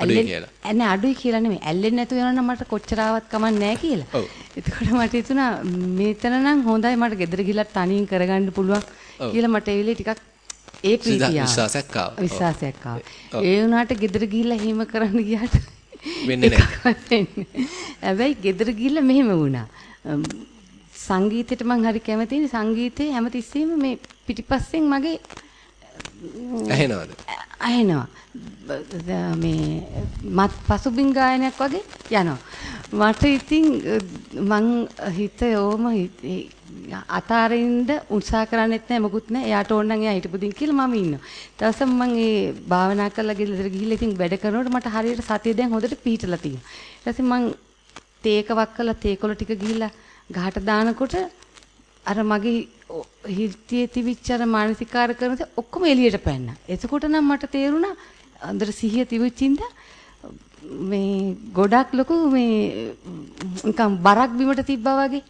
අඩුයි කියලා. නෑ අඩුයි කියලා නෙමෙයි. ඇල්ලෙන්නේ නැතුව යනවා නම් මට කොච්චර ආවත් කමක් නෑ කියලා. ඔව්. එතකොට මට හිතුණා මෙතන නම් හොඳයි මට ගෙදර ගිහලා තනියෙන් කරගන්න පුළුවන් කියලා මට ඒ වෙලේ ටිකක් ඒ ප්‍රීතිය විශ්වාසයක් ආවා. විශ්වාසයක් ආවා. ඒ වුණාට ගෙදර ගිහලා හිම කරන්න ගියාට වෙන්නේ නැහැ. හැබැයි ගෙදර ගිහලා මෙහෙම වුණා. සංගීතයට මම හරි කැමතියි. සංගීතේ හැමතිස්සෙම මේ පිටිපස්සෙන් මගේ ඇහෙනවද? ඇහෙනවා. මේ මත් පසුබිම් ගායනයක් වගේ යනවා. මට ඉතින් මං හිත ඕම අතාරින්න උත්සාහ කරන්නෙත් නැහැ මොකුත් නැහැ. එයාට ඕන නම් එයා හිටපු දින් කියලා මම ඉන්නවා. ඊට මම ඒ භාවනා කරලා ගෙදර ගිහිල්ලා ඉතින් වැඩ කරනකොට මට හරියට සතිය දැන් හොඳට පීටලා තියෙනවා. ඊට පස්සේ මම තේක වක්කලා තේකොළ ටික ගිහිල්ලා ගහට දානකොට අර මගේ හිතේ තිබිච්ච අර මානසිකාර කරන ඔක්කොම එළියට පැන්නා. එතකොට නම් මට තේරුණා අnder සිහිය තිබුච්චින්ද මේ ගොඩක් ලොකු මේ නිකන් බරක් බිමට තිබ්බා වගේ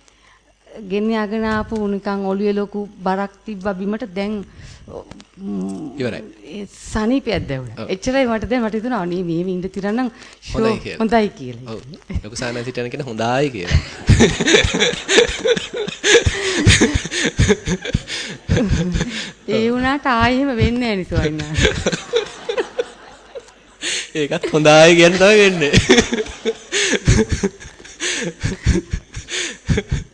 ගෙන්නගෙන ආපු නිකන් ඔළුවේ ලොකු බරක් තිබ්බා බිමට දැන් ඉවරයි. සනීපයක් දැවුණා. එච්චරයි මට දැන් මට හිතුණා අනේ මේ ඉඳ තිරන්නම් හොඳයි කියලා. ඔව්. ලොකු සානස් හිටන කෙනා හොඳයි කියලා. [LAUGHS] ඒ වුණාට ආයෙම වෙන්නේ නැහැ නිසවයින්නා. ඒකත් හොඳයි කියන තමයි වෙන්නේ. [LAUGHS]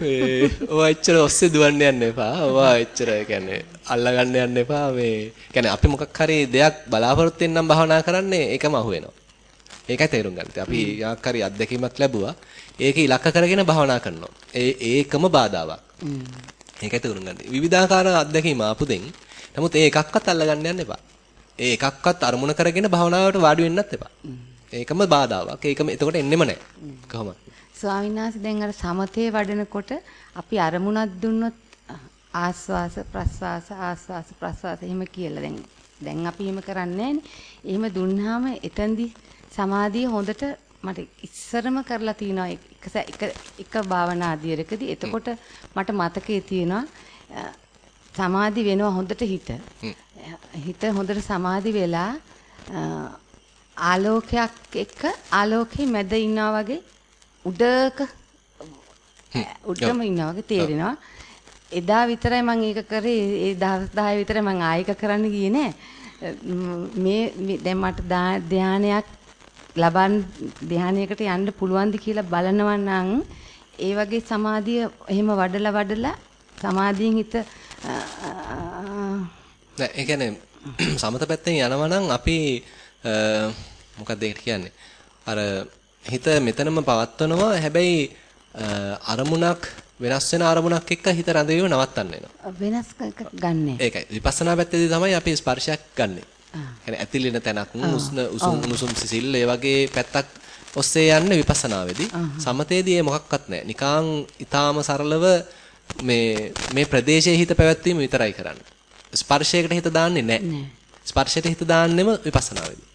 මේ ඔය එච්චර ඔස්සේ දුවන්න යන්න එපා. ඔවා එච්චර කියන්නේ අල්ලගන්න යන්න එපා. මේ කියන්නේ අපි මොකක් හරි දෙයක් බලාපොරොත්තු වෙන්නම් භවනා කරන්නේ ඒකම අහු වෙනවා. ඒකයි තේරුම් ගන්න. අපි යාක් හරි අත්දැකීමක් ලැබුවා. ඒක ඉලක්ක කරගෙන භවනා කරනවා. ඒ ඒකම බාධාවක්. ඒකයි තේරුම් ගන්න. විවිධාකාර අත්දැකීම් ආපු දෙන්. නමුත් ඒ එකක්වත් අල්ලගන්න යන්න එපා. ඒ එකක්වත් අරමුණ කරගෙන භවනාවට වාඩි වෙන්නත් එපා. ඒකම බාධාවක්. ඒකම එතකොට එන්නෙම නැහැ. කොහොමද? ස්වාමීන් වහන්සේ දැන් අර සමතේ වඩනකොට අපි අරමුණක් දුන්නොත් ආස්වාස ප්‍රස්වාස ආස්වාස ප්‍රස්වාස එහෙම කියලා. දැන් දැන් අපි එහෙම කරන්නේ එහෙම දුන්නාම එතෙන්දි සමාධිය හොඳට මට ඉස්සරම කරලා තිනවා. එක එක එක භාවනා අධ්‍යයනකදී එතකොට මට මතකයේ තියෙනවා සමාධි වෙනවා හොඳට හිත. හිත හොඳට සමාධි වෙලා ආලෝකයක් එක්ක ආලෝකේ මැද ඉන්නා වගේ උඩක උඩම ඉන්නා වගේ තේරෙනවා. එදා විතරයි මම ඒක කරේ ඒ දවස් 10 විතරයි මම ආයක කරන්න ගියේ නෑ. මේ දැන් මට ධානයක් ලබන් ධානයකට යන්න පුළුවන්ද කියලා බලනවා නම් ඒ වගේ සමාධිය එහෙම වඩලා වඩලා සමාධියෙන් හිත නෑ ඒ කියන්නේ සමත පැත්තෙන් යනවා නම් අපි මොකක්ද ඒකට කියන්නේ අර හිත මෙතනම පවත්වනවා හැබැයි අරමුණක් වෙනස් වෙන අරමුණක් එක්ක හිත රැඳවීම නවත්තන්න වෙනවා වෙනස් ගන්නෑ ඒකයි විපස්සනා පැත්තේදී තමයි අපි ස්පර්ශයක් ගන්නෙ يعني ඇතිලින තැනක් උස්න උසුම් උණුසුම් සිසිල් ඒ වගේ පැත්තක් ඔස්සේ යන්නේ විපස්සනාවේදී සමතේදී ඒ මොකක්වත් නැහැ නිකාං ඊටාම සරලව මේ මේ ප්‍රදේශයේ හිත පැවැත්වීම විතරයි කරන්නේ ස්පර්ශයකට හිත දාන්නේ නැහැ. ස්පර්ශයට හිත දාන්නෙම විපස්සනාවේදී.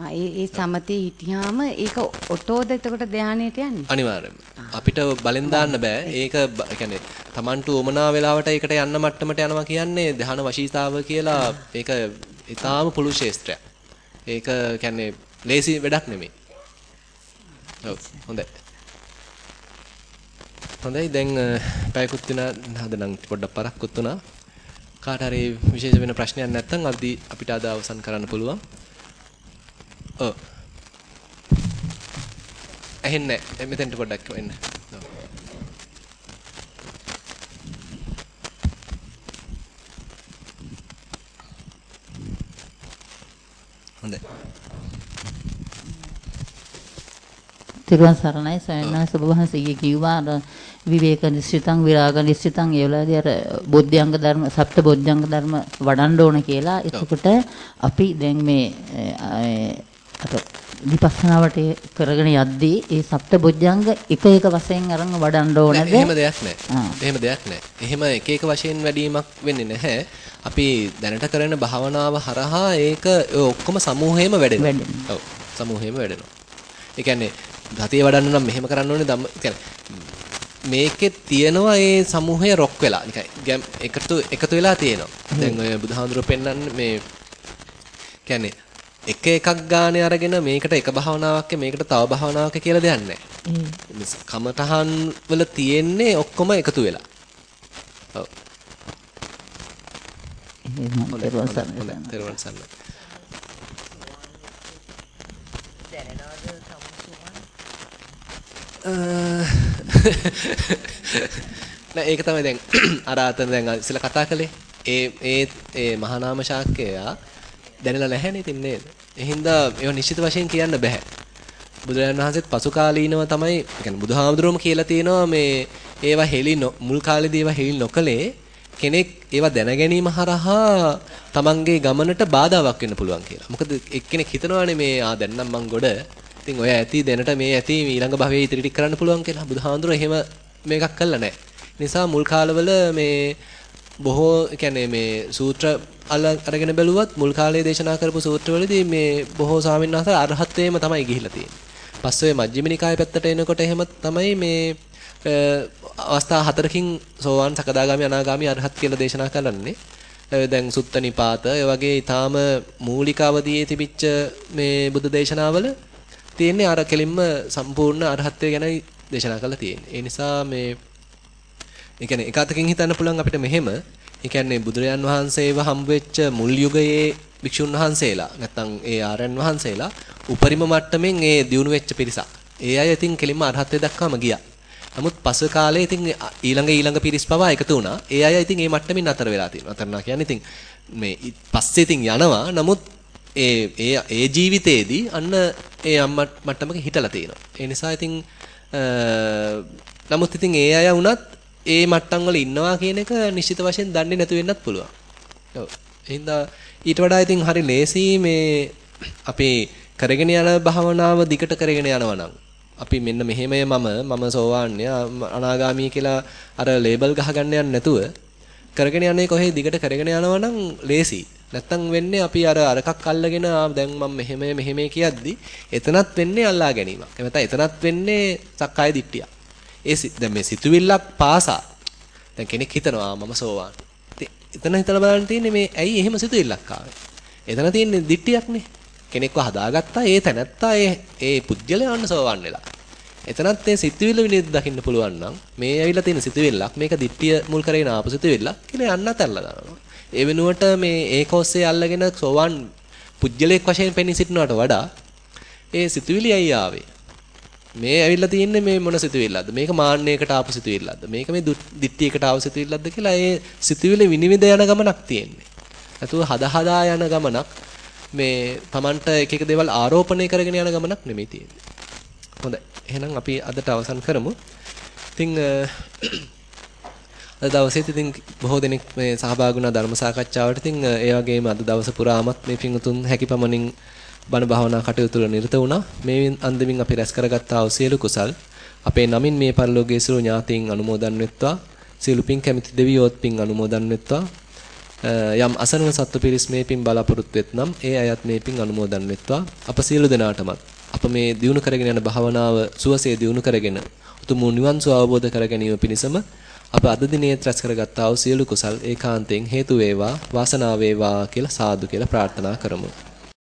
ඒ ඒ සමතේ හිටියාම ඒක ඔටෝද එතකොට ධානයට යන්නේ? අනිවාර්යයෙන්ම. අපිට බලෙන් දාන්න බෑ. ඒක يعني Tamanට උමනා වෙලාවට ඒකට යන්න මට්ටමට යනවා කියන්නේ ධාන වශීතාව කියලා ඒක ඊටාම පුළු ශේස්ත්‍රයක්. ඒක කියන්නේ ලේසි වැඩක් නෙමෙයි. ඔව් හොඳයි. හොඳයි දැන් පැයකුත් වෙන හදනම් පොඩ්ඩක් පරක්කුත් වුණා. කාට හරි විශේෂ වෙන ප්‍රශ්නයක් නැත්නම් අද අපිට අද අවසන් කරන්න පුළුවන්. ඔව්. ඇහෙන්නේ නැහැ. මෙතෙන්ට පොඩ්ඩක් එන්න. හොඳයි. තිරුවන් සරණයි සයන්නා සබවහන්සේ කිව්වා අර විවේක නිශ්චිතං විරාග නිශ්චිතං ඒ වෙලාවේදී අර බොද්ධංග ධර්ම සප්ත බොද්ධංග ධර්ම වඩන්න ඕන කියලා. එතකොට අපි දැන් මේ අර විපස්සනාවට කරගෙන යද්දී ඒ සප්ත බොද්ධංග එක එක වශයෙන් අරන් වඩන්න ඕනද? එහෙම දෙයක් නැහැ. එහෙම දෙයක් නැහැ. එහෙම එක එක වශයෙන් වැඩිමක් වෙන්නේ නැහැ. අපි දැනට කරන භාවනාව හරහා ඒක ඔක්කොම සමූහයෙන්ම වැඩෙනවා. ඔව්. සමූහයෙන්ම වැඩෙනවා. ඒ කියන්නේ ගතිය වඩන්න නම් මෙහෙම කරන්න ඕනේ ධම්ම මේකේ තියෙනවා ඒ සමූහය රොක් වෙලා නිකන් එකතු එකතු වෙලා තියෙනවා. දැන් ඔය බුදුහාඳුර පෙන්වන්නේ මේ කියන්නේ එක එකක් ගානේ අරගෙන මේකට එක භාවනාවක් මේකට තව භාවනාවක් කියලා දෙයක් නැහැ. කමතහන් වල තියෙන්නේ ඔක්කොම එකතු වෙලා. ඔව්. [LAUGHS] නෑ ඒක තමයි දැන් [CLEARS THROAT] අර අතන දැන් ඉස්සෙල්ලා කතා කළේ. ඒ ඒ ඒ මහානාම ශාක්‍යයා දැනලා නැහැනේ ඉතින් නේද? ඒ හින්දා ඒව නිශ්චිත වශයෙන් කියන්න බෑ. බුදුරජාණන් වහන්සේත් පසු කාලීනව තමයි, يعني බුදුහාමුදුරුවෝම කියලා තියෙනවා මේ ඒවා හෙලි මුල් කාලේදී ඒවා හෙලි නොකලේ කෙනෙක් ඒවා දැන ගැනීම හරහා තමන්ගේ ගමනට බාධාවක් වෙන්න පුළුවන් කියලා. මොකද එක්කෙනෙක් හිතනවානේ මේ ආ දැන් නම් මං ගොඩ. ඉතින් ඔය ඇති දැනට මේ ඇති ඊළඟ භවයේ ඉතිරි ටික කරන්න පුළුවන් කියලා. බුදුහාඳුර එහෙම මේකක් කළා නැහැ. නිසා මුල් කාලවල මේ බොහෝ කියන්නේ මේ සූත්‍ර අරගෙන බැලුවත් මුල් කාලයේ දේශනා කරපු සූත්‍රවලදී මේ බොහෝ ස්වාමීන් වහන්සේ අරහත්ත්වයේම තමයි ගිහිලා තියෙන්නේ. පස්සේ මජ්ක්‍ධිම නිකාය පැත්තට එනකොට එහෙම තමයි මේ අවස්ථා හතරකින් සෝවාන් සකදාගාමි අනාගාමි අරහත් කියලා දේශනා කරන්නේ. දැන් සුත්ත නිපාත ඒ වගේ ඊටාම මූලික අවදියේ තිබිච්ච මේ බුද්ධ දේශනාවල තියෙන්නේ අර කෙලින්ම සම්පූර්ණ අරහත්ත්වය ගැන දේශනා කරලා තියෙන්නේ. ඒ නිසා මේ ඒ කියන්නේ එක අතකින් හිතන්න පුළුවන් අපිට මෙහෙම ඒ කියන්නේ බුදුරයන් වහන්සේව හම්බ වෙච්ච මුල් යුගයේ භික්ෂුන් වහන්සේලා නැත්නම් ඒ ආරයන් වහන්සේලා උපරිම මට්ටමින් ඒ දියුණු වෙච්ච පිරිසක්. ඒ අය ඉතින් කෙලින්ම අරහත්ත්වයට දක්වාම ගියා. නමුත් පසු කාලේ ඉතින් ඊළඟ ඊළඟ පිරිස් පවා එකතු වුණා. ඒ අය ඉතින් මේ මට්ටමින් අතර වෙලා තියෙනවා. අතරනා කියන්නේ ඉතින් මේ පස්සේ ඉතින් යනවා. නමුත් ඒ ඒ ඒ ජීවිතේදී අන්න ඒ අම්මා මට්ටමක හිටලා තියෙනවා. ඒ නිසා ඉතින් නමුත් ඉතින් ඒ අය වුණත් ඒ මට්ටම් වල ඉන්නවා කියන එක නිශ්චිත වශයෙන් දන්නේ නැතු වෙන්නත් පුළුවන්. ඔව්. එහෙනම් ඊට වඩා ඉතින් හරි ලේසි මේ අපේ කරගෙන යන භාවනාව දිගට කරගෙන යනවා නම් අපි මෙන්න මෙහෙමය මම මම සෝවාන්‍ය අනාගාමී කියලා අර ලේබල් ගහගන්න යන්නේ නැතුව කරගෙන යන්නේ කොහේ දිගට කරගෙන යනවා නම් ලේසි. නැත්තම් වෙන්නේ අපි අර අරකක් අල්ලගෙන දැන් මම මෙහෙමය මෙහෙමයි කියද්දි එතනත් වෙන්නේ අල්ලා ගැනීමක්. එමෙතන එතනත් වෙන්නේ සක්කාය දිට්ඨිය. ඒ දැන් මේ සිතුවිල්ලක් පාසා දැන් කෙනෙක් හිතනවා මම සෝවාන්. එතන හිතලා බලන්න තියෙන්නේ මේ ඇයි එහෙම සිතුවිල්ලක් ආවේ? එතන තියෙන්නේ දිට්ඨියක්නේ. කෙනෙක්ව හදාගත්තා ඒ තැනත්තා ඒ ඒ පුජ්‍යලයා අන්න සෝවන් වෙලා. එතනත් මේ සිතුවිල්ල විනිවිද දකින්න පුළුවන් නම් මේ ඇවිල්ලා තියෙන සිතුවිල්ලක් මේක දිට්ඨිය මුල් කරගෙන ආපු සිතුවිල්ලක් කියලා යන්න අතල්ලා දානවා. ඒ වෙනුවට මේ ඒක ඔස්සේ අල්ලගෙන සෝවන් පුජ්‍යලයක් වශයෙන් පෙනී සිටිනවට වඩා ඒ සිතුවිලි ඇයි ආවේ? මේ ඇවිල්ලා තියෙන්නේ මේ මොන සිතුවිල්ලක්ද? මේක මාන්නයකට ආපු සිතුවිල්ලක්ද? මේක මේ දිට්ඨියකට ආපු සිතුවිල්ලක්ද කියලා ඒ සිතුවිලි විනිවිද යන ගමනක් තියෙන්නේ. නැතුව හදා හදා යන ගමනක් මේ Tamanට එක එක දේවල් ආරෝපණය කරගෙන යන ගමනක් නෙමෙයි තියෙන්නේ. හොඳයි. එහෙනම් අපි අදට අවසන් කරමු. ඉතින් අද දවසේත් ඉතින් බොහෝ දෙනෙක් මේ සහභාගී වුණා ධර්ම සාකච්ඡාවට. ඉතින් ඒ වගේම අද දවස පුරාමත් මේ පිංතුන් හැකිපමණින් බණ භාවනා කටයුතු වල නිරත වුණා. මේ අන්දමින් අපි රැස් කරගත්තා වූ සියලු කුසල් අපේ නමින් මේ පරිලෝකයේ සියලු ඥාතීන් අනුමෝදන් වෙත්වා. සියලු පින් කැමති දෙවියෝත් පින් අනුමෝදන් වෙත්වා. යම් අසනන සත්ව පිරිස් මේ පින් බලාපොරොත්තු වෙත්නම් ඒ අයත් මේ පින් අනුමෝදන් වෙත්වා. අප සියලු දෙනාටමත් අප මේ දිනු කරගෙන යන භාවනාව සුවසේ දිනු කරගෙන උතුම් නිවන් සුව අවබෝධ කර ගැනීම පිණිසම අප අද දිනේ ත්‍රස් කරගත්තා වූ සියලු කුසල් ඒකාන්තයෙන් හේතු වේවා වාසනාව වේවා කියලා සාදු කියලා ප්‍රාර්ථනා කරමු.